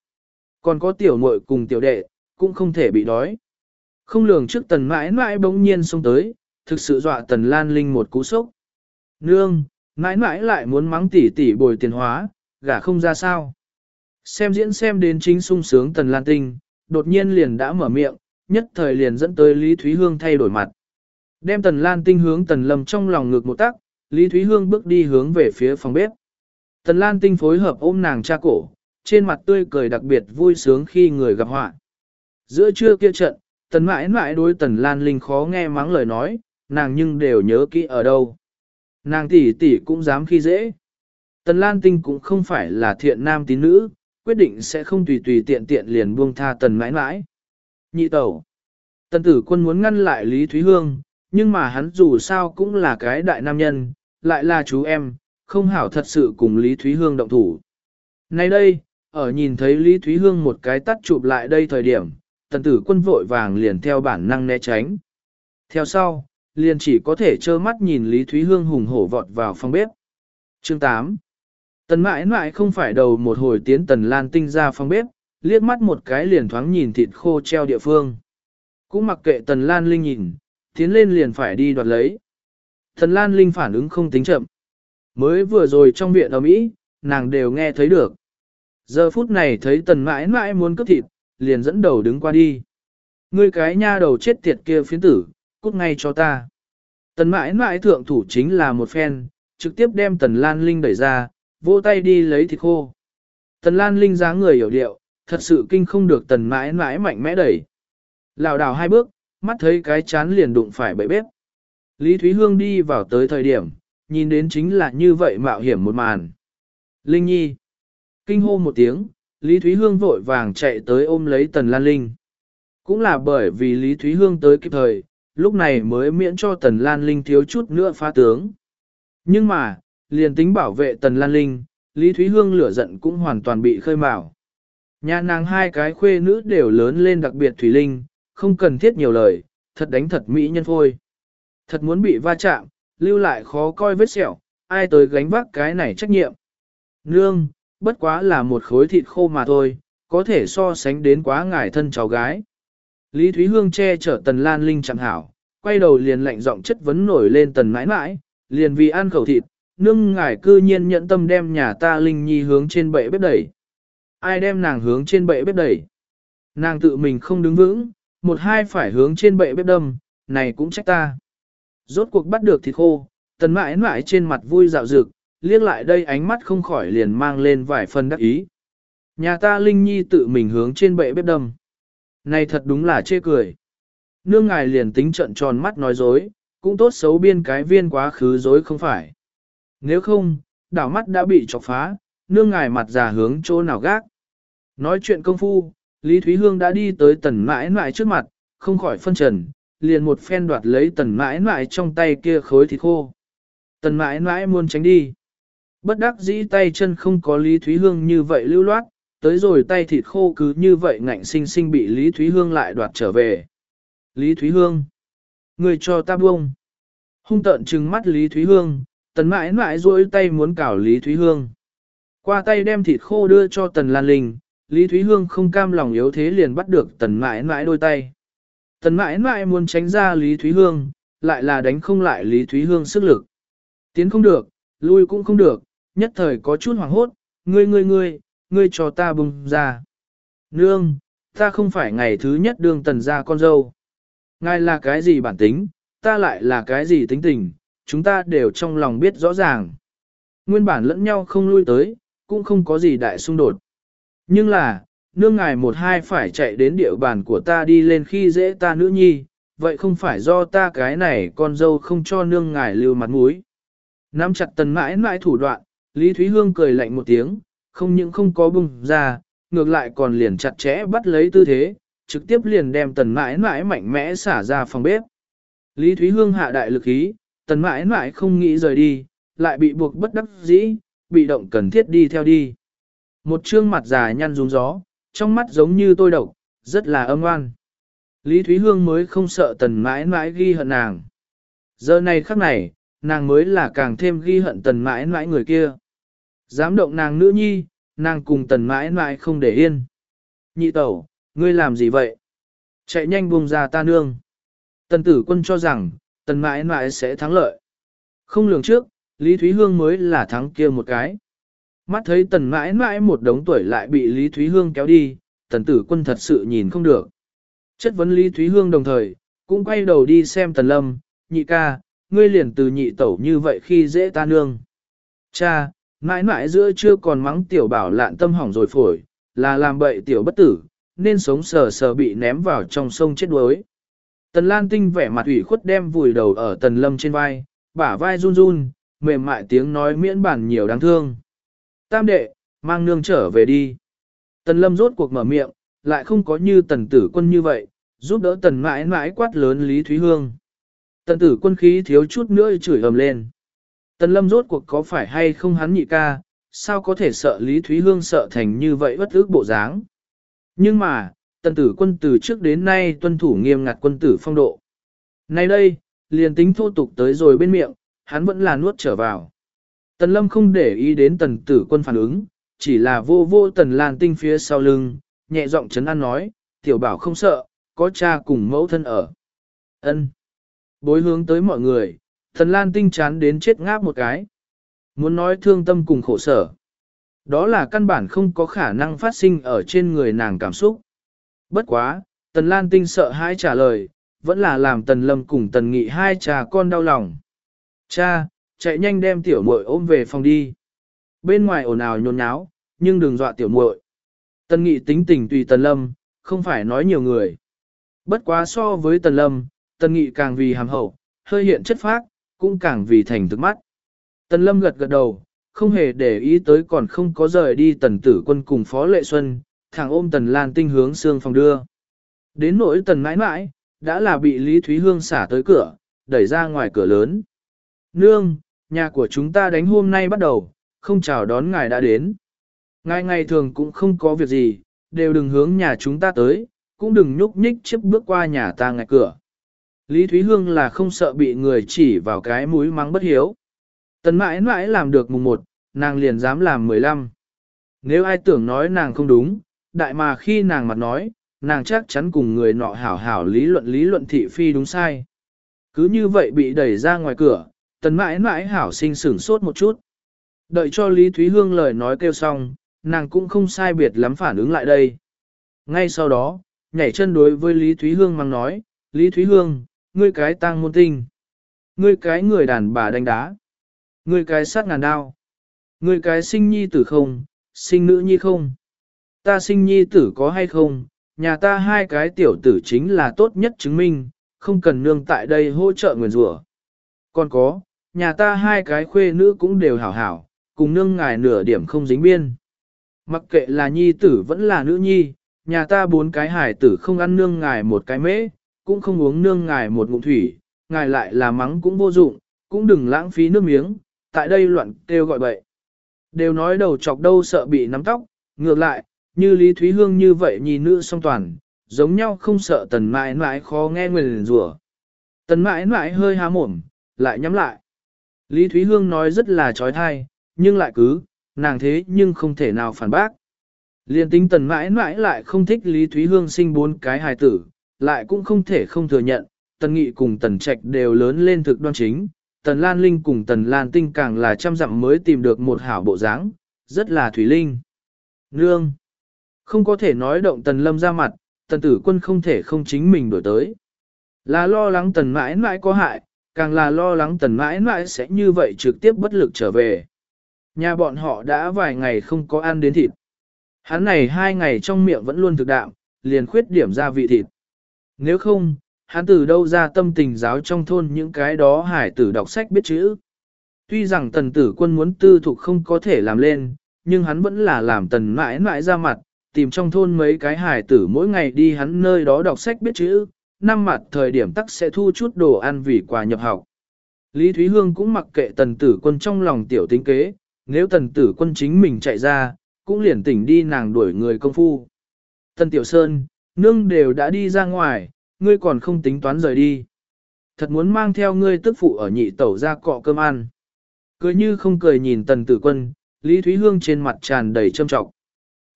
Còn có tiểu muội cùng tiểu đệ, cũng không thể bị đói. Không lường trước tần mãi mãi bỗng nhiên xông tới, thực sự dọa tần Lan Linh một cú sốc. Nương, mãi mãi lại muốn mắng tỷ tỷ bồi tiền hóa, gả không ra sao. Xem diễn xem đến chính sung sướng tần Lan Tinh, đột nhiên liền đã mở miệng, nhất thời liền dẫn tới Lý Thúy Hương thay đổi mặt. Đem tần Lan Tinh hướng tần Lâm trong lòng ngực một tắc, Lý Thúy Hương bước đi hướng về phía phòng bếp. Tần Lan Tinh phối hợp ôm nàng cha cổ, trên mặt tươi cười đặc biệt vui sướng khi người gặp họa. Giữa trưa kia trận, tần mãi mãi đối tần Lan Linh khó nghe mắng lời nói, nàng nhưng đều nhớ kỹ ở đâu. Nàng tỷ tỷ cũng dám khi dễ. Tần Lan Tinh cũng không phải là thiện nam tín nữ, quyết định sẽ không tùy tùy tiện tiện liền buông tha tần mãi mãi. Nhị tẩu. Tần tử quân muốn ngăn lại Lý Thúy Hương, nhưng mà hắn dù sao cũng là cái đại nam nhân, lại là chú em, không hảo thật sự cùng Lý Thúy Hương động thủ. Nay đây, ở nhìn thấy Lý Thúy Hương một cái tắt chụp lại đây thời điểm, tần tử quân vội vàng liền theo bản năng né tránh. Theo sau, liền chỉ có thể trơ mắt nhìn Lý Thúy Hương hùng hổ vọt vào phòng bếp. Chương 8 Tần mãi mãi không phải đầu một hồi tiến tần lan tinh ra phòng bếp, liếc mắt một cái liền thoáng nhìn thịt khô treo địa phương. Cũng mặc kệ tần lan linh nhìn, tiến lên liền phải đi đoạt lấy. Tần lan linh phản ứng không tính chậm. Mới vừa rồi trong viện ở Mỹ, nàng đều nghe thấy được. Giờ phút này thấy tần mãi mãi muốn cướp thịt, liền dẫn đầu đứng qua đi. Ngươi cái nha đầu chết tiệt kia phiến tử, cút ngay cho ta. Tần mãi mãi thượng thủ chính là một phen, trực tiếp đem tần lan linh đẩy ra, vỗ tay đi lấy thịt khô. Tần lan linh dáng người hiểu điệu, thật sự kinh không được tần mãi mãi mạnh mẽ đẩy. Lào đảo hai bước, mắt thấy cái chán liền đụng phải bậy bếp. Lý Thúy Hương đi vào tới thời điểm, nhìn đến chính là như vậy mạo hiểm một màn. Linh Nhi. Kinh hô một tiếng, Lý Thúy Hương vội vàng chạy tới ôm lấy Tần Lan Linh. Cũng là bởi vì Lý Thúy Hương tới kịp thời, lúc này mới miễn cho Tần Lan Linh thiếu chút nữa phá tướng. Nhưng mà, liền tính bảo vệ Tần Lan Linh, Lý Thúy Hương lửa giận cũng hoàn toàn bị khơi mào. Nhà nàng hai cái khuê nữ đều lớn lên đặc biệt Thủy Linh, không cần thiết nhiều lời, thật đánh thật mỹ nhân phôi. Thật muốn bị va chạm, lưu lại khó coi vết sẹo, ai tới gánh vác cái này trách nhiệm. Nương, bất quá là một khối thịt khô mà thôi, có thể so sánh đến quá ngải thân cháu gái. Lý Thúy Hương che chở Tần Lan Linh chẳng hảo, quay đầu liền lạnh giọng chất vấn nổi lên Tần mãi mãi, liền vì ăn khẩu thịt, nương ngải cư nhiên nhận tâm đem nhà ta Linh Nhi hướng trên bệ bếp đẩy. Ai đem nàng hướng trên bệ bếp đẩy? Nàng tự mình không đứng vững, một hai phải hướng trên bệ bếp đâm, này cũng trách ta. Rốt cuộc bắt được thịt khô, tần mãi mãi trên mặt vui dạo dực, liếc lại đây ánh mắt không khỏi liền mang lên vài phần đắc ý. Nhà ta Linh Nhi tự mình hướng trên bệ bếp đâm. Này thật đúng là chê cười. Nương ngài liền tính trận tròn mắt nói dối, cũng tốt xấu biên cái viên quá khứ dối không phải. Nếu không, đảo mắt đã bị chọc phá, nương ngài mặt già hướng chỗ nào gác. Nói chuyện công phu, Lý Thúy Hương đã đi tới tần mãi mãi trước mặt, không khỏi phân trần, liền một phen đoạt lấy tần mãi mãi trong tay kia khối thịt khô. Tần mãi mãi muốn tránh đi. Bất đắc dĩ tay chân không có Lý Thúy Hương như vậy lưu loát, tới rồi tay thịt khô cứ như vậy ngạnh sinh sinh bị Lý Thúy Hương lại đoạt trở về. Lý Thúy Hương. Người cho ta buông. Hung tợn trừng mắt Lý Thúy Hương, tần mãi mãi duỗi tay muốn cào Lý Thúy Hương. Qua tay đem thịt khô đưa cho tần Lan Linh, Lý Thúy Hương không cam lòng yếu thế liền bắt được tần mãi mãi đôi tay. Tần mãi mãi muốn tránh ra Lý Thúy Hương, lại là đánh không lại Lý Thúy Hương sức lực. Tiến không được, lui cũng không được, nhất thời có chút hoảng hốt, ngươi ngươi ngươi, ngươi cho ta bùng ra. Nương, ta không phải ngày thứ nhất đương tần ra con dâu. Ngài là cái gì bản tính, ta lại là cái gì tính tình, chúng ta đều trong lòng biết rõ ràng. Nguyên bản lẫn nhau không lui tới, cũng không có gì đại xung đột. Nhưng là, nương ngài một hai phải chạy đến địa bàn của ta đi lên khi dễ ta nữ nhi, vậy không phải do ta cái này con dâu không cho nương ngài lưu mặt mũi. Nắm chặt tần mãi mãi thủ đoạn, Lý Thúy Hương cười lạnh một tiếng, không những không có bùng ra, ngược lại còn liền chặt chẽ bắt lấy tư thế, trực tiếp liền đem tần mãi mãi mạnh mẽ xả ra phòng bếp. Lý Thúy Hương hạ đại lực ý, tần mãi mãi không nghĩ rời đi, lại bị buộc bất đắc dĩ, bị động cần thiết đi theo đi. Một trương mặt già nhăn rúng gió, trong mắt giống như tôi độc, rất là âm oan. Lý Thúy Hương mới không sợ tần mãi mãi ghi hận nàng. Giờ này khắc này, nàng mới là càng thêm ghi hận tần mãi mãi người kia. Dám động nàng nữ nhi, nàng cùng tần mãi mãi không để yên. Nhị tẩu, ngươi làm gì vậy? Chạy nhanh buông ra ta nương. Tần tử quân cho rằng, tần mãi mãi sẽ thắng lợi. Không lường trước, Lý Thúy Hương mới là thắng kia một cái. Mắt thấy tần mãi mãi một đống tuổi lại bị Lý Thúy Hương kéo đi, tần tử quân thật sự nhìn không được. Chất vấn Lý Thúy Hương đồng thời, cũng quay đầu đi xem tần lâm, nhị ca, ngươi liền từ nhị tẩu như vậy khi dễ ta nương. Cha, mãi mãi giữa chưa còn mắng tiểu bảo lạn tâm hỏng rồi phổi, là làm bậy tiểu bất tử, nên sống sờ sờ bị ném vào trong sông chết đuối. Tần Lan Tinh vẻ mặt ủy khuất đem vùi đầu ở tần lâm trên vai, bả vai run run, mềm mại tiếng nói miễn bản nhiều đáng thương. Tam đệ, mang nương trở về đi. Tần lâm rốt cuộc mở miệng, lại không có như tần tử quân như vậy, giúp đỡ tần mãi mãi quát lớn Lý Thúy Hương. Tần tử quân khí thiếu chút nữa chửi ầm lên. Tần lâm rốt cuộc có phải hay không hắn nhị ca, sao có thể sợ Lý Thúy Hương sợ thành như vậy bất ước bộ dáng. Nhưng mà, tần tử quân từ trước đến nay tuân thủ nghiêm ngặt quân tử phong độ. Nay đây, liền tính thô tục tới rồi bên miệng, hắn vẫn là nuốt trở vào. Tần lâm không để ý đến tần tử quân phản ứng, chỉ là vô vô tần lan tinh phía sau lưng, nhẹ giọng chấn an nói, tiểu bảo không sợ, có cha cùng mẫu thân ở. ân Bối hướng tới mọi người, Thần lan tinh chán đến chết ngáp một cái. Muốn nói thương tâm cùng khổ sở. Đó là căn bản không có khả năng phát sinh ở trên người nàng cảm xúc. Bất quá, tần lan tinh sợ hãi trả lời, vẫn là làm tần lâm cùng tần nghị hai cha con đau lòng. Cha, chạy nhanh đem tiểu muội ôm về phòng đi. Bên ngoài ồn ào nhôn nháo, nhưng đừng dọa tiểu muội. Tần nghị tính tình tùy tần lâm, không phải nói nhiều người. Bất quá so với tần lâm, tần nghị càng vì hàm hậu, hơi hiện chất phác, cũng càng vì thành thức mắt. Tần lâm gật gật đầu, không hề để ý tới còn không có rời đi tần tử quân cùng phó lệ xuân, thẳng ôm tần lan tinh hướng xương phòng đưa. Đến nỗi tần mãi mãi, đã là bị Lý Thúy Hương xả tới cửa, đẩy ra ngoài cửa lớn. Nương, nhà của chúng ta đánh hôm nay bắt đầu, không chào đón ngài đã đến. Ngài ngày thường cũng không có việc gì, đều đừng hướng nhà chúng ta tới, cũng đừng nhúc nhích chiếc bước qua nhà ta ngạch cửa. Lý Thúy Hương là không sợ bị người chỉ vào cái mũi mắng bất hiếu. Tần mãi mãi làm được mùng 1, nàng liền dám làm 15. Nếu ai tưởng nói nàng không đúng, đại mà khi nàng mặt nói, nàng chắc chắn cùng người nọ hảo hảo lý luận lý luận thị phi đúng sai. Cứ như vậy bị đẩy ra ngoài cửa, tần mãi mãi hảo sinh sửng sốt một chút. Đợi cho Lý Thúy Hương lời nói kêu xong, nàng cũng không sai biệt lắm phản ứng lại đây. Ngay sau đó, nhảy chân đối với Lý Thúy Hương mang nói, Lý Thúy Hương, ngươi cái tang môn tinh. Ngươi cái người đàn bà đánh đá. Ngươi cái sát ngàn đao. Ngươi cái sinh nhi tử không, sinh nữ nhi không. Ta sinh nhi tử có hay không, nhà ta hai cái tiểu tử chính là tốt nhất chứng minh, không cần nương tại đây hỗ trợ nguyền rủa. Còn có, nhà ta hai cái khuê nữ cũng đều hảo hảo, cùng nương ngài nửa điểm không dính biên. Mặc kệ là nhi tử vẫn là nữ nhi, nhà ta bốn cái hải tử không ăn nương ngài một cái mễ, cũng không uống nương ngài một ngụm thủy, ngài lại là mắng cũng vô dụng, cũng đừng lãng phí nước miếng, tại đây loạn kêu gọi bậy. Đều nói đầu chọc đâu sợ bị nắm tóc, ngược lại, như Lý Thúy Hương như vậy nhìn nữ song toàn, giống nhau không sợ tần mãi mãi khó nghe nguyền rủa. Tần mãi mãi hơi há mồm, lại nhắm lại. Lý Thúy Hương nói rất là trói thai, nhưng lại cứ, nàng thế nhưng không thể nào phản bác. Liên tính tần mãi mãi lại không thích Lý Thúy Hương sinh bốn cái hài tử, lại cũng không thể không thừa nhận, tần nghị cùng tần trạch đều lớn lên thực đoan chính, tần lan linh cùng tần lan tinh càng là trăm dặm mới tìm được một hảo bộ dáng, rất là thủy linh. Nương! Không có thể nói động tần lâm ra mặt, tần tử quân không thể không chính mình đổi tới. Là lo lắng tần mãi mãi có hại, càng là lo lắng tần mãi mãi sẽ như vậy trực tiếp bất lực trở về. Nhà bọn họ đã vài ngày không có ăn đến thịt. Hắn này hai ngày trong miệng vẫn luôn thực đạm, liền khuyết điểm ra vị thịt. Nếu không, hắn từ đâu ra tâm tình giáo trong thôn những cái đó hải tử đọc sách biết chữ. Tuy rằng tần tử quân muốn tư thục không có thể làm lên, nhưng hắn vẫn là làm tần mãi mãi ra mặt, tìm trong thôn mấy cái hải tử mỗi ngày đi hắn nơi đó đọc sách biết chữ, năm mặt thời điểm tắc sẽ thu chút đồ ăn vì quà nhập học. Lý Thúy Hương cũng mặc kệ tần tử quân trong lòng tiểu tính kế, nếu tần tử quân chính mình chạy ra, cũng liền tỉnh đi nàng đuổi người công phu. Tần Tiểu Sơn, nương đều đã đi ra ngoài, ngươi còn không tính toán rời đi. Thật muốn mang theo ngươi tức phụ ở nhị tẩu ra cọ cơm ăn. Cười như không cười nhìn tần tử quân, Lý Thúy Hương trên mặt tràn đầy trâm trọng.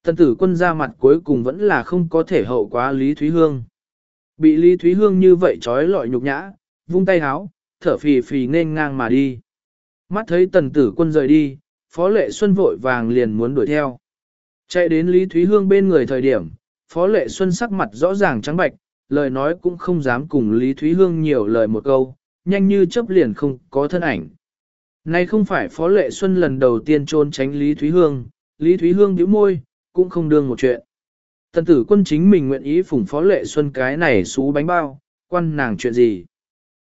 Tần tử quân ra mặt cuối cùng vẫn là không có thể hậu quá Lý Thúy Hương. Bị Lý Thúy Hương như vậy trói lọi nhục nhã, vung tay háo, thở phì phì nên ngang mà đi. Mắt thấy tần tử quân rời đi, Phó Lệ Xuân vội vàng liền muốn đuổi theo. Chạy đến Lý Thúy Hương bên người thời điểm, Phó Lệ Xuân sắc mặt rõ ràng trắng bạch, lời nói cũng không dám cùng Lý Thúy Hương nhiều lời một câu, nhanh như chớp liền không có thân ảnh. Này không phải Phó Lệ Xuân lần đầu tiên trôn tránh Lý Thúy Hương, Lý Thúy Hương nhíu môi, cũng không đương một chuyện. Tần tử quân chính mình nguyện ý phủng Phó Lệ Xuân cái này xú bánh bao, quan nàng chuyện gì.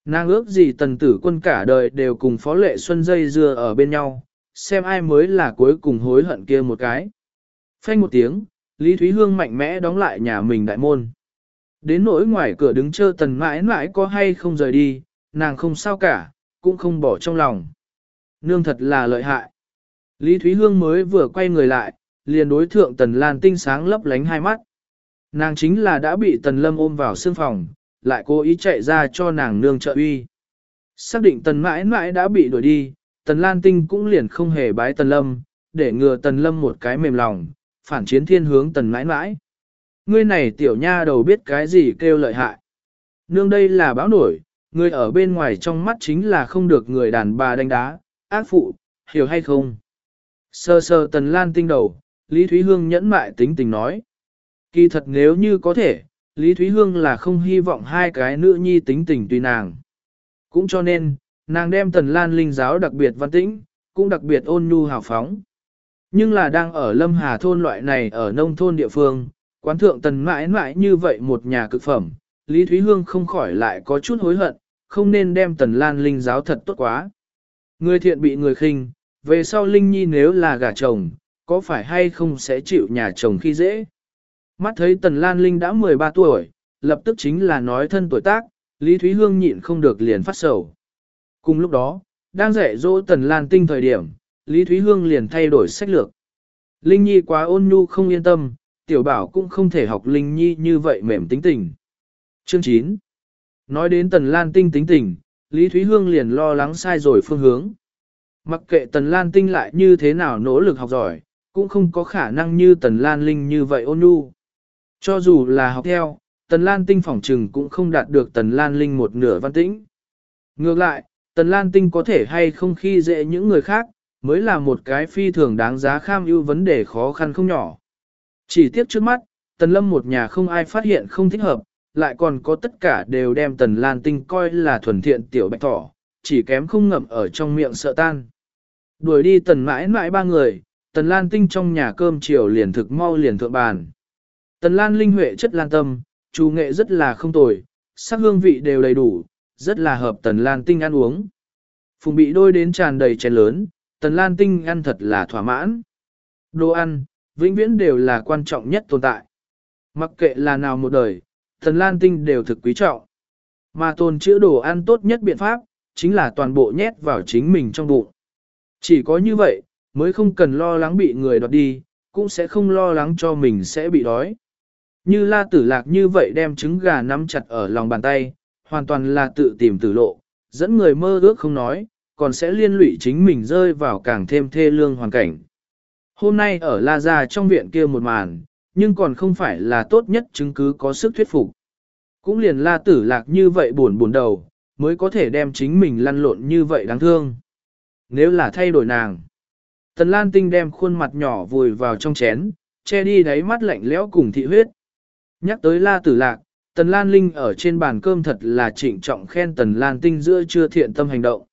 Nàng ước gì tần tử quân cả đời đều cùng Phó Lệ Xuân dây dưa ở bên nhau, xem ai mới là cuối cùng hối hận kia một cái. Phanh một tiếng, Lý Thúy Hương mạnh mẽ đóng lại nhà mình đại môn. Đến nỗi ngoài cửa đứng chơ tần mãi mãi có hay không rời đi, nàng không sao cả, cũng không bỏ trong lòng. Nương thật là lợi hại. Lý Thúy Hương mới vừa quay người lại, liền đối thượng tần lan tinh sáng lấp lánh hai mắt. Nàng chính là đã bị tần lâm ôm vào xương phòng, lại cố ý chạy ra cho nàng nương trợ uy. Xác định tần mãi mãi đã bị đuổi đi, tần lan tinh cũng liền không hề bái tần lâm, để ngừa tần lâm một cái mềm lòng, phản chiến thiên hướng tần mãi mãi. Ngươi này tiểu nha đầu biết cái gì kêu lợi hại. Nương đây là báo nổi, người ở bên ngoài trong mắt chính là không được người đàn bà đánh đá, ác phụ, hiểu hay không? Sơ sơ tần lan tinh đầu, Lý Thúy Hương nhẫn mại tính tình nói. Kỳ thật nếu như có thể, Lý Thúy Hương là không hy vọng hai cái nữ nhi tính tình tùy nàng. Cũng cho nên, nàng đem tần lan linh giáo đặc biệt văn tĩnh, cũng đặc biệt ôn nhu hào phóng. Nhưng là đang ở Lâm Hà thôn loại này ở nông thôn địa phương, quán thượng tần mãi mãi như vậy một nhà cực phẩm, Lý Thúy Hương không khỏi lại có chút hối hận, không nên đem tần lan linh giáo thật tốt quá. Người thiện bị người khinh, về sau Linh Nhi nếu là gả chồng, có phải hay không sẽ chịu nhà chồng khi dễ. Mắt thấy tần lan linh đã 13 tuổi, lập tức chính là nói thân tuổi tác, Lý Thúy Hương nhịn không được liền phát sầu. Cùng lúc đó, đang dạy dỗ tần lan tinh thời điểm, Lý Thúy Hương liền thay đổi sách lược. Linh Nhi quá ôn nhu không yên tâm, tiểu bảo cũng không thể học Linh Nhi như vậy mềm tính tình. Chương 9 Nói đến Tần Lan Tinh tính tình, Lý Thúy Hương liền lo lắng sai rồi phương hướng. Mặc kệ Tần Lan Tinh lại như thế nào nỗ lực học giỏi, cũng không có khả năng như Tần Lan Linh như vậy ôn nhu. Cho dù là học theo, Tần Lan Tinh phỏng trừng cũng không đạt được Tần Lan Linh một nửa văn tĩnh. Ngược lại, Tần Lan Tinh có thể hay không khi dễ những người khác, mới là một cái phi thường đáng giá kham ưu vấn đề khó khăn không nhỏ. Chỉ tiếc trước mắt, Tần Lâm một nhà không ai phát hiện không thích hợp, lại còn có tất cả đều đem Tần Lan Tinh coi là thuần thiện tiểu bạch thỏ, chỉ kém không ngậm ở trong miệng sợ tan. Đuổi đi Tần mãi mãi ba người, Tần Lan Tinh trong nhà cơm chiều liền thực mau liền thượng bàn. Tần Lan Linh Huệ chất lan tâm, chú nghệ rất là không tồi, sắc hương vị đều đầy đủ, rất là hợp Tần Lan Tinh ăn uống. Phùng bị đôi đến tràn đầy chén lớn, Tần Lan Tinh ăn thật là thỏa mãn. Đồ ăn, vĩnh viễn đều là quan trọng nhất tồn tại. Mặc kệ là nào một đời, Tần Lan Tinh đều thực quý trọng. Mà tồn chữa đồ ăn tốt nhất biện pháp, chính là toàn bộ nhét vào chính mình trong bụng. Chỉ có như vậy, mới không cần lo lắng bị người đoạt đi, cũng sẽ không lo lắng cho mình sẽ bị đói. Như la tử lạc như vậy đem trứng gà nắm chặt ở lòng bàn tay, hoàn toàn là tự tìm tử lộ, dẫn người mơ ước không nói, còn sẽ liên lụy chính mình rơi vào càng thêm thê lương hoàn cảnh. Hôm nay ở La Gia trong viện kia một màn, nhưng còn không phải là tốt nhất chứng cứ có sức thuyết phục. Cũng liền la tử lạc như vậy buồn buồn đầu, mới có thể đem chính mình lăn lộn như vậy đáng thương. Nếu là thay đổi nàng, Tần Lan Tinh đem khuôn mặt nhỏ vùi vào trong chén, che đi đáy mắt lạnh lẽo cùng thị huyết. Nhắc tới la tử lạc, Tần Lan Linh ở trên bàn cơm thật là trịnh trọng khen Tần Lan Tinh giữa chưa thiện tâm hành động.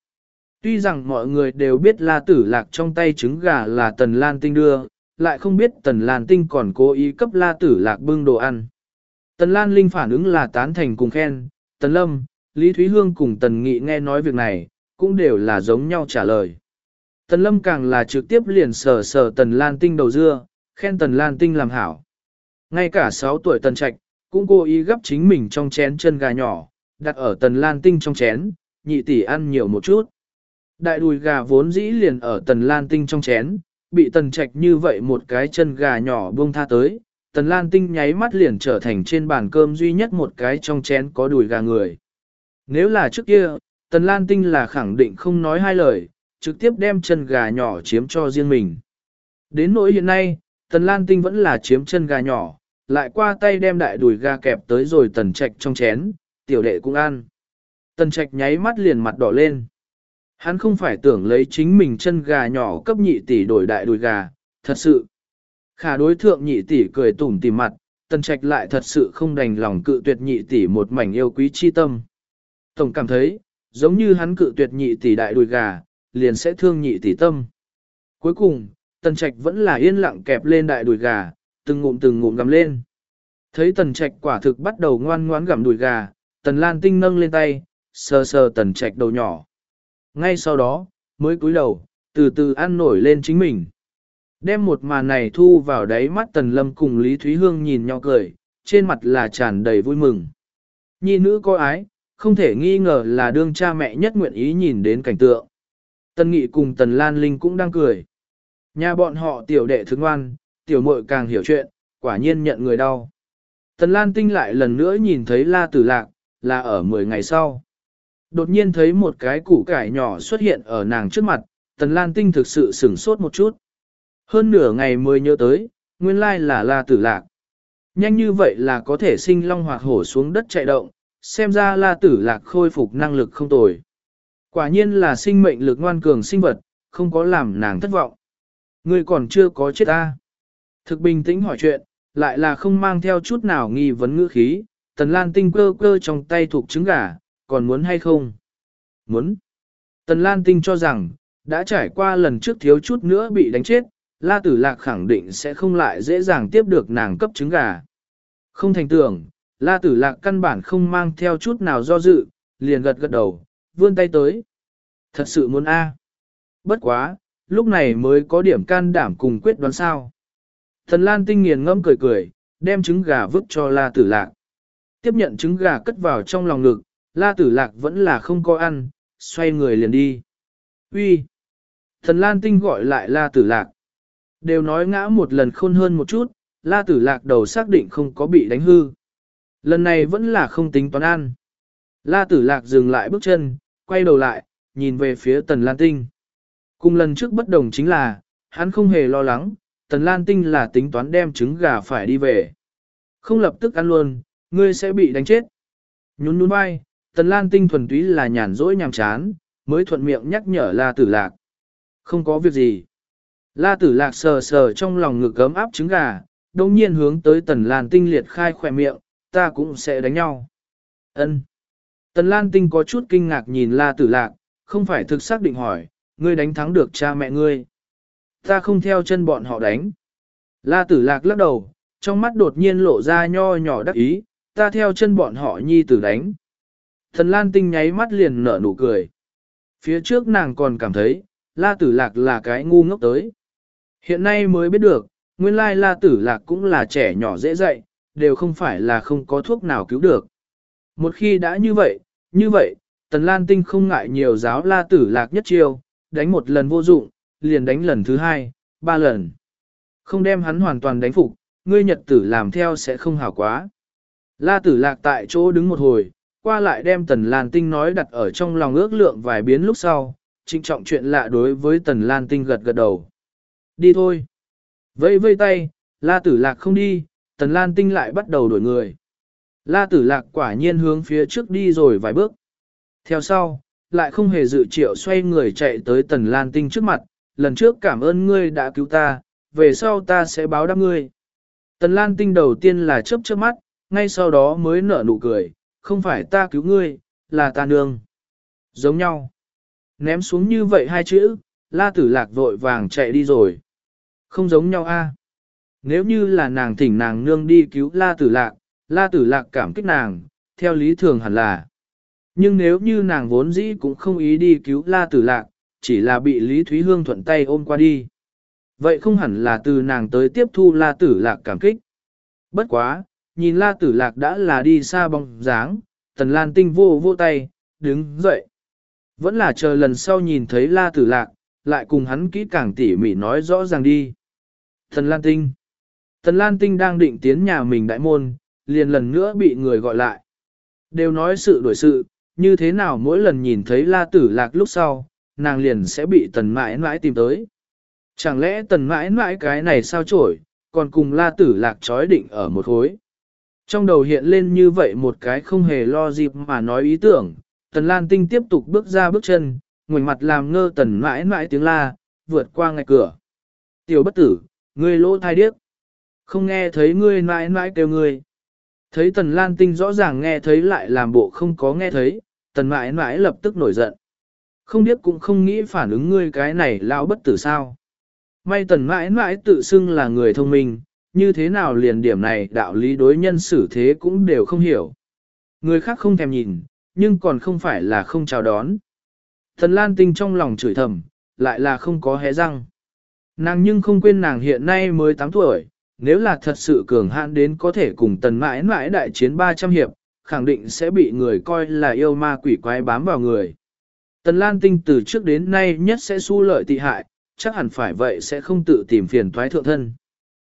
Tuy rằng mọi người đều biết la tử lạc trong tay trứng gà là Tần Lan Tinh đưa, lại không biết Tần Lan Tinh còn cố ý cấp la tử lạc bưng đồ ăn. Tần Lan Linh phản ứng là tán thành cùng khen, Tần Lâm, Lý Thúy Hương cùng Tần Nghị nghe nói việc này, cũng đều là giống nhau trả lời. Tần Lâm càng là trực tiếp liền sờ sờ Tần Lan Tinh đầu dưa, khen Tần Lan Tinh làm hảo. Ngay cả 6 tuổi Tần Trạch, cũng cố ý gấp chính mình trong chén chân gà nhỏ, đặt ở Tần Lan Tinh trong chén, nhị tỷ ăn nhiều một chút. Đại đùi gà vốn dĩ liền ở Tần Lan Tinh trong chén, bị Tần Trạch như vậy một cái chân gà nhỏ buông tha tới, Tần Lan Tinh nháy mắt liền trở thành trên bàn cơm duy nhất một cái trong chén có đùi gà người. Nếu là trước kia, Tần Lan Tinh là khẳng định không nói hai lời, trực tiếp đem chân gà nhỏ chiếm cho riêng mình. Đến nỗi hiện nay, Tần Lan Tinh vẫn là chiếm chân gà nhỏ, lại qua tay đem đại đùi gà kẹp tới rồi Tần Trạch trong chén, tiểu đệ cũng ăn. Tần Trạch nháy mắt liền mặt đỏ lên. Hắn không phải tưởng lấy chính mình chân gà nhỏ cấp nhị tỷ đổi đại đùi gà, thật sự. Khả đối thượng nhị tỷ cười tủm tỉm mặt, Tần Trạch lại thật sự không đành lòng cự tuyệt nhị tỷ một mảnh yêu quý chi tâm. Tổng cảm thấy, giống như hắn cự tuyệt nhị tỷ đại đùi gà, liền sẽ thương nhị tỷ tâm. Cuối cùng, Tần Trạch vẫn là yên lặng kẹp lên đại đùi gà, từng ngụm từng ngụm gặm lên. Thấy Tần Trạch quả thực bắt đầu ngoan ngoãn gặm đùi gà, Tần Lan Tinh nâng lên tay, sờ sờ Tần Trạch đầu nhỏ. Ngay sau đó, mới cúi đầu, từ từ ăn nổi lên chính mình. Đem một màn này thu vào đáy mắt Tần Lâm cùng Lý Thúy Hương nhìn nhau cười, trên mặt là tràn đầy vui mừng. Nhi nữ có ái, không thể nghi ngờ là đương cha mẹ nhất nguyện ý nhìn đến cảnh tượng. Tần Nghị cùng Tần Lan Linh cũng đang cười. Nhà bọn họ tiểu đệ thương ngoan, tiểu muội càng hiểu chuyện, quả nhiên nhận người đau. Tần Lan Tinh lại lần nữa nhìn thấy La Tử Lạc, là ở 10 ngày sau. Đột nhiên thấy một cái củ cải nhỏ xuất hiện ở nàng trước mặt, Tần Lan Tinh thực sự sửng sốt một chút. Hơn nửa ngày mới nhớ tới, nguyên lai là La Tử Lạc. Nhanh như vậy là có thể sinh long hoặc hổ xuống đất chạy động, xem ra La Tử Lạc khôi phục năng lực không tồi. Quả nhiên là sinh mệnh lực ngoan cường sinh vật, không có làm nàng thất vọng. Ngươi còn chưa có chết ta. Thực bình tĩnh hỏi chuyện, lại là không mang theo chút nào nghi vấn ngữ khí, Tần Lan Tinh cơ cơ trong tay thuộc trứng gà, còn muốn hay không? Muốn. Tần Lan Tinh cho rằng, đã trải qua lần trước thiếu chút nữa bị đánh chết, La Tử Lạc khẳng định sẽ không lại dễ dàng tiếp được nàng cấp trứng gà. Không thành tưởng, La Tử Lạc căn bản không mang theo chút nào do dự, liền gật gật đầu, vươn tay tới. Thật sự muốn A. Bất quá, lúc này mới có điểm can đảm cùng quyết đoán sao. Thần Lan Tinh nghiền ngẫm cười cười, đem trứng gà vứt cho La Tử Lạc. Tiếp nhận trứng gà cất vào trong lòng ngực, La Tử Lạc vẫn là không có ăn, xoay người liền đi. Uy, Thần Lan Tinh gọi lại La Tử Lạc. Đều nói ngã một lần khôn hơn một chút, La Tử Lạc đầu xác định không có bị đánh hư. Lần này vẫn là không tính toán ăn. La Tử Lạc dừng lại bước chân, quay đầu lại, nhìn về phía Tần Lan Tinh. Cùng lần trước bất đồng chính là, hắn không hề lo lắng, Tần Lan Tinh là tính toán đem trứng gà phải đi về. Không lập tức ăn luôn, ngươi sẽ bị đánh chết. Nhún nhún vai, Tần Lan Tinh thuần túy là nhàn rỗi nhàm chán, mới thuận miệng nhắc nhở La Tử Lạc. Không có việc gì. La Tử Lạc sờ sờ trong lòng ngực gấm áp trứng gà, đồng nhiên hướng tới Tần Lan Tinh liệt khai khỏe miệng, ta cũng sẽ đánh nhau. Ân. Tần Lan Tinh có chút kinh ngạc nhìn La Tử Lạc, không phải thực xác định hỏi, ngươi đánh thắng được cha mẹ ngươi. Ta không theo chân bọn họ đánh. La Tử Lạc lắc đầu, trong mắt đột nhiên lộ ra nho nhỏ đắc ý, ta theo chân bọn họ nhi tử đánh. Thần Lan Tinh nháy mắt liền nở nụ cười. Phía trước nàng còn cảm thấy, La Tử Lạc là cái ngu ngốc tới. Hiện nay mới biết được, nguyên lai La Tử Lạc cũng là trẻ nhỏ dễ dạy, đều không phải là không có thuốc nào cứu được. Một khi đã như vậy, như vậy, Tần Lan Tinh không ngại nhiều giáo La Tử Lạc nhất chiêu, đánh một lần vô dụng, liền đánh lần thứ hai, ba lần. Không đem hắn hoàn toàn đánh phục, ngươi nhật tử làm theo sẽ không hảo quá. La Tử Lạc tại chỗ đứng một hồi, qua lại đem Tần Lan Tinh nói đặt ở trong lòng ước lượng vài biến lúc sau, trịnh trọng chuyện lạ đối với Tần Lan Tinh gật gật đầu. Đi thôi. Vây vây tay, La Tử Lạc không đi, Tần Lan Tinh lại bắt đầu đuổi người. La tử lạc quả nhiên hướng phía trước đi rồi vài bước. Theo sau, lại không hề dự triệu xoay người chạy tới tần lan tinh trước mặt, lần trước cảm ơn ngươi đã cứu ta, về sau ta sẽ báo đáp ngươi. Tần lan tinh đầu tiên là chớp chớp mắt, ngay sau đó mới nở nụ cười, không phải ta cứu ngươi, là ta nương. Giống nhau. Ném xuống như vậy hai chữ, la tử lạc vội vàng chạy đi rồi. Không giống nhau a. À? Nếu như là nàng thỉnh nàng nương đi cứu la tử lạc, la tử lạc cảm kích nàng, theo lý thường hẳn là. Nhưng nếu như nàng vốn dĩ cũng không ý đi cứu la tử lạc, chỉ là bị Lý Thúy Hương thuận tay ôm qua đi. Vậy không hẳn là từ nàng tới tiếp thu la tử lạc cảm kích. Bất quá, nhìn la tử lạc đã là đi xa bóng dáng, tần lan tinh vô vô tay, đứng dậy. Vẫn là chờ lần sau nhìn thấy la tử lạc, lại cùng hắn kỹ càng tỉ mỉ nói rõ ràng đi. Tần lan tinh. Tần lan tinh đang định tiến nhà mình đại môn, liền lần nữa bị người gọi lại. Đều nói sự đổi sự, như thế nào mỗi lần nhìn thấy la tử lạc lúc sau, nàng liền sẽ bị tần mãi mãi tìm tới. Chẳng lẽ tần mãi mãi cái này sao trổi, còn cùng la tử lạc trói định ở một khối. Trong đầu hiện lên như vậy một cái không hề lo dịp mà nói ý tưởng, tần lan tinh tiếp tục bước ra bước chân, ngoảnh mặt làm ngơ tần mãi mãi tiếng la, vượt qua ngay cửa. Tiểu bất tử, ngươi lỗ thai điếc. Không nghe thấy ngươi mãi mãi kêu ngươi. Thấy tần lan tinh rõ ràng nghe thấy lại làm bộ không có nghe thấy, tần mãi mãi lập tức nổi giận. Không biết cũng không nghĩ phản ứng ngươi cái này lão bất tử sao. May tần mãi mãi tự xưng là người thông minh, như thế nào liền điểm này đạo lý đối nhân xử thế cũng đều không hiểu. Người khác không thèm nhìn, nhưng còn không phải là không chào đón. Thần Lan Tinh trong lòng chửi thầm, lại là không có hé răng. Nàng nhưng không quên nàng hiện nay mới 8 tuổi, nếu là thật sự cường hạn đến có thể cùng tần mãi mãi đại chiến 300 hiệp, khẳng định sẽ bị người coi là yêu ma quỷ quái bám vào người. Tần Lan Tinh từ trước đến nay nhất sẽ su lợi tị hại, chắc hẳn phải vậy sẽ không tự tìm phiền toái thượng thân.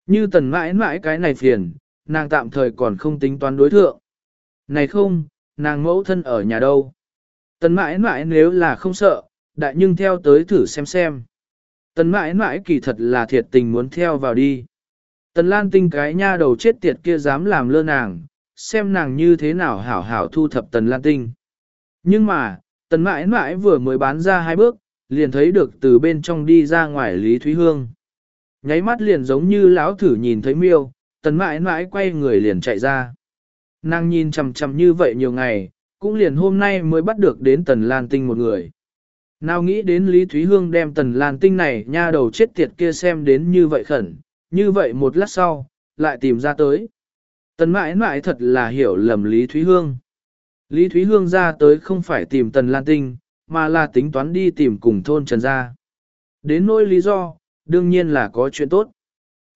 Như tần mãi mãi cái này phiền, nàng tạm thời còn không tính toán đối thượng. Này không, nàng mẫu thân ở nhà đâu. Tần mãi mãi nếu là không sợ, đại nhưng theo tới thử xem xem. Tần mãi mãi kỳ thật là thiệt tình muốn theo vào đi. Tần lan tinh cái nha đầu chết tiệt kia dám làm lơ nàng, xem nàng như thế nào hảo hảo thu thập tần lan tinh. Nhưng mà, tần mãi mãi vừa mới bán ra hai bước, liền thấy được từ bên trong đi ra ngoài Lý Thúy Hương. Nháy mắt liền giống như lão thử nhìn thấy miêu, tần mãi mãi quay người liền chạy ra. Nàng nhìn chằm chằm như vậy nhiều ngày, cũng liền hôm nay mới bắt được đến tần lan tinh một người. Nào nghĩ đến Lý Thúy Hương đem tần lan tinh này nha đầu chết tiệt kia xem đến như vậy khẩn, như vậy một lát sau, lại tìm ra tới. Tần mãi mãi thật là hiểu lầm Lý Thúy Hương. Lý Thúy Hương ra tới không phải tìm tần lan tinh, mà là tính toán đi tìm cùng thôn Trần Gia. Đến nỗi lý do, đương nhiên là có chuyện tốt.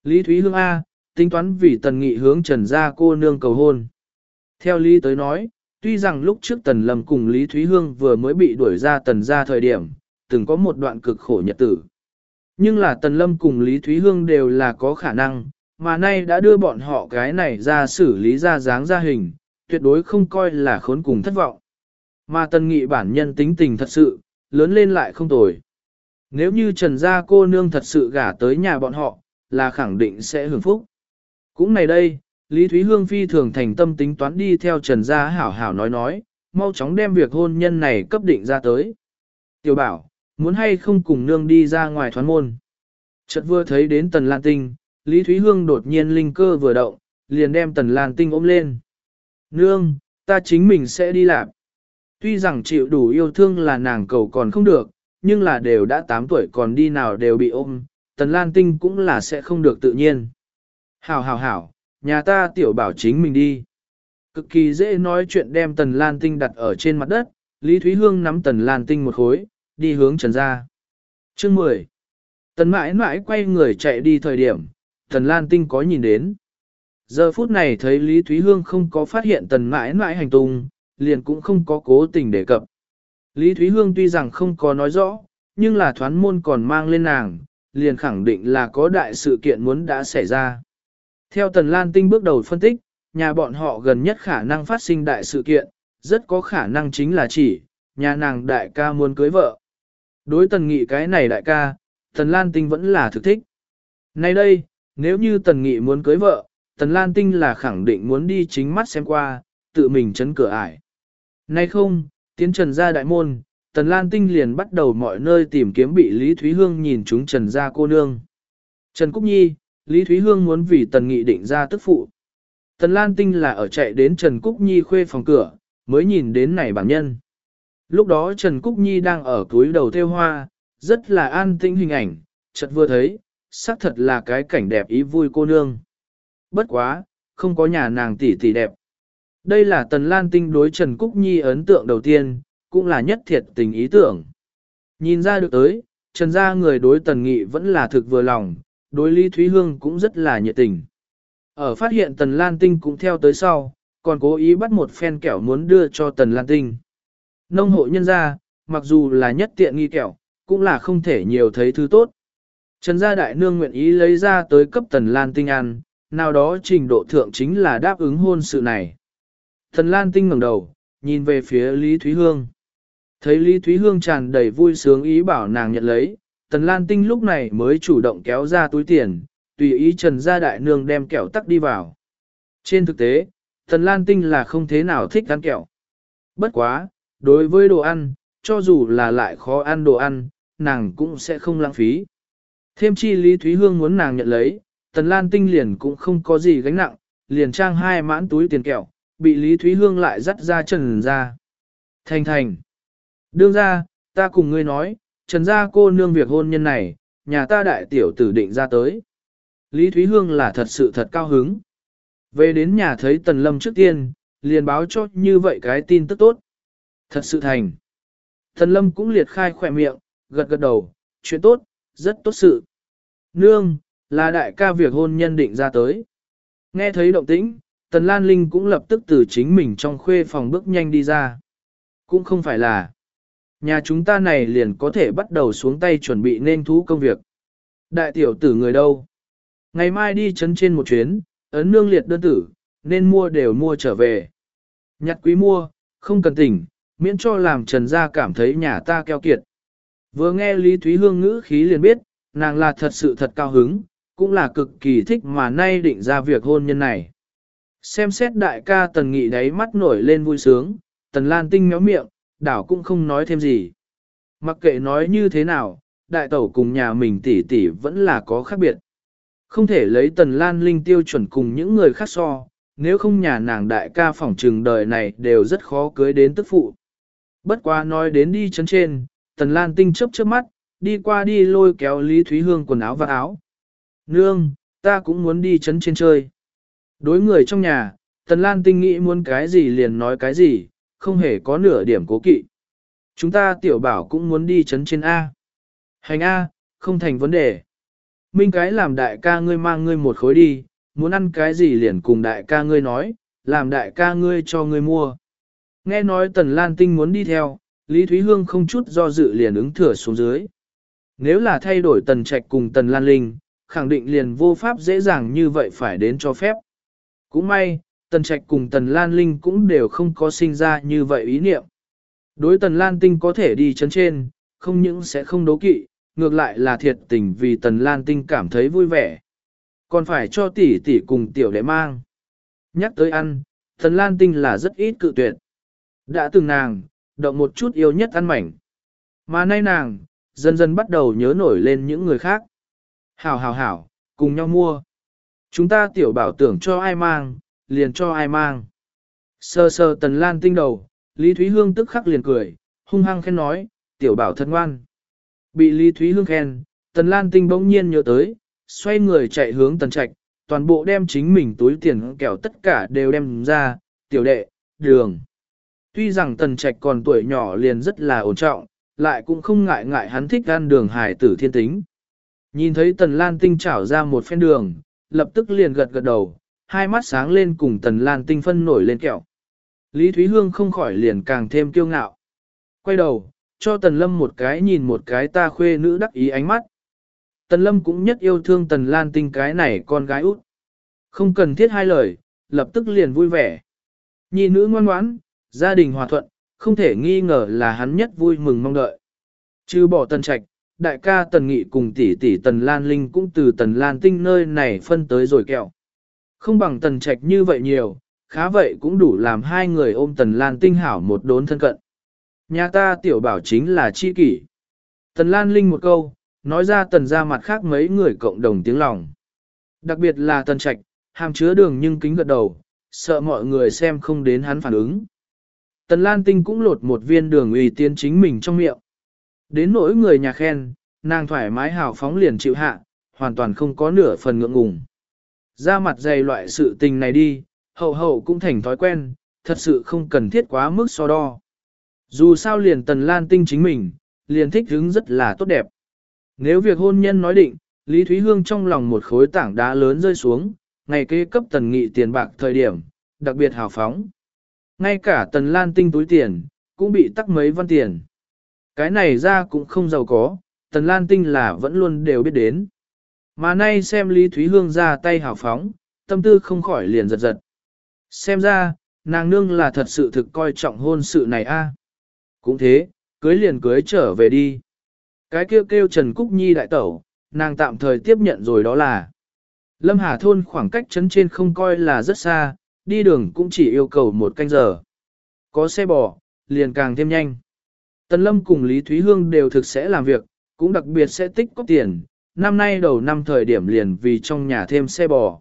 Lý Thúy Hương A, tính toán vì tần nghị hướng Trần Gia cô nương cầu hôn. Theo Lý tới nói, tuy rằng lúc trước tần lầm cùng Lý Thúy Hương vừa mới bị đuổi ra tần gia thời điểm, từng có một đoạn cực khổ nhật tử. Nhưng là tần lâm cùng Lý Thúy Hương đều là có khả năng, mà nay đã đưa bọn họ cái này ra xử lý ra dáng ra hình, tuyệt đối không coi là khốn cùng thất vọng. Mà tần nghị bản nhân tính tình thật sự, lớn lên lại không tồi. Nếu như trần gia cô nương thật sự gả tới nhà bọn họ, là khẳng định sẽ hưởng phúc. Cũng này đây, Lý Thúy Hương phi thường thành tâm tính toán đi theo trần gia hảo hảo nói nói, mau chóng đem việc hôn nhân này cấp định ra tới. Tiểu bảo, muốn hay không cùng nương đi ra ngoài thoán môn. Chợt vừa thấy đến tần lan tinh, Lý Thúy Hương đột nhiên linh cơ vừa động, liền đem tần lan tinh ôm lên. Nương, ta chính mình sẽ đi làm. Tuy rằng chịu đủ yêu thương là nàng cầu còn không được, nhưng là đều đã 8 tuổi còn đi nào đều bị ôm, tần lan tinh cũng là sẽ không được tự nhiên. Hảo hảo hảo, nhà ta tiểu bảo chính mình đi. Cực kỳ dễ nói chuyện đem tần lan tinh đặt ở trên mặt đất, Lý Thúy Hương nắm tần lan tinh một khối, đi hướng trần ra. Chương 10 Tần mãi mãi quay người chạy đi thời điểm, tần lan tinh có nhìn đến. Giờ phút này thấy Lý Thúy Hương không có phát hiện tần mãi mãi hành tung, liền cũng không có cố tình đề cập. Lý Thúy Hương tuy rằng không có nói rõ, nhưng là thoán môn còn mang lên nàng, liền khẳng định là có đại sự kiện muốn đã xảy ra. Theo Tần Lan Tinh bước đầu phân tích, nhà bọn họ gần nhất khả năng phát sinh đại sự kiện, rất có khả năng chính là chỉ, nhà nàng đại ca muốn cưới vợ. Đối Tần Nghị cái này đại ca, Tần Lan Tinh vẫn là thực thích. Nay đây, nếu như Tần Nghị muốn cưới vợ, Tần Lan Tinh là khẳng định muốn đi chính mắt xem qua, tự mình chấn cửa ải. Nay không, tiến trần ra đại môn, Tần Lan Tinh liền bắt đầu mọi nơi tìm kiếm bị Lý Thúy Hương nhìn chúng trần ra cô nương. Trần Cúc Nhi, Lý Thúy Hương muốn vì Tần Nghị định ra tức phụ. Tần Lan Tinh là ở chạy đến Trần Cúc Nhi khuê phòng cửa, mới nhìn đến này bản nhân. Lúc đó Trần Cúc Nhi đang ở túi đầu theo hoa, rất là an tĩnh hình ảnh, chợt vừa thấy, xác thật là cái cảnh đẹp ý vui cô nương. Bất quá, không có nhà nàng tỷ tỷ đẹp. Đây là Tần Lan Tinh đối Trần Cúc Nhi ấn tượng đầu tiên, cũng là nhất thiệt tình ý tưởng. Nhìn ra được tới, Trần gia người đối Tần Nghị vẫn là thực vừa lòng, đối Lý Thúy Hương cũng rất là nhiệt tình. Ở phát hiện Tần Lan Tinh cũng theo tới sau, còn cố ý bắt một phen kẹo muốn đưa cho Tần Lan Tinh. Nông hộ nhân gia, mặc dù là nhất tiện nghi kẹo, cũng là không thể nhiều thấy thứ tốt. Trần gia đại nương nguyện ý lấy ra tới cấp Tần Lan Tinh ăn, nào đó trình độ thượng chính là đáp ứng hôn sự này. Thần Lan Tinh ngẩng đầu, nhìn về phía Lý Thúy Hương. Thấy Lý Thúy Hương tràn đầy vui sướng ý bảo nàng nhận lấy, Tần Lan Tinh lúc này mới chủ động kéo ra túi tiền, tùy ý Trần gia đại nương đem kẹo tắc đi vào. Trên thực tế, Tần Lan Tinh là không thế nào thích ăn kẹo. Bất quá, đối với đồ ăn, cho dù là lại khó ăn đồ ăn, nàng cũng sẽ không lãng phí. Thêm chi Lý Thúy Hương muốn nàng nhận lấy, Tần Lan Tinh liền cũng không có gì gánh nặng, liền trang hai mãn túi tiền kẹo, bị Lý Thúy Hương lại dắt ra trần ra. Thành thành. Đương ra, ta cùng ngươi nói, trần gia cô nương việc hôn nhân này, nhà ta đại tiểu tử định ra tới. Lý Thúy Hương là thật sự thật cao hứng. Về đến nhà thấy Tần Lâm trước tiên, liền báo cho như vậy cái tin tức tốt. Thật sự thành. Tần Lâm cũng liệt khai khỏe miệng, gật gật đầu, chuyện tốt, rất tốt sự. Nương, là đại ca việc hôn nhân định ra tới. Nghe thấy động tĩnh, Tần Lan Linh cũng lập tức từ chính mình trong khuê phòng bước nhanh đi ra. Cũng không phải là nhà chúng ta này liền có thể bắt đầu xuống tay chuẩn bị nên thú công việc. Đại tiểu tử người đâu? Ngày mai đi chấn trên một chuyến, ấn nương liệt đơn tử, nên mua đều mua trở về. Nhặt quý mua, không cần tỉnh, miễn cho làm trần gia cảm thấy nhà ta keo kiệt. Vừa nghe Lý Thúy Hương ngữ khí liền biết, nàng là thật sự thật cao hứng, cũng là cực kỳ thích mà nay định ra việc hôn nhân này. Xem xét đại ca tần nghị đáy mắt nổi lên vui sướng, tần lan tinh méo miệng, đảo cũng không nói thêm gì. Mặc kệ nói như thế nào, đại tẩu cùng nhà mình tỷ tỷ vẫn là có khác biệt. Không thể lấy tần lan linh tiêu chuẩn cùng những người khác so, nếu không nhà nàng đại ca phỏng trừng đời này đều rất khó cưới đến tức phụ. Bất quá nói đến đi chấn trên, tần lan tinh chớp chớp mắt, đi qua đi lôi kéo Lý Thúy Hương quần áo và áo. Nương, ta cũng muốn đi chấn trên chơi. Đối người trong nhà, tần lan tinh nghĩ muốn cái gì liền nói cái gì, không hề có nửa điểm cố kỵ. Chúng ta tiểu bảo cũng muốn đi chấn trên A. Hành A, không thành vấn đề. Minh cái làm đại ca ngươi mang ngươi một khối đi, muốn ăn cái gì liền cùng đại ca ngươi nói, làm đại ca ngươi cho ngươi mua. Nghe nói Tần Lan Tinh muốn đi theo, Lý Thúy Hương không chút do dự liền ứng thừa xuống dưới. Nếu là thay đổi Tần Trạch cùng Tần Lan Linh, khẳng định liền vô pháp dễ dàng như vậy phải đến cho phép. Cũng may, Tần Trạch cùng Tần Lan Linh cũng đều không có sinh ra như vậy ý niệm. Đối Tần Lan Tinh có thể đi chấn trên, không những sẽ không đố kỵ, ngược lại là thiệt tình vì Tần Lan Tinh cảm thấy vui vẻ. Còn phải cho tỷ tỷ cùng tiểu đệ mang. Nhắc tới ăn, Tần Lan Tinh là rất ít cự tuyệt. Đã từng nàng, động một chút yêu nhất ăn mảnh. Mà nay nàng, dần dần bắt đầu nhớ nổi lên những người khác. Hảo hảo hảo, cùng nhau mua. Chúng ta tiểu bảo tưởng cho ai mang, liền cho ai mang. Sơ sơ tần lan tinh đầu, Lý Thúy Hương tức khắc liền cười, hung hăng khen nói, tiểu bảo thân ngoan. Bị Lý Thúy Hương khen, tần lan tinh bỗng nhiên nhớ tới, xoay người chạy hướng tần trạch, toàn bộ đem chính mình túi tiền kẹo tất cả đều đem ra, tiểu đệ, đường. Tuy rằng tần trạch còn tuổi nhỏ liền rất là ổn trọng, lại cũng không ngại ngại hắn thích ăn đường hải tử thiên tính. Nhìn thấy tần lan tinh trảo ra một phen đường, lập tức liền gật gật đầu, hai mắt sáng lên cùng tần lan tinh phân nổi lên kẹo. Lý Thúy Hương không khỏi liền càng thêm kiêu ngạo. Quay đầu, cho tần lâm một cái nhìn một cái ta khuê nữ đắc ý ánh mắt. Tần lâm cũng nhất yêu thương tần lan tinh cái này con gái út. Không cần thiết hai lời, lập tức liền vui vẻ. Nhi nữ ngoan ngoãn, gia đình hòa thuận, không thể nghi ngờ là hắn nhất vui mừng mong đợi. Chứ bỏ tần trạch, đại ca tần nghị cùng tỷ tỷ tần lan linh cũng từ tần lan tinh nơi này phân tới rồi kẹo. Không bằng tần trạch như vậy nhiều, khá vậy cũng đủ làm hai người ôm tần lan tinh hảo một đốn thân cận. Nhà ta tiểu bảo chính là chi kỷ. Tần lan linh một câu, nói ra tần ra mặt khác mấy người cộng đồng tiếng lòng. Đặc biệt là tần trạch, hàm chứa đường nhưng kính gật đầu, sợ mọi người xem không đến hắn phản ứng. Tần Lan Tinh cũng lột một viên đường uy tiên chính mình trong miệng. Đến nỗi người nhà khen, nàng thoải mái hào phóng liền chịu hạ, hoàn toàn không có nửa phần ngượng ngùng. Ra mặt dày loại sự tình này đi, hậu hậu cũng thành thói quen, thật sự không cần thiết quá mức so đo. Dù sao liền Tần Lan Tinh chính mình, liền thích hứng rất là tốt đẹp. Nếu việc hôn nhân nói định, Lý Thúy Hương trong lòng một khối tảng đá lớn rơi xuống, ngày kế cấp Tần Nghị tiền bạc thời điểm, đặc biệt hào phóng. Ngay cả Tần Lan Tinh túi tiền, cũng bị tắc mấy văn tiền. Cái này ra cũng không giàu có, Tần Lan Tinh là vẫn luôn đều biết đến. Mà nay xem Lý Thúy Hương ra tay hào phóng, tâm tư không khỏi liền giật giật. Xem ra, nàng nương là thật sự thực coi trọng hôn sự này a. Cũng thế, cưới liền cưới trở về đi. Cái kêu kêu Trần Cúc Nhi đại tẩu, nàng tạm thời tiếp nhận rồi đó là. Lâm Hà thôn khoảng cách trấn trên không coi là rất xa, đi đường cũng chỉ yêu cầu một canh giờ. Có xe bò, liền càng thêm nhanh. Tần Lâm cùng Lý Thúy Hương đều thực sẽ làm việc, cũng đặc biệt sẽ tích có tiền, năm nay đầu năm thời điểm liền vì trong nhà thêm xe bò.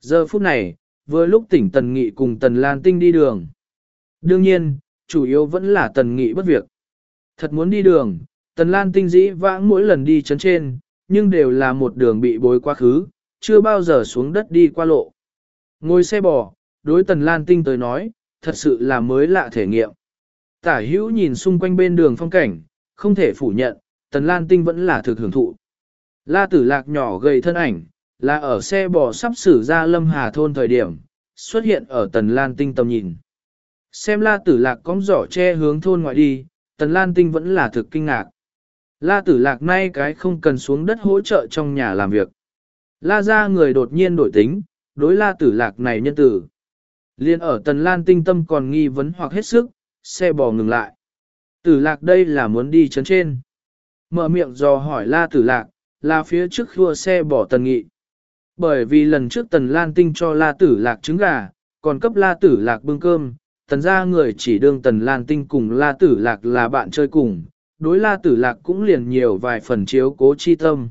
Giờ phút này, vừa lúc tỉnh Tần Nghị cùng Tần Lan Tinh đi đường. Đương nhiên, chủ yếu vẫn là Tần Nghị bất việc. Thật muốn đi đường, Tần Lan Tinh dĩ vãng mỗi lần đi chấn trên, nhưng đều là một đường bị bối quá khứ, chưa bao giờ xuống đất đi qua lộ. Ngồi xe bò, đối Tần Lan Tinh tới nói, thật sự là mới lạ thể nghiệm. Tả hữu nhìn xung quanh bên đường phong cảnh, không thể phủ nhận, Tần Lan Tinh vẫn là thực hưởng thụ. La tử lạc nhỏ gầy thân ảnh, là ở xe bò sắp xử ra lâm hà thôn thời điểm, xuất hiện ở Tần Lan Tinh tầm nhìn. Xem la tử lạc cóng giỏ che hướng thôn ngoại đi, Tần Lan Tinh vẫn là thực kinh ngạc. La tử lạc nay cái không cần xuống đất hỗ trợ trong nhà làm việc. La ra người đột nhiên đổi tính, đối la tử lạc này nhân tử. Liên ở Tần Lan tinh tâm còn nghi vấn hoặc hết sức, xe bò ngừng lại. Tử lạc đây là muốn đi chấn trên. Mở miệng dò hỏi la tử lạc, là phía trước khua xe bỏ tần nghị. Bởi vì lần trước tần lan tinh cho la tử lạc trứng gà, còn cấp la tử lạc bưng cơm, tần ra người chỉ đương tần lan tinh cùng la tử lạc là bạn chơi cùng, đối la tử lạc cũng liền nhiều vài phần chiếu cố chi tâm.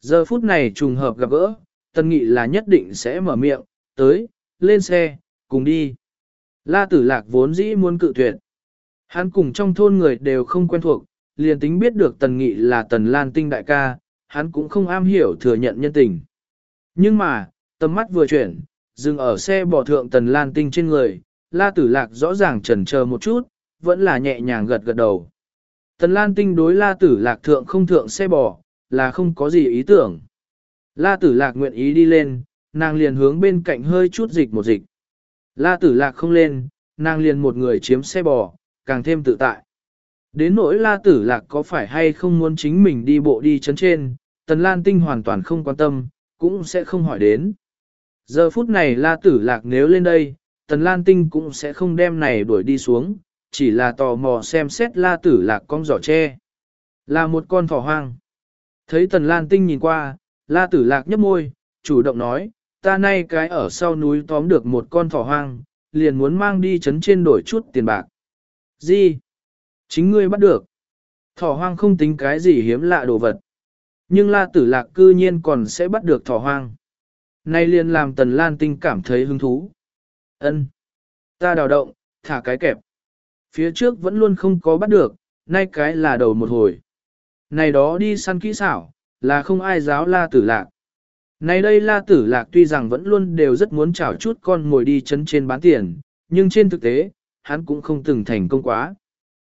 Giờ phút này trùng hợp gặp gỡ, tần nghị là nhất định sẽ mở miệng, tới, lên xe, cùng đi. La tử lạc vốn dĩ muốn cự tuyệt. Hắn cùng trong thôn người đều không quen thuộc, liền tính biết được tần nghị là tần lan tinh đại ca, hắn cũng không am hiểu thừa nhận nhân tình. Nhưng mà, tầm mắt vừa chuyển, dừng ở xe bỏ thượng tần lan tinh trên người, la tử lạc rõ ràng chần chờ một chút, vẫn là nhẹ nhàng gật gật đầu. Tần lan tinh đối la tử lạc thượng không thượng xe bò, là không có gì ý tưởng. La tử lạc nguyện ý đi lên, nàng liền hướng bên cạnh hơi chút dịch một dịch. La tử lạc không lên, nàng liền một người chiếm xe bò, càng thêm tự tại. Đến nỗi la tử lạc có phải hay không muốn chính mình đi bộ đi chấn trên, tần lan tinh hoàn toàn không quan tâm, cũng sẽ không hỏi đến. Giờ phút này la tử lạc nếu lên đây, tần lan tinh cũng sẽ không đem này đuổi đi xuống, chỉ là tò mò xem xét la tử lạc con giỏ tre. Là một con thỏ hoang. Thấy tần lan tinh nhìn qua, la tử lạc nhấp môi, chủ động nói, ta nay cái ở sau núi tóm được một con thỏ hoang, liền muốn mang đi chấn trên đổi chút tiền bạc. Gì? Chính ngươi bắt được. Thỏ hoang không tính cái gì hiếm lạ đồ vật. Nhưng la tử lạc cư nhiên còn sẽ bắt được thỏ hoang. Nay liền làm tần lan tinh cảm thấy hứng thú. ân Ta đào động, thả cái kẹp. Phía trước vẫn luôn không có bắt được, nay cái là đầu một hồi. Này đó đi săn kỹ xảo, là không ai giáo la tử lạc. Này đây la tử lạc tuy rằng vẫn luôn đều rất muốn chảo chút con ngồi đi chấn trên bán tiền, nhưng trên thực tế, hắn cũng không từng thành công quá.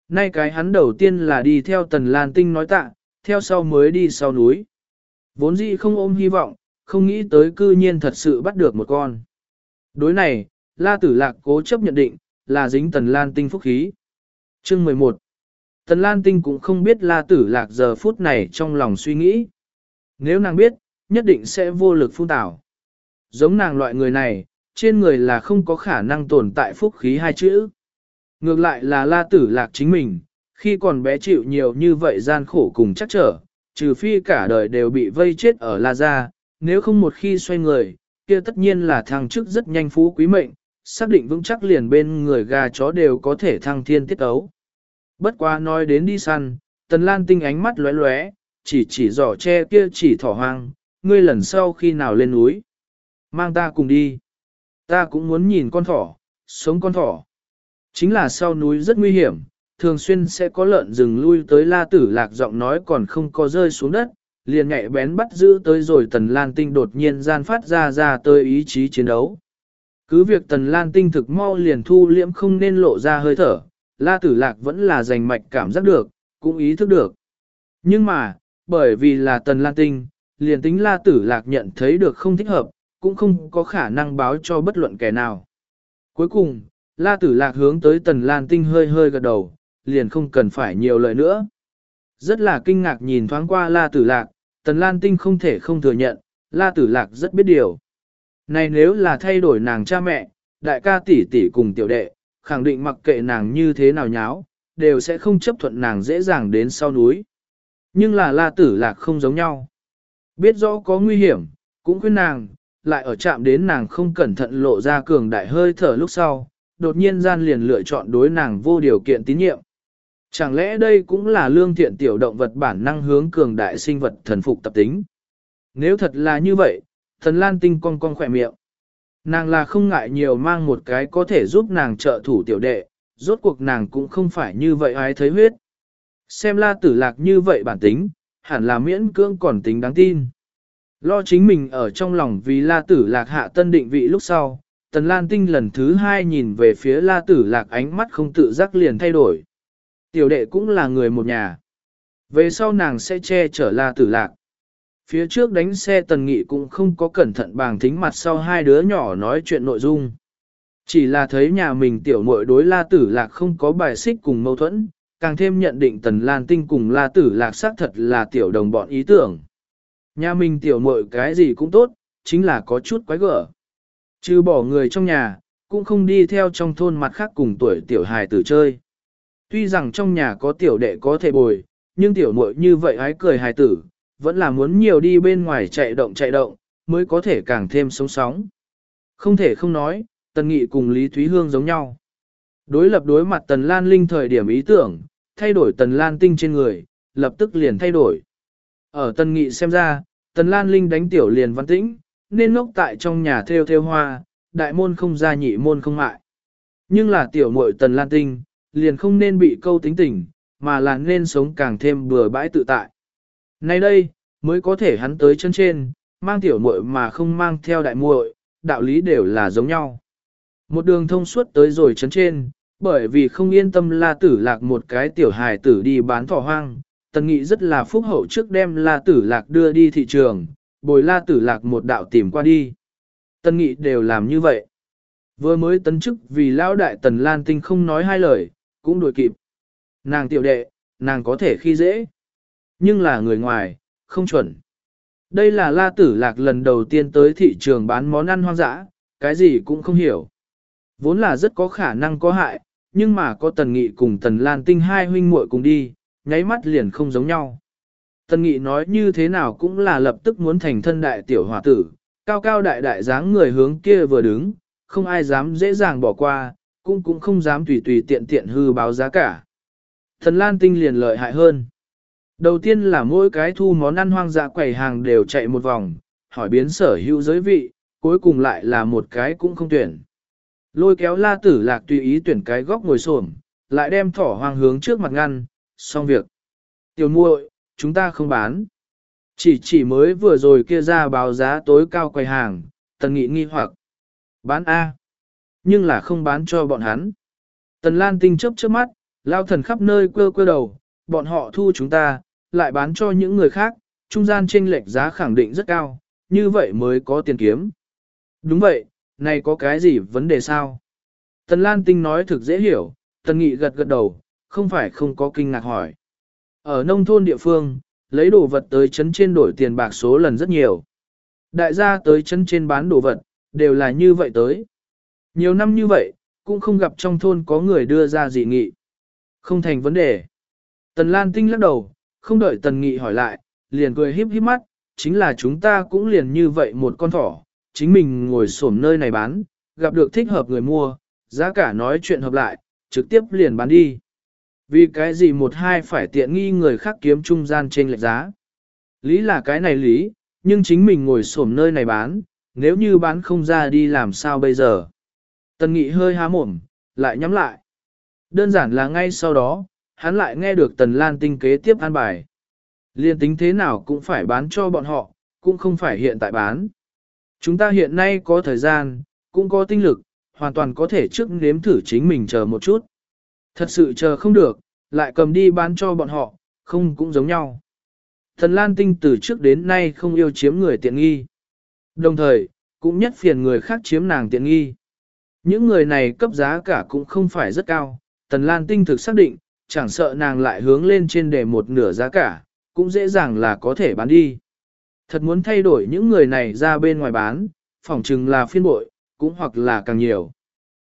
Nay cái hắn đầu tiên là đi theo tần lan tinh nói tạ, theo sau mới đi sau núi. Vốn dĩ không ôm hy vọng, không nghĩ tới cư nhiên thật sự bắt được một con. Đối này, la tử lạc cố chấp nhận định, là dính tần lan tinh phúc khí. Chương 11 Tần lan tinh cũng không biết la tử lạc giờ phút này trong lòng suy nghĩ. Nếu nàng biết, nhất định sẽ vô lực phun tảo. Giống nàng loại người này, trên người là không có khả năng tồn tại phúc khí hai chữ. Ngược lại là la tử lạc chính mình, khi còn bé chịu nhiều như vậy gian khổ cùng chắc trở, trừ phi cả đời đều bị vây chết ở la gia, nếu không một khi xoay người, kia tất nhiên là thăng chức rất nhanh phú quý mệnh, xác định vững chắc liền bên người gà chó đều có thể thăng thiên tiết ấu. Bất quá nói đến đi săn, tần lan tinh ánh mắt lóe lóe, chỉ chỉ giỏ tre kia chỉ thỏ hoang, ngươi lần sau khi nào lên núi. Mang ta cùng đi. Ta cũng muốn nhìn con thỏ, sống con thỏ. Chính là sau núi rất nguy hiểm, thường xuyên sẽ có lợn rừng lui tới la tử lạc giọng nói còn không có rơi xuống đất, liền nhạy bén bắt giữ tới rồi tần lan tinh đột nhiên gian phát ra ra tới ý chí chiến đấu. Cứ việc tần lan tinh thực mau liền thu liễm không nên lộ ra hơi thở, la tử lạc vẫn là giành mạch cảm giác được, cũng ý thức được. Nhưng mà, bởi vì là tần lan tinh, liền tính la tử lạc nhận thấy được không thích hợp, cũng không có khả năng báo cho bất luận kẻ nào. Cuối cùng, la tử lạc hướng tới tần lan tinh hơi hơi gật đầu, liền không cần phải nhiều lời nữa. Rất là kinh ngạc nhìn thoáng qua la tử lạc, tần lan tinh không thể không thừa nhận, la tử lạc rất biết điều. Này nếu là thay đổi nàng cha mẹ, đại ca tỷ tỷ cùng tiểu đệ, khẳng định mặc kệ nàng như thế nào nháo, đều sẽ không chấp thuận nàng dễ dàng đến sau núi. Nhưng là la tử lạc không giống nhau. Biết rõ có nguy hiểm, cũng khuyên nàng, lại ở chạm đến nàng không cẩn thận lộ ra cường đại hơi thở lúc sau, đột nhiên gian liền lựa chọn đối nàng vô điều kiện tín nhiệm. Chẳng lẽ đây cũng là lương thiện tiểu động vật bản năng hướng cường đại sinh vật thần phục tập tính? Nếu thật là như vậy, thần lan tinh cong cong khỏe miệng. Nàng là không ngại nhiều mang một cái có thể giúp nàng trợ thủ tiểu đệ, rốt cuộc nàng cũng không phải như vậy ai thấy huyết. Xem la tử lạc như vậy bản tính, hẳn là miễn cưỡng còn tính đáng tin. Lo chính mình ở trong lòng vì la tử lạc hạ tân định vị lúc sau, tần lan tinh lần thứ hai nhìn về phía la tử lạc ánh mắt không tự giác liền thay đổi. Tiểu đệ cũng là người một nhà. Về sau nàng sẽ che chở la tử lạc. Phía trước đánh xe tần nghị cũng không có cẩn thận bàng thính mặt sau hai đứa nhỏ nói chuyện nội dung. Chỉ là thấy nhà mình tiểu muội đối la tử lạc không có bài xích cùng mâu thuẫn, càng thêm nhận định tần lan tinh cùng la tử lạc xác thật là tiểu đồng bọn ý tưởng. Nhà mình tiểu muội cái gì cũng tốt, chính là có chút quái gở. Chứ bỏ người trong nhà, cũng không đi theo trong thôn mặt khác cùng tuổi tiểu hài tử chơi. Tuy rằng trong nhà có tiểu đệ có thể bồi, nhưng tiểu muội như vậy ái cười hài tử, vẫn là muốn nhiều đi bên ngoài chạy động chạy động, mới có thể càng thêm sống sóng. Không thể không nói, Tần Nghị cùng Lý Thúy Hương giống nhau. Đối lập đối mặt Tần Lan Linh thời điểm ý tưởng, thay đổi Tần Lan Tinh trên người, lập tức liền thay đổi. Ở Tần Nghị xem ra, Tần Lan Linh đánh tiểu liền văn tĩnh, nên ngốc tại trong nhà theo theo hoa, đại môn không ra nhị môn không mại. Nhưng là tiểu muội Tần Lan Tinh, liền không nên bị câu tính tình, mà là nên sống càng thêm bừa bãi tự tại. Nay đây, mới có thể hắn tới chân trên, mang tiểu muội mà không mang theo đại muội, đạo lý đều là giống nhau. Một đường thông suốt tới rồi chân trên, bởi vì không yên tâm la tử lạc một cái tiểu hài tử đi bán thỏ hoang, tần nghị rất là phúc hậu trước đem la tử lạc đưa đi thị trường, bồi la tử lạc một đạo tìm qua đi. Tần nghị đều làm như vậy. Vừa mới tấn chức vì lão đại tần lan tinh không nói hai lời, cũng đuổi kịp. Nàng tiểu đệ, nàng có thể khi dễ. Nhưng là người ngoài, không chuẩn. Đây là la tử lạc lần đầu tiên tới thị trường bán món ăn hoang dã, cái gì cũng không hiểu. Vốn là rất có khả năng có hại, nhưng mà có tần nghị cùng tần lan tinh hai huynh muội cùng đi, nháy mắt liền không giống nhau. Tần nghị nói như thế nào cũng là lập tức muốn thành thân đại tiểu hòa tử, cao cao đại đại dáng người hướng kia vừa đứng, không ai dám dễ dàng bỏ qua, cũng cũng không dám tùy tùy tiện tiện hư báo giá cả. Thần Lan Tinh liền lợi hại hơn. Đầu tiên là mỗi cái thu món ăn hoang dã quầy hàng đều chạy một vòng, hỏi biến sở hữu giới vị, cuối cùng lại là một cái cũng không tuyển. Lôi kéo la tử lạc tùy ý tuyển cái góc ngồi xổm, lại đem thỏ hoang hướng trước mặt ngăn, xong việc. Tiểu muội, chúng ta không bán. Chỉ chỉ mới vừa rồi kia ra báo giá tối cao quầy hàng, tần nghị nghi hoặc. Bán A. Nhưng là không bán cho bọn hắn. Tần Lan Tinh chớp chớp mắt, lao thần khắp nơi quơ quơ đầu, bọn họ thu chúng ta, lại bán cho những người khác, trung gian chênh lệch giá khẳng định rất cao, như vậy mới có tiền kiếm. Đúng vậy, này có cái gì vấn đề sao? Tần Lan Tinh nói thực dễ hiểu, Tần Nghị gật gật đầu, không phải không có kinh ngạc hỏi. Ở nông thôn địa phương, lấy đồ vật tới chấn trên đổi tiền bạc số lần rất nhiều. Đại gia tới chấn trên bán đồ vật, đều là như vậy tới. Nhiều năm như vậy, cũng không gặp trong thôn có người đưa ra dị nghị. Không thành vấn đề. Tần Lan Tinh lắc đầu, không đợi Tần Nghị hỏi lại, liền cười híp híp mắt, chính là chúng ta cũng liền như vậy một con thỏ, chính mình ngồi xổm nơi này bán, gặp được thích hợp người mua, giá cả nói chuyện hợp lại, trực tiếp liền bán đi. Vì cái gì một hai phải tiện nghi người khác kiếm trung gian trên lệch giá. Lý là cái này lý, nhưng chính mình ngồi xổm nơi này bán, nếu như bán không ra đi làm sao bây giờ. Tần nghị hơi há mồm, lại nhắm lại. Đơn giản là ngay sau đó, hắn lại nghe được Tần Lan tinh kế tiếp an bài. Liên tính thế nào cũng phải bán cho bọn họ, cũng không phải hiện tại bán. Chúng ta hiện nay có thời gian, cũng có tinh lực, hoàn toàn có thể trước nếm thử chính mình chờ một chút. Thật sự chờ không được, lại cầm đi bán cho bọn họ, không cũng giống nhau. Thần Lan Tinh từ trước đến nay không yêu chiếm người tiện nghi. Đồng thời, cũng nhất phiền người khác chiếm nàng tiện nghi. Những người này cấp giá cả cũng không phải rất cao, Tần Lan Tinh thực xác định, chẳng sợ nàng lại hướng lên trên để một nửa giá cả, cũng dễ dàng là có thể bán đi. Thật muốn thay đổi những người này ra bên ngoài bán, phỏng chừng là phiên bội, cũng hoặc là càng nhiều.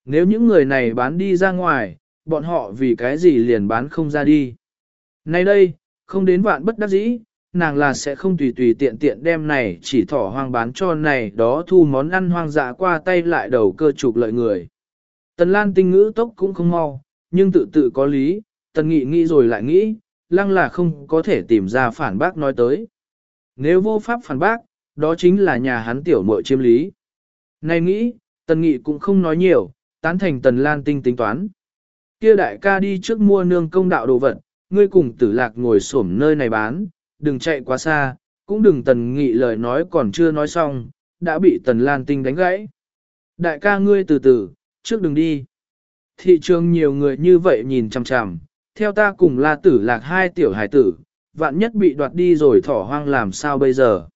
Nếu những người này bán đi ra ngoài, bọn họ vì cái gì liền bán không ra đi. Nay đây, không đến vạn bất đắc dĩ, nàng là sẽ không tùy tùy tiện tiện đem này chỉ thỏ hoang bán cho này đó thu món ăn hoang dã qua tay lại đầu cơ trục lợi người. Tần Lan tinh ngữ tốc cũng không mau, nhưng tự tự có lý, tần nghị nghĩ rồi lại nghĩ, lăng là không có thể tìm ra phản bác nói tới. Nếu vô pháp phản bác, đó chính là nhà hắn tiểu muội chiêm lý. Này nghĩ, tần nghị cũng không nói nhiều, tán thành tần lan tinh tính toán. Kia đại ca đi trước mua nương công đạo đồ vật, ngươi cùng tử lạc ngồi xổm nơi này bán, đừng chạy quá xa, cũng đừng tần nghị lời nói còn chưa nói xong, đã bị tần lan tinh đánh gãy. Đại ca ngươi từ từ, trước đừng đi. Thị trường nhiều người như vậy nhìn chằm chằm, theo ta cùng la tử lạc hai tiểu hải tử, vạn nhất bị đoạt đi rồi thỏ hoang làm sao bây giờ.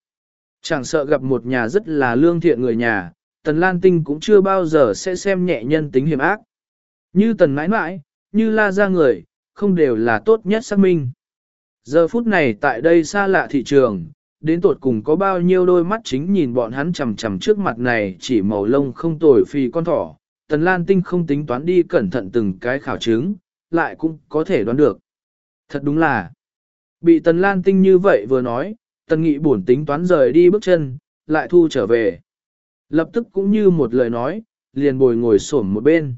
Chẳng sợ gặp một nhà rất là lương thiện người nhà, tần lan tinh cũng chưa bao giờ sẽ xem nhẹ nhân tính hiểm ác. Như tần mãi mãi, như la ra người, không đều là tốt nhất xác minh. Giờ phút này tại đây xa lạ thị trường, đến tột cùng có bao nhiêu đôi mắt chính nhìn bọn hắn chầm chầm trước mặt này chỉ màu lông không tồi phi con thỏ. Tần Lan Tinh không tính toán đi cẩn thận từng cái khảo chứng, lại cũng có thể đoán được. Thật đúng là, bị Tần Lan Tinh như vậy vừa nói, Tần Nghị buồn tính toán rời đi bước chân, lại thu trở về. Lập tức cũng như một lời nói, liền bồi ngồi xổm một bên.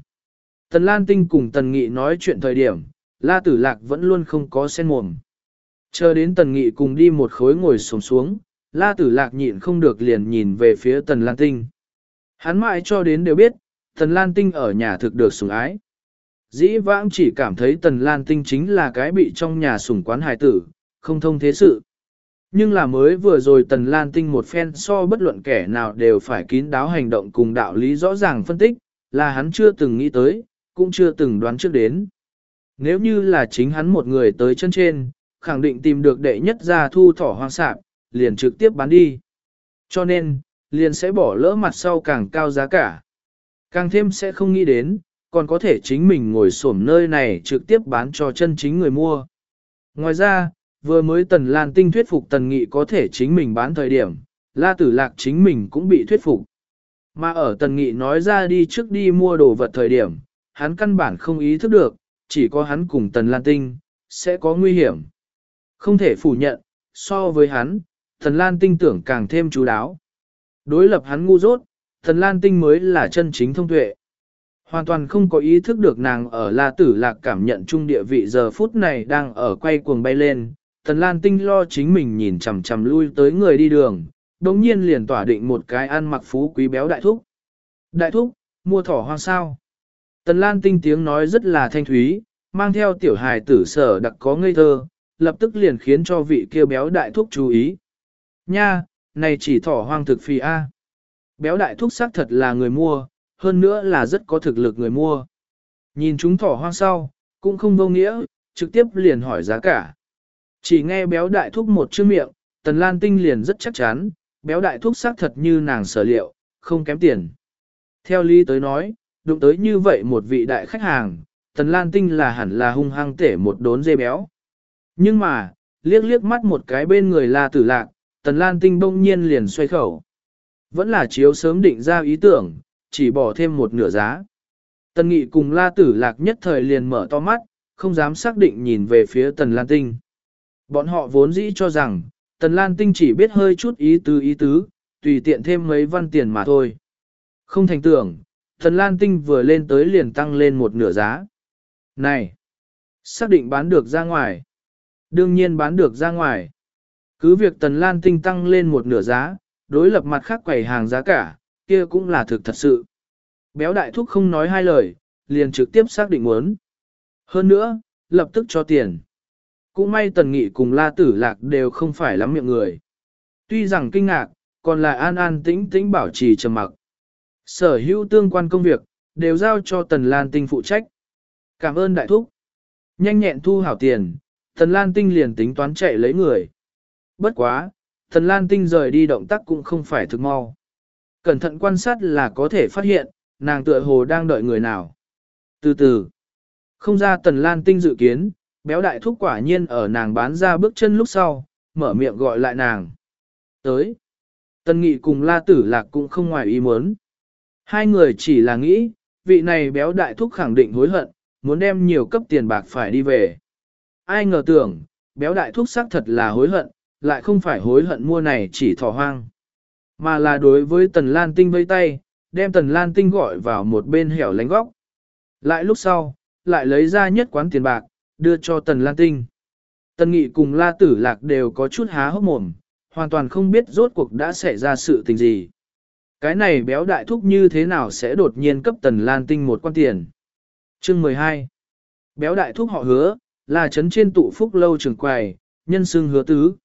Tần Lan Tinh cùng Tần Nghị nói chuyện thời điểm, La Tử Lạc vẫn luôn không có sen mồm. Chờ đến Tần Nghị cùng đi một khối ngồi xổm xuống, La Tử Lạc nhịn không được liền nhìn về phía Tần Lan Tinh. Hắn mãi cho đến đều biết, Tần Lan Tinh ở nhà thực được sủng ái. Dĩ vãng chỉ cảm thấy Tần Lan Tinh chính là cái bị trong nhà sủng quán hài tử, không thông thế sự. Nhưng là mới vừa rồi Tần Lan Tinh một phen so bất luận kẻ nào đều phải kín đáo hành động cùng đạo lý rõ ràng phân tích, là hắn chưa từng nghĩ tới, cũng chưa từng đoán trước đến. Nếu như là chính hắn một người tới chân trên, khẳng định tìm được đệ nhất ra thu thỏ hoang sạp, liền trực tiếp bán đi. Cho nên, liền sẽ bỏ lỡ mặt sau càng cao giá cả. Càng thêm sẽ không nghĩ đến, còn có thể chính mình ngồi xổm nơi này trực tiếp bán cho chân chính người mua. Ngoài ra, vừa mới Tần Lan Tinh thuyết phục Tần Nghị có thể chính mình bán thời điểm, La Tử Lạc chính mình cũng bị thuyết phục. Mà ở Tần Nghị nói ra đi trước đi mua đồ vật thời điểm, hắn căn bản không ý thức được, chỉ có hắn cùng Tần Lan Tinh, sẽ có nguy hiểm. Không thể phủ nhận, so với hắn, Tần Lan Tinh tưởng càng thêm chú đáo. Đối lập hắn ngu dốt, Tần Lan Tinh mới là chân chính thông tuệ. Hoàn toàn không có ý thức được nàng ở La Tử Lạc cảm nhận chung địa vị giờ phút này đang ở quay cuồng bay lên. Tần Lan Tinh lo chính mình nhìn chằm chằm lui tới người đi đường, đồng nhiên liền tỏa định một cái ăn mặc phú quý béo đại thúc. Đại thúc, mua thỏ hoang sao? Tần Lan Tinh tiếng nói rất là thanh thúy, mang theo tiểu hài tử sở đặc có ngây thơ, lập tức liền khiến cho vị kia béo đại thúc chú ý. Nha, này chỉ thỏ hoang thực phi A. Béo đại thúc xác thật là người mua, hơn nữa là rất có thực lực người mua. Nhìn chúng thỏ hoang sau, cũng không vô nghĩa, trực tiếp liền hỏi giá cả. Chỉ nghe béo đại thúc một chữ miệng, tần lan tinh liền rất chắc chắn, béo đại thúc xác thật như nàng sở liệu, không kém tiền. Theo lý tới nói, đụng tới như vậy một vị đại khách hàng, tần lan tinh là hẳn là hung hăng tể một đốn dê béo. Nhưng mà, liếc liếc mắt một cái bên người la tử lạc, tần lan tinh bỗng nhiên liền xoay khẩu. Vẫn là chiếu sớm định ra ý tưởng, chỉ bỏ thêm một nửa giá. Tần nghị cùng la tử lạc nhất thời liền mở to mắt, không dám xác định nhìn về phía tần lan tinh. Bọn họ vốn dĩ cho rằng, tần lan tinh chỉ biết hơi chút ý tứ ý tứ, tùy tiện thêm mấy văn tiền mà thôi. Không thành tưởng, Tần Lan Tinh vừa lên tới liền tăng lên một nửa giá. Này! Xác định bán được ra ngoài. Đương nhiên bán được ra ngoài. Cứ việc Tần Lan Tinh tăng lên một nửa giá, đối lập mặt khác quầy hàng giá cả, kia cũng là thực thật sự. Béo đại thúc không nói hai lời, liền trực tiếp xác định muốn. Hơn nữa, lập tức cho tiền. Cũng may Tần Nghị cùng La Tử Lạc đều không phải lắm miệng người. Tuy rằng kinh ngạc, còn lại an an tĩnh tĩnh bảo trì trầm mặc. Sở hữu tương quan công việc, đều giao cho Tần Lan Tinh phụ trách. Cảm ơn đại thúc. Nhanh nhẹn thu hảo tiền, Tần Lan Tinh liền tính toán chạy lấy người. Bất quá, Tần Lan Tinh rời đi động tác cũng không phải thực mau. Cẩn thận quan sát là có thể phát hiện, nàng tựa hồ đang đợi người nào. Từ từ, không ra Tần Lan Tinh dự kiến, béo đại thúc quả nhiên ở nàng bán ra bước chân lúc sau, mở miệng gọi lại nàng. Tới, tân Nghị cùng La Tử Lạc cũng không ngoài ý muốn. Hai người chỉ là nghĩ, vị này béo đại thúc khẳng định hối hận, muốn đem nhiều cấp tiền bạc phải đi về. Ai ngờ tưởng, béo đại thúc xác thật là hối hận, lại không phải hối hận mua này chỉ thỏ hoang. Mà là đối với Tần Lan Tinh vây tay, đem Tần Lan Tinh gọi vào một bên hẻo lánh góc. Lại lúc sau, lại lấy ra nhất quán tiền bạc, đưa cho Tần Lan Tinh. Tần Nghị cùng La Tử Lạc đều có chút há hốc mồm, hoàn toàn không biết rốt cuộc đã xảy ra sự tình gì. Cái này béo đại thúc như thế nào sẽ đột nhiên cấp Tần Lan Tinh một quan tiền. Chương 12 Béo đại thúc họ hứa, là trấn trên tụ phúc lâu trường quầy, nhân xương hứa tứ.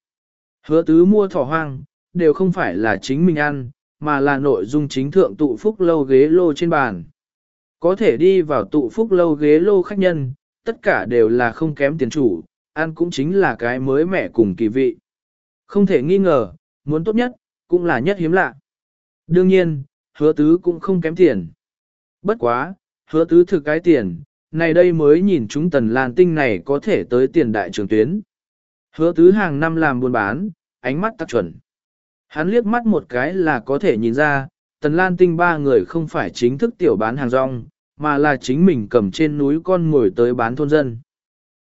Hứa tứ mua thỏ hoang, đều không phải là chính mình ăn, mà là nội dung chính thượng tụ phúc lâu ghế lô trên bàn. Có thể đi vào tụ phúc lâu ghế lô khách nhân, tất cả đều là không kém tiền chủ, ăn cũng chính là cái mới mẻ cùng kỳ vị. Không thể nghi ngờ, muốn tốt nhất, cũng là nhất hiếm lạ. Đương nhiên, hứa tứ cũng không kém tiền. Bất quá, hứa tứ thực cái tiền, này đây mới nhìn chúng tần lan tinh này có thể tới tiền đại trường tuyến. Hứa tứ hàng năm làm buôn bán, ánh mắt tắc chuẩn. Hắn liếc mắt một cái là có thể nhìn ra, tần lan tinh ba người không phải chính thức tiểu bán hàng rong, mà là chính mình cầm trên núi con ngồi tới bán thôn dân.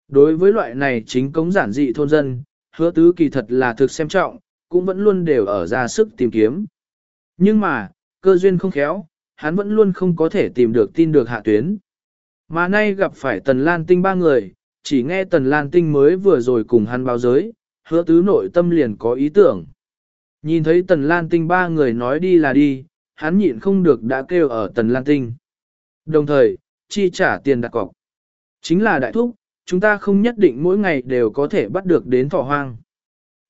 Đối với loại này chính cống giản dị thôn dân, hứa tứ kỳ thật là thực xem trọng, cũng vẫn luôn đều ở ra sức tìm kiếm. Nhưng mà, cơ duyên không khéo, hắn vẫn luôn không có thể tìm được tin được hạ tuyến. Mà nay gặp phải Tần Lan Tinh ba người, chỉ nghe Tần Lan Tinh mới vừa rồi cùng hắn báo giới, hứa tứ nội tâm liền có ý tưởng. Nhìn thấy Tần Lan Tinh ba người nói đi là đi, hắn nhịn không được đã kêu ở Tần Lan Tinh. Đồng thời, chi trả tiền đặt cọc. Chính là đại thúc, chúng ta không nhất định mỗi ngày đều có thể bắt được đến thỏ hoang.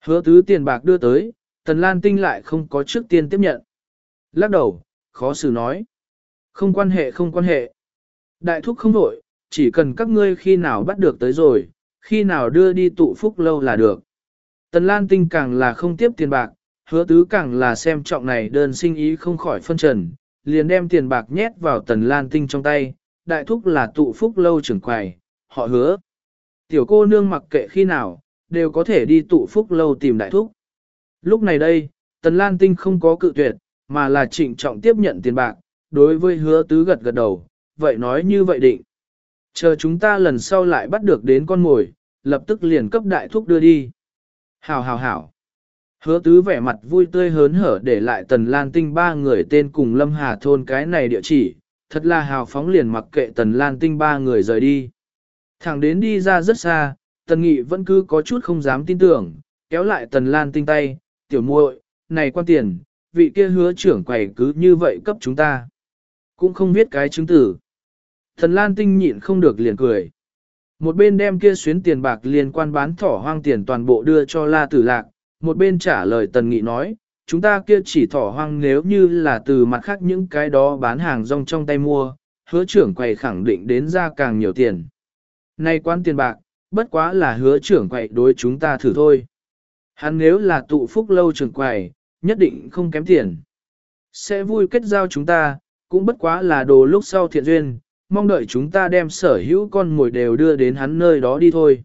Hứa tứ tiền bạc đưa tới, Tần Lan Tinh lại không có trước tiên tiếp nhận. Lắc đầu, khó xử nói. Không quan hệ không quan hệ. Đại thúc không đổi, chỉ cần các ngươi khi nào bắt được tới rồi, khi nào đưa đi tụ phúc lâu là được. Tần Lan Tinh càng là không tiếp tiền bạc, hứa tứ càng là xem trọng này đơn sinh ý không khỏi phân trần, liền đem tiền bạc nhét vào Tần Lan Tinh trong tay, đại thúc là tụ phúc lâu trưởng quầy, họ hứa. Tiểu cô nương mặc kệ khi nào, đều có thể đi tụ phúc lâu tìm đại thúc. Lúc này đây, Tần Lan Tinh không có cự tuyệt, mà là trịnh trọng tiếp nhận tiền bạc, đối với hứa tứ gật gật đầu, vậy nói như vậy định. Chờ chúng ta lần sau lại bắt được đến con mồi, lập tức liền cấp đại thúc đưa đi. Hảo hảo hảo. Hứa tứ vẻ mặt vui tươi hớn hở để lại tần lan tinh ba người tên cùng lâm hà thôn cái này địa chỉ, thật là hào phóng liền mặc kệ tần lan tinh ba người rời đi. Thẳng đến đi ra rất xa, tần nghị vẫn cứ có chút không dám tin tưởng, kéo lại tần lan tinh tay, tiểu muội, này quan tiền, vị kia hứa trưởng quầy cứ như vậy cấp chúng ta. Cũng không biết cái chứng tử. tần Lan Tinh nhịn không được liền cười. Một bên đem kia xuyến tiền bạc liên quan bán thỏ hoang tiền toàn bộ đưa cho La Tử Lạc, một bên trả lời Tần Nghị nói, chúng ta kia chỉ thỏ hoang nếu như là từ mặt khác những cái đó bán hàng rong trong tay mua, hứa trưởng quầy khẳng định đến ra càng nhiều tiền. Nay quan tiền bạc, bất quá là hứa trưởng quầy đối chúng ta thử thôi. Hắn nếu là tụ phúc lâu trưởng quầy, nhất định không kém tiền. Sẽ vui kết giao chúng ta, cũng bất quá là đồ lúc sau thiện duyên, mong đợi chúng ta đem sở hữu con mồi đều đưa đến hắn nơi đó đi thôi.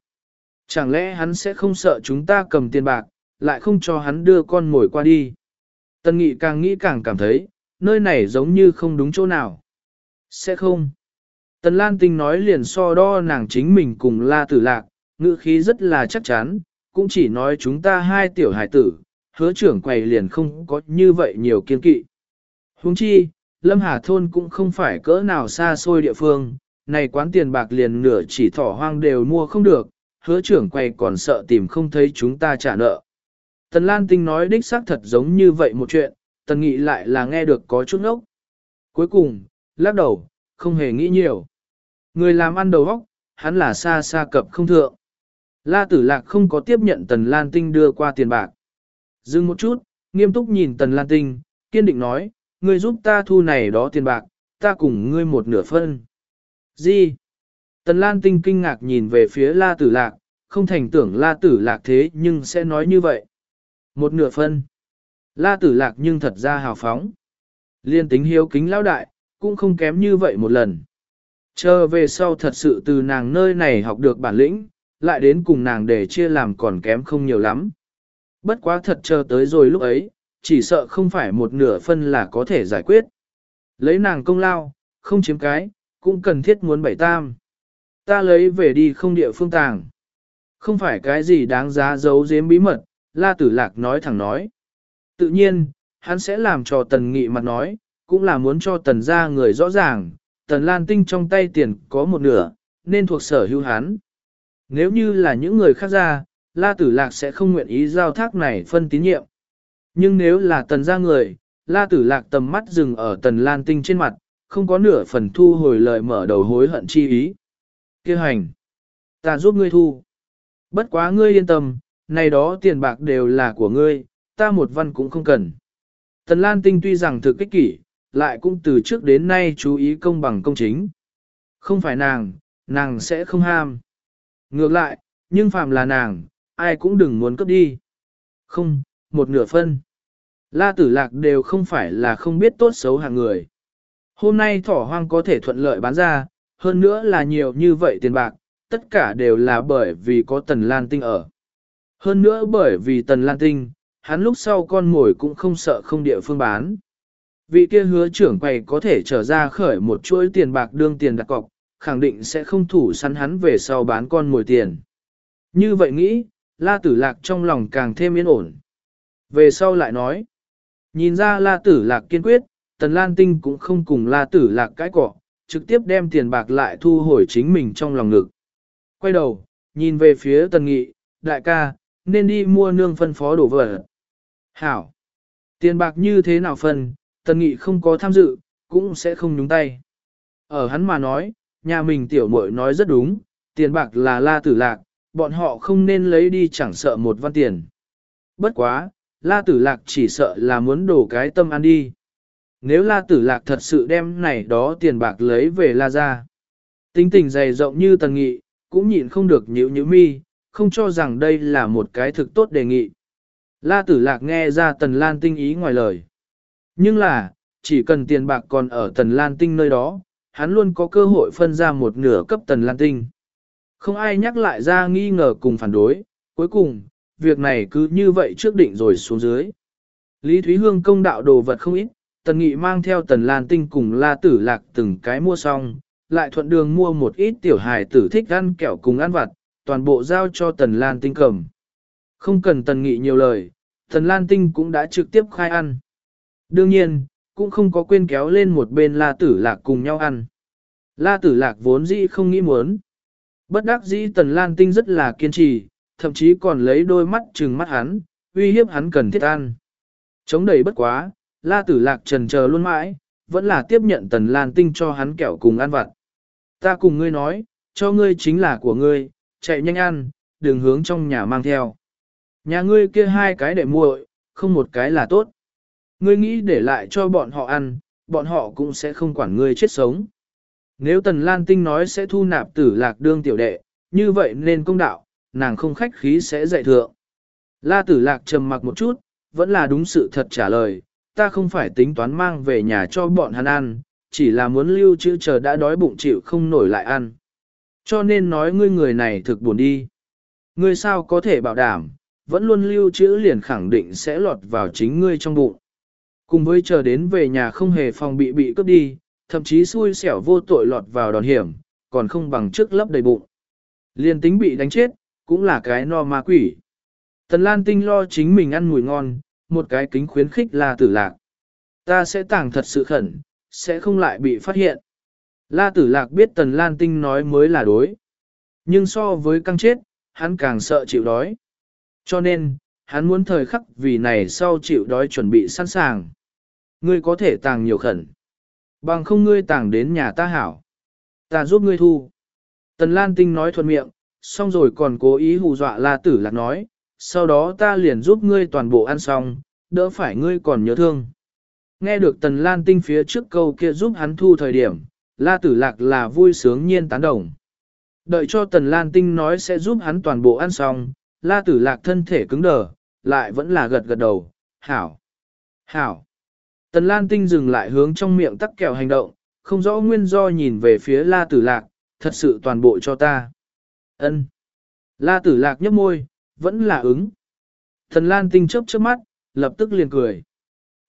Chẳng lẽ hắn sẽ không sợ chúng ta cầm tiền bạc, lại không cho hắn đưa con mồi qua đi. Tân nghị càng nghĩ càng cảm thấy, nơi này giống như không đúng chỗ nào. Sẽ không. Tần Lan Tinh nói liền so đo nàng chính mình cùng La Tử Lạc, ngữ khí rất là chắc chắn, cũng chỉ nói chúng ta hai tiểu hải tử, hứa trưởng quầy liền không có như vậy nhiều kiên kỵ. Huống chi, Lâm Hà Thôn cũng không phải cỡ nào xa xôi địa phương, này quán tiền bạc liền nửa chỉ thỏ hoang đều mua không được, hứa trưởng quầy còn sợ tìm không thấy chúng ta trả nợ. Tần Lan Tinh nói đích xác thật giống như vậy một chuyện, Tần Nghị lại là nghe được có chút ngốc. Cuối cùng, lắc đầu, không hề nghĩ nhiều. Người làm ăn đầu óc, hắn là xa xa cập không thượng. La Tử Lạc không có tiếp nhận Tần Lan Tinh đưa qua tiền bạc. Dừng một chút, nghiêm túc nhìn Tần Lan Tinh, kiên định nói, ngươi giúp ta thu này đó tiền bạc, ta cùng ngươi một nửa phân. Gì? Tần Lan Tinh kinh ngạc nhìn về phía La Tử Lạc, không thành tưởng La Tử Lạc thế nhưng sẽ nói như vậy. Một nửa phân. La Tử Lạc nhưng thật ra hào phóng. Liên tính hiếu kính lão đại, cũng không kém như vậy một lần. Chờ về sau thật sự từ nàng nơi này học được bản lĩnh, lại đến cùng nàng để chia làm còn kém không nhiều lắm. Bất quá thật chờ tới rồi lúc ấy, chỉ sợ không phải một nửa phân là có thể giải quyết. Lấy nàng công lao, không chiếm cái, cũng cần thiết muốn bảy tam. Ta lấy về đi không địa phương tàng. Không phải cái gì đáng giá giấu giếm bí mật, la tử lạc nói thẳng nói. Tự nhiên, hắn sẽ làm cho tần nghị mặt nói, cũng là muốn cho tần ra người rõ ràng, tần lan tinh trong tay tiền có một nửa, nên thuộc sở hữu hắn. Nếu như là những người khác ra, la tử lạc sẽ không nguyện ý giao thác này phân tín nhiệm. Nhưng nếu là tần ra người, la tử lạc tầm mắt dừng ở tần lan tinh trên mặt, không có nửa phần thu hồi lời mở đầu hối hận chi ý. Kêu hành, ta giúp ngươi thu. Bất quá ngươi yên tâm, này đó tiền bạc đều là của ngươi, ta một văn cũng không cần. Tần Lan Tinh tuy rằng thực kích kỷ, lại cũng từ trước đến nay chú ý công bằng công chính. Không phải nàng, nàng sẽ không ham. Ngược lại, nhưng phàm là nàng, ai cũng đừng muốn cướp đi. Không, một nửa phân. La tử lạc đều không phải là không biết tốt xấu hàng người. Hôm nay thỏ hoang có thể thuận lợi bán ra, hơn nữa là nhiều như vậy tiền bạc, tất cả đều là bởi vì có tần lan tinh ở. Hơn nữa bởi vì tần lan tinh, hắn lúc sau con mồi cũng không sợ không địa phương bán. Vị kia hứa trưởng quầy có thể trở ra khởi một chuỗi tiền bạc đương tiền đặt cọc, khẳng định sẽ không thủ săn hắn về sau bán con mồi tiền. Như vậy nghĩ, la tử lạc trong lòng càng thêm yên ổn. Về sau lại nói, nhìn ra la tử lạc kiên quyết, tần lan tinh cũng không cùng la tử lạc cãi cọ, trực tiếp đem tiền bạc lại thu hồi chính mình trong lòng ngực. Quay đầu, nhìn về phía tần nghị, đại ca, nên đi mua nương phân phó đổ vỡ. Hảo! Tiền bạc như thế nào phân, tần nghị không có tham dự, cũng sẽ không nhúng tay. Ở hắn mà nói, nhà mình tiểu muội nói rất đúng, tiền bạc là la tử lạc, bọn họ không nên lấy đi chẳng sợ một văn tiền. Bất quá, la tử lạc chỉ sợ là muốn đổ cái tâm ăn đi. Nếu la tử lạc thật sự đem này đó tiền bạc lấy về la ra. Tính tình dày rộng như tần nghị, cũng nhịn không được nhíu nhíu mi, không cho rằng đây là một cái thực tốt đề nghị. La tử lạc nghe ra tần lan tinh ý ngoài lời. Nhưng là, chỉ cần tiền bạc còn ở tần lan tinh nơi đó, hắn luôn có cơ hội phân ra một nửa cấp tần lan tinh. Không ai nhắc lại ra nghi ngờ cùng phản đối, cuối cùng, việc này cứ như vậy trước định rồi xuống dưới. Lý Thúy Hương công đạo đồ vật không ít, tần nghị mang theo tần lan tinh cùng la tử lạc từng cái mua xong, lại thuận đường mua một ít tiểu hài tử thích ăn kẹo cùng ăn vặt, toàn bộ giao cho tần lan tinh cầm. Không cần tần nghị nhiều lời, tần lan tinh cũng đã trực tiếp khai ăn. Đương nhiên, cũng không có quên kéo lên một bên la tử lạc cùng nhau ăn. La tử lạc vốn dĩ không nghĩ muốn. Bất đắc dĩ tần lan tinh rất là kiên trì, thậm chí còn lấy đôi mắt trừng mắt hắn, uy hiếp hắn cần thiết ăn. Chống đầy bất quá, la tử lạc trần chờ luôn mãi, vẫn là tiếp nhận tần lan tinh cho hắn kẹo cùng ăn vặt. Ta cùng ngươi nói, cho ngươi chính là của ngươi, chạy nhanh ăn, đừng hướng trong nhà mang theo. Nhà ngươi kia hai cái để muội, không một cái là tốt. Ngươi nghĩ để lại cho bọn họ ăn, bọn họ cũng sẽ không quản ngươi chết sống. Nếu Tần Lan Tinh nói sẽ thu nạp tử lạc đương tiểu đệ, như vậy nên công đạo, nàng không khách khí sẽ dạy thượng. La tử lạc trầm mặc một chút, vẫn là đúng sự thật trả lời, ta không phải tính toán mang về nhà cho bọn hắn ăn, chỉ là muốn lưu trữ chờ đã đói bụng chịu không nổi lại ăn. Cho nên nói ngươi người này thực buồn đi. Ngươi sao có thể bảo đảm, vẫn luôn lưu trữ liền khẳng định sẽ lọt vào chính ngươi trong bụng. Cùng với chờ đến về nhà không hề phòng bị bị cướp đi, thậm chí xui xẻo vô tội lọt vào đòn hiểm, còn không bằng trước lấp đầy bụng. Liên tính bị đánh chết, cũng là cái no ma quỷ. Tần Lan Tinh lo chính mình ăn mùi ngon, một cái kính khuyến khích là Tử Lạc. Ta sẽ tàng thật sự khẩn, sẽ không lại bị phát hiện. La Tử Lạc biết Tần Lan Tinh nói mới là đối. Nhưng so với căng chết, hắn càng sợ chịu đói. Cho nên, hắn muốn thời khắc vì này sau chịu đói chuẩn bị sẵn sàng. Ngươi có thể tàng nhiều khẩn. Bằng không ngươi tàng đến nhà ta hảo. Ta giúp ngươi thu. Tần Lan Tinh nói thuận miệng, xong rồi còn cố ý hù dọa La Tử Lạc nói, sau đó ta liền giúp ngươi toàn bộ ăn xong, đỡ phải ngươi còn nhớ thương. Nghe được Tần Lan Tinh phía trước câu kia giúp hắn thu thời điểm, La Tử Lạc là vui sướng nhiên tán đồng. Đợi cho Tần Lan Tinh nói sẽ giúp hắn toàn bộ ăn xong, La Tử Lạc thân thể cứng đờ, lại vẫn là gật gật đầu, hảo, hảo. Tần Lan Tinh dừng lại hướng trong miệng tắc kẹo hành động, không rõ nguyên do nhìn về phía La Tử Lạc, thật sự toàn bộ cho ta. Ân. La Tử Lạc nhấp môi, vẫn là ứng. Tần Lan Tinh chớp chớp mắt, lập tức liền cười.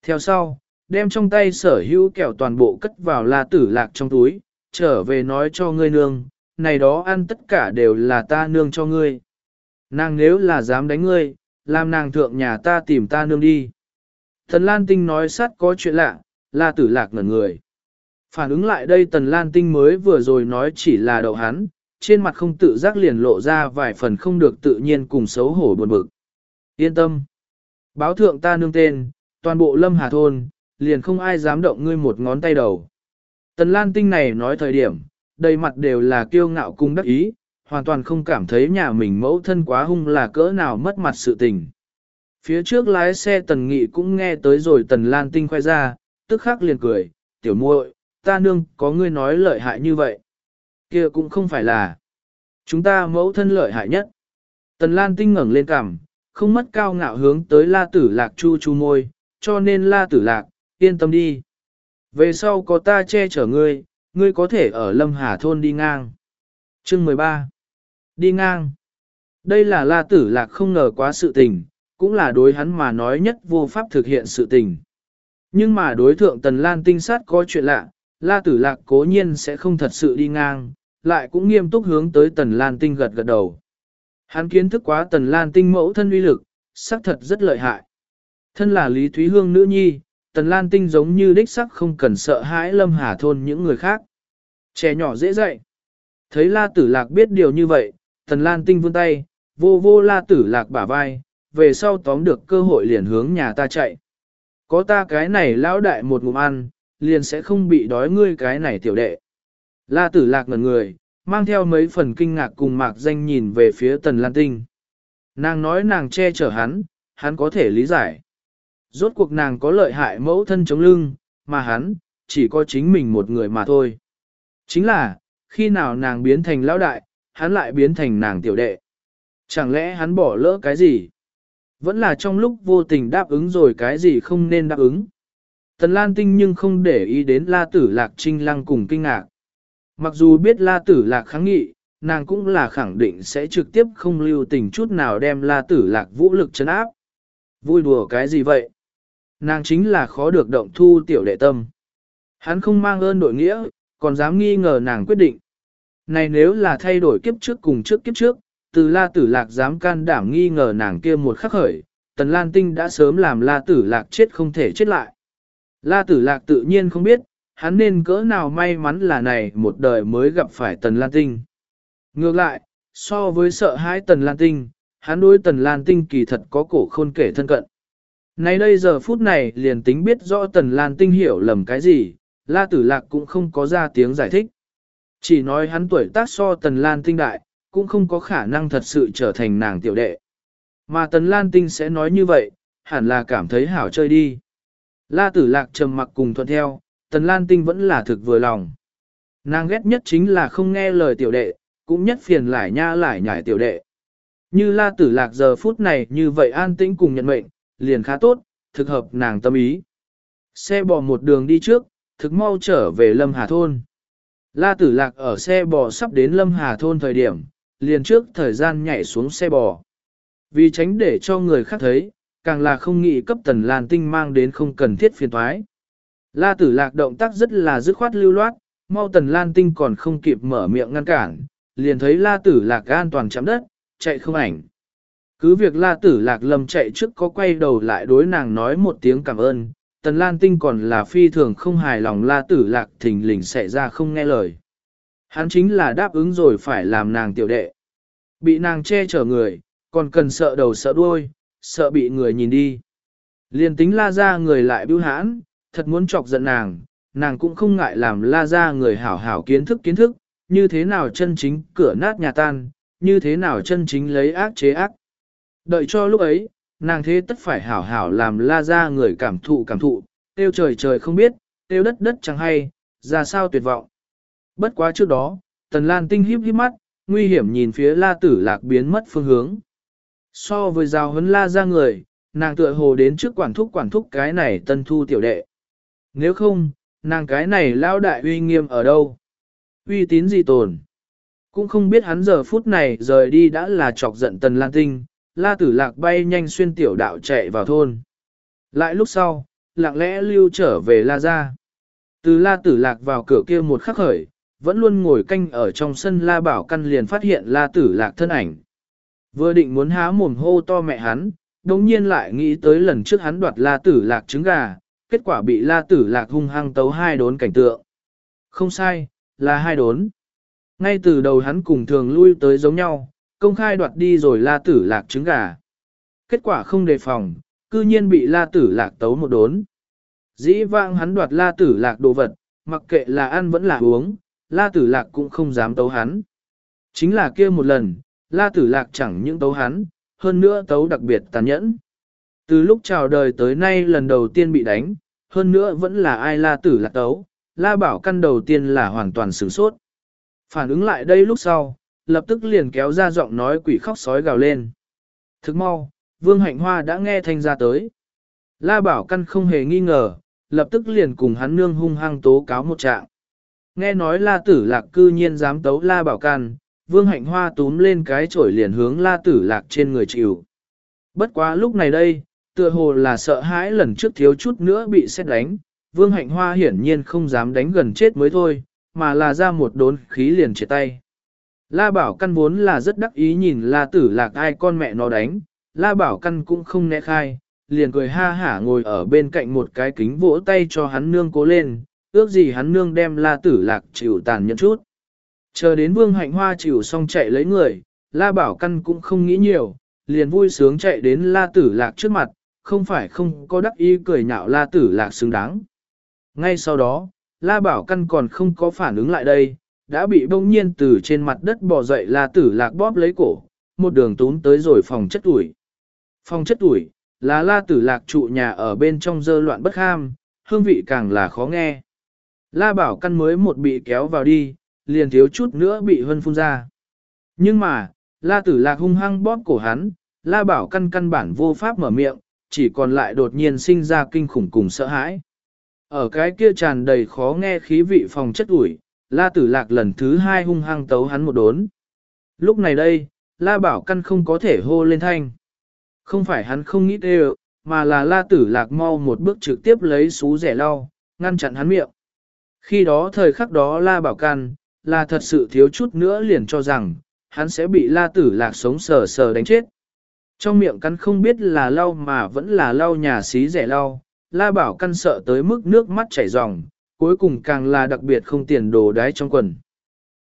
Theo sau, đem trong tay sở hữu kẹo toàn bộ cất vào La Tử Lạc trong túi, trở về nói cho ngươi nương, này đó ăn tất cả đều là ta nương cho ngươi. Nàng nếu là dám đánh ngươi, làm nàng thượng nhà ta tìm ta nương đi. Tần Lan Tinh nói sát có chuyện lạ, La Tử Lạc ngẩn người. Phản ứng lại đây Tần Lan Tinh mới vừa rồi nói chỉ là đậu hắn, trên mặt không tự giác liền lộ ra vài phần không được tự nhiên cùng xấu hổ buồn bực. Yên tâm. Báo thượng ta nương tên, toàn bộ lâm hà thôn, liền không ai dám động ngươi một ngón tay đầu. Tần Lan Tinh này nói thời điểm, đầy mặt đều là kiêu ngạo cung đắc ý, hoàn toàn không cảm thấy nhà mình mẫu thân quá hung là cỡ nào mất mặt sự tình. Phía trước lái xe tần nghị cũng nghe tới rồi tần lan tinh khoe ra, tức khắc liền cười, tiểu muội, ta nương có ngươi nói lợi hại như vậy. kia cũng không phải là. Chúng ta mẫu thân lợi hại nhất. Tần lan tinh ngẩng lên cằm, không mất cao ngạo hướng tới la tử lạc chu chu môi, cho nên la tử lạc, yên tâm đi. Về sau có ta che chở ngươi, ngươi có thể ở Lâm Hà Thôn đi ngang. Chương 13 Đi ngang Đây là la tử lạc không ngờ quá sự tình, cũng là đối hắn mà nói nhất vô pháp thực hiện sự tình. Nhưng mà đối thượng Tần Lan tinh sát có chuyện lạ, La Tử Lạc cố nhiên sẽ không thật sự đi ngang, lại cũng nghiêm túc hướng tới Tần Lan tinh gật gật đầu. Hắn kiến thức quá Tần Lan tinh mẫu thân uy lực, xác thật rất lợi hại. Thân là Lý Thúy Hương nữ nhi, Tần Lan tinh giống như đích sắc không cần sợ hãi Lâm Hà thôn những người khác. Trẻ nhỏ dễ dạy. Thấy La Tử Lạc biết điều như vậy, Tần Lan tinh vươn tay, vô vô La Tử Lạc bả vai, về sau tóm được cơ hội liền hướng nhà ta chạy. Có ta cái này lão đại một ngụm ăn, liền sẽ không bị đói ngươi cái này tiểu đệ. La tử lạc ngẩn người, mang theo mấy phần kinh ngạc cùng mạc danh nhìn về phía tần lan tinh. Nàng nói nàng che chở hắn, hắn có thể lý giải. Rốt cuộc nàng có lợi hại mẫu thân chống lưng, mà hắn, chỉ có chính mình một người mà thôi. Chính là, khi nào nàng biến thành lão đại, hắn lại biến thành nàng tiểu đệ. Chẳng lẽ hắn bỏ lỡ cái gì? Vẫn là trong lúc vô tình đáp ứng rồi cái gì không nên đáp ứng. Tần Lan Tinh nhưng không để ý đến La Tử Lạc Trinh Lăng cùng kinh ngạc. Mặc dù biết La Tử Lạc kháng nghị, nàng cũng là khẳng định sẽ trực tiếp không lưu tình chút nào đem La Tử Lạc vũ lực chấn áp. Vui đùa cái gì vậy? Nàng chính là khó được động thu tiểu đệ tâm. Hắn không mang ơn đội nghĩa, còn dám nghi ngờ nàng quyết định. Này nếu là thay đổi kiếp trước cùng trước kiếp trước, từ la tử lạc dám can đảm nghi ngờ nàng kia một khắc khởi, tần lan tinh đã sớm làm la tử lạc chết không thể chết lại. La tử lạc tự nhiên không biết, hắn nên cỡ nào may mắn là này một đời mới gặp phải tần lan tinh. Ngược lại, so với sợ hãi tần lan tinh, hắn đối tần lan tinh kỳ thật có cổ khôn kể thân cận. Nay đây giờ phút này liền tính biết rõ tần lan tinh hiểu lầm cái gì, la tử lạc cũng không có ra tiếng giải thích. Chỉ nói hắn tuổi tác so tần lan tinh đại, cũng không có khả năng thật sự trở thành nàng tiểu đệ. Mà Tần Lan Tinh sẽ nói như vậy, hẳn là cảm thấy hảo chơi đi. La Tử Lạc trầm mặc cùng thuận theo, Tần Lan Tinh vẫn là thực vừa lòng. Nàng ghét nhất chính là không nghe lời tiểu đệ, cũng nhất phiền lại nha lại nhảy tiểu đệ. Như La Tử Lạc giờ phút này như vậy an tĩnh cùng nhận mệnh, liền khá tốt, thực hợp nàng tâm ý. Xe bò một đường đi trước, thực mau trở về Lâm Hà Thôn. La Tử Lạc ở xe bò sắp đến Lâm Hà Thôn thời điểm, liền trước thời gian nhảy xuống xe bò. Vì tránh để cho người khác thấy, càng là không nghĩ cấp tần lan tinh mang đến không cần thiết phiền thoái. La tử lạc động tác rất là dứt khoát lưu loát, mau tần lan tinh còn không kịp mở miệng ngăn cản, liền thấy la tử lạc an toàn chạm đất, chạy không ảnh. Cứ việc la tử lạc lâm chạy trước có quay đầu lại đối nàng nói một tiếng cảm ơn, tần lan tinh còn là phi thường không hài lòng la tử lạc thình lình xảy ra không nghe lời. Hắn chính là đáp ứng rồi phải làm nàng tiểu đệ. Bị nàng che chở người, còn cần sợ đầu sợ đuôi, sợ bị người nhìn đi. Liên tính la ra người lại bưu hãn, thật muốn chọc giận nàng, nàng cũng không ngại làm la ra người hảo hảo kiến thức kiến thức, như thế nào chân chính cửa nát nhà tan, như thế nào chân chính lấy ác chế ác. Đợi cho lúc ấy, nàng thế tất phải hảo hảo làm la ra người cảm thụ cảm thụ, tiêu trời trời không biết, tiêu đất đất chẳng hay, ra sao tuyệt vọng. Bất quá trước đó, tần lan tinh híp híp mắt, nguy hiểm nhìn phía la tử lạc biến mất phương hướng. So với giao huấn la ra người, nàng tựa hồ đến trước quản thúc quản thúc cái này tân thu tiểu đệ. Nếu không, nàng cái này lao đại uy nghiêm ở đâu? Uy tín gì tồn? Cũng không biết hắn giờ phút này rời đi đã là chọc giận tần lan tinh, la tử lạc bay nhanh xuyên tiểu đạo chạy vào thôn. Lại lúc sau, lặng lẽ lưu trở về la ra. Từ la tử lạc vào cửa kia một khắc khởi, vẫn luôn ngồi canh ở trong sân la bảo căn liền phát hiện la tử lạc thân ảnh. Vừa định muốn há mồm hô to mẹ hắn, đồng nhiên lại nghĩ tới lần trước hắn đoạt la tử lạc trứng gà, kết quả bị la tử lạc hung hăng tấu hai đốn cảnh tượng. Không sai, là hai đốn. Ngay từ đầu hắn cùng thường lui tới giống nhau, công khai đoạt đi rồi la tử lạc trứng gà. Kết quả không đề phòng, cư nhiên bị la tử lạc tấu một đốn. Dĩ vãng hắn đoạt la tử lạc đồ vật, mặc kệ là ăn vẫn là uống, la tử lạc cũng không dám tấu hắn. Chính là kia một lần, la tử lạc chẳng những tấu hắn, hơn nữa tấu đặc biệt tàn nhẫn. Từ lúc chào đời tới nay lần đầu tiên bị đánh, hơn nữa vẫn là ai la tử lạc tấu, la bảo căn đầu tiên là hoàn toàn sửng sốt. Phản ứng lại đây lúc sau, lập tức liền kéo ra giọng nói quỷ khóc sói gào lên. Thức mau, vương hạnh hoa đã nghe thanh ra tới. La bảo căn không hề nghi ngờ, lập tức liền cùng hắn nương hung hăng tố cáo một trạng. Nghe nói la tử lạc cư nhiên dám tấu la bảo căn, vương hạnh hoa túm lên cái chổi liền hướng la tử lạc trên người chịu. Bất quá lúc này đây, tựa hồ là sợ hãi lần trước thiếu chút nữa bị xét đánh, vương hạnh hoa hiển nhiên không dám đánh gần chết mới thôi, mà là ra một đốn khí liền chia tay. La bảo căn vốn là rất đắc ý nhìn la tử lạc ai con mẹ nó đánh, la bảo căn cũng không né khai, liền cười ha hả ngồi ở bên cạnh một cái kính vỗ tay cho hắn nương cố lên, ước gì hắn nương đem la tử lạc chịu tàn nhẫn chút. Chờ đến vương hạnh hoa chịu xong chạy lấy người, la bảo căn cũng không nghĩ nhiều, liền vui sướng chạy đến la tử lạc trước mặt, không phải không có đắc ý cười nhạo la tử lạc xứng đáng. Ngay sau đó, la bảo căn còn không có phản ứng lại đây, đã bị bỗng nhiên từ trên mặt đất bò dậy là tử lạc bóp lấy cổ, một đường tún tới rồi phòng chất ủi. Phòng chất ủi, là la tử lạc trụ nhà ở bên trong dơ loạn bất ham, hương vị càng là khó nghe. La bảo căn mới một bị kéo vào đi, liền thiếu chút nữa bị hân phun ra. Nhưng mà, la tử lạc hung hăng bóp cổ hắn, la bảo căn căn bản vô pháp mở miệng, chỉ còn lại đột nhiên sinh ra kinh khủng cùng sợ hãi. Ở cái kia tràn đầy khó nghe khí vị phòng chất ủi, la tử lạc lần thứ hai hung hăng tấu hắn một đốn. Lúc này đây, la bảo căn không có thể hô lên thanh. Không phải hắn không nghĩ đều, mà là la tử lạc mau một bước trực tiếp lấy xú rẻ lau, ngăn chặn hắn miệng. Khi đó thời khắc đó la bảo căn, là thật sự thiếu chút nữa liền cho rằng, hắn sẽ bị la tử lạc sống sờ sờ đánh chết. Trong miệng căn không biết là lau mà vẫn là lau nhà xí rẻ lau, la bảo căn sợ tới mức nước mắt chảy ròng, cuối cùng càng là đặc biệt không tiền đồ đái trong quần.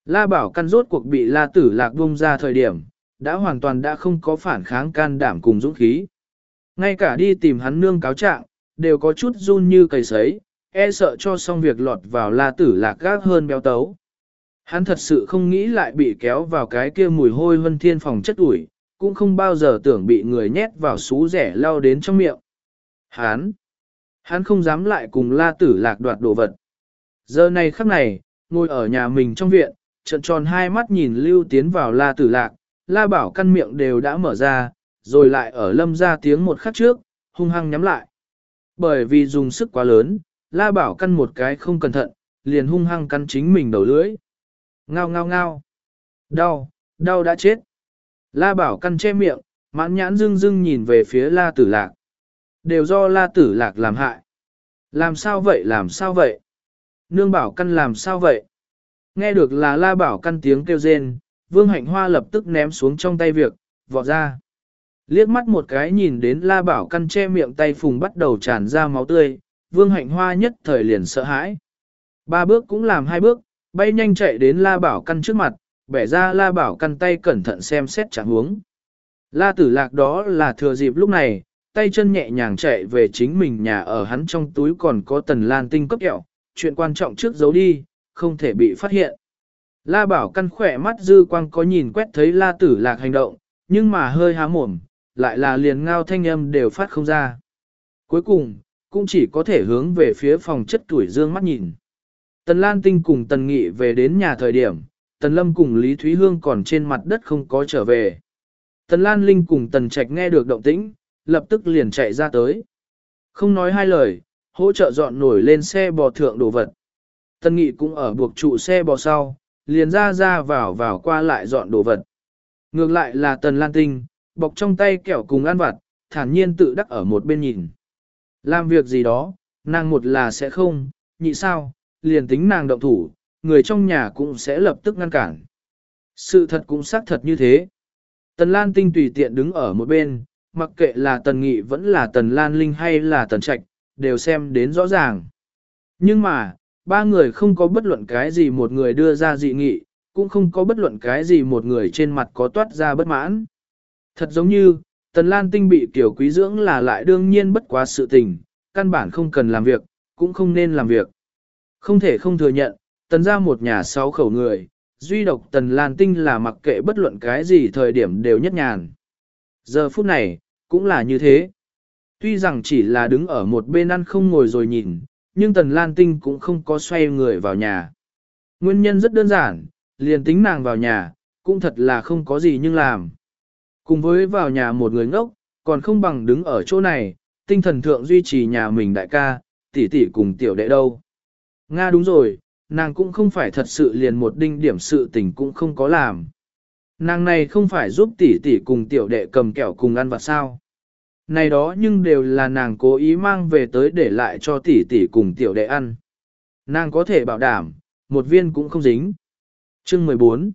La bảo căn rốt cuộc bị la tử lạc bung ra thời điểm, đã hoàn toàn đã không có phản kháng can đảm cùng dũng khí. Ngay cả đi tìm hắn nương cáo trạng, đều có chút run như cầy sấy, e sợ cho xong việc lọt vào la tử lạc gác hơn béo tấu. Hắn thật sự không nghĩ lại bị kéo vào cái kia mùi hôi vân thiên phòng chất ủi, cũng không bao giờ tưởng bị người nhét vào xú rẻ lao đến trong miệng. Hắn, hắn không dám lại cùng la tử lạc đoạt đồ vật. Giờ này khắc này, ngồi ở nhà mình trong viện, trận tròn hai mắt nhìn lưu tiến vào la tử lạc, la bảo căn miệng đều đã mở ra, rồi lại ở lâm ra tiếng một khắc trước, hung hăng nhắm lại. Bởi vì dùng sức quá lớn, la bảo căn một cái không cẩn thận, liền hung hăng căn chính mình đầu lưỡi. Ngao ngao ngao. Đau, đau đã chết. La bảo căn che miệng, mãn nhãn dưng dưng nhìn về phía la tử lạc. Đều do la tử lạc làm hại. Làm sao vậy làm sao vậy? Nương bảo căn làm sao vậy? Nghe được là la bảo căn tiếng kêu rên, vương hạnh hoa lập tức ném xuống trong tay việc, vọt ra. Liếc mắt một cái nhìn đến la bảo căn che miệng tay phùng bắt đầu tràn ra máu tươi, vương hạnh hoa nhất thời liền sợ hãi. Ba bước cũng làm hai bước, bay nhanh chạy đến la bảo căn trước mặt, bẻ ra la bảo căn tay cẩn thận xem xét trạng huống. La tử lạc đó là thừa dịp lúc này, tay chân nhẹ nhàng chạy về chính mình nhà ở hắn trong túi còn có tần lan tinh cấp kẹo, chuyện quan trọng trước giấu đi, không thể bị phát hiện. La bảo căn khỏe mắt dư quang có nhìn quét thấy la tử lạc hành động, nhưng mà hơi há mồm, lại là liền ngao thanh âm đều phát không ra. Cuối cùng, cũng chỉ có thể hướng về phía phòng chất tuổi dương mắt nhìn. Tần Lan Tinh cùng Tần Nghị về đến nhà thời điểm, Tần Lâm cùng Lý Thúy Hương còn trên mặt đất không có trở về. Tần Lan Linh cùng Tần Trạch nghe được động tĩnh, lập tức liền chạy ra tới. Không nói hai lời, hỗ trợ dọn nổi lên xe bò thượng đồ vật. Tần Nghị cũng ở buộc trụ xe bò sau, liền ra ra vào vào qua lại dọn đồ vật. Ngược lại là Tần Lan Tinh, bọc trong tay kẹo cùng ăn vặt, thản nhiên tự đắc ở một bên nhìn. Làm việc gì đó, nàng một là sẽ không, nhị sao, liền tính nàng động thủ, người trong nhà cũng sẽ lập tức ngăn cản. Sự thật cũng xác thật như thế. Tần Lan Tinh tùy tiện đứng ở một bên, mặc kệ là Tần Nghị vẫn là Tần Lan Linh hay là Tần Trạch, đều xem đến rõ ràng. Nhưng mà, ba người không có bất luận cái gì một người đưa ra dị nghị, cũng không có bất luận cái gì một người trên mặt có toát ra bất mãn. Thật giống như, Tần Lan Tinh bị tiểu quý dưỡng là lại đương nhiên bất quá sự tình, căn bản không cần làm việc, cũng không nên làm việc. Không thể không thừa nhận, tần ra một nhà sáu khẩu người, duy độc tần Lan Tinh là mặc kệ bất luận cái gì thời điểm đều nhất nhàn. Giờ phút này, cũng là như thế. Tuy rằng chỉ là đứng ở một bên ăn không ngồi rồi nhìn, nhưng tần Lan Tinh cũng không có xoay người vào nhà. Nguyên nhân rất đơn giản, liền tính nàng vào nhà, cũng thật là không có gì nhưng làm. Cùng với vào nhà một người ngốc, còn không bằng đứng ở chỗ này, tinh thần thượng duy trì nhà mình đại ca, tỷ tỷ cùng tiểu đệ đâu. Nga đúng rồi, nàng cũng không phải thật sự liền một đinh điểm sự tình cũng không có làm. Nàng này không phải giúp tỷ tỷ cùng tiểu đệ cầm kẹo cùng ăn vặt sao. Này đó nhưng đều là nàng cố ý mang về tới để lại cho tỷ tỷ cùng tiểu đệ ăn. Nàng có thể bảo đảm, một viên cũng không dính. Chương 14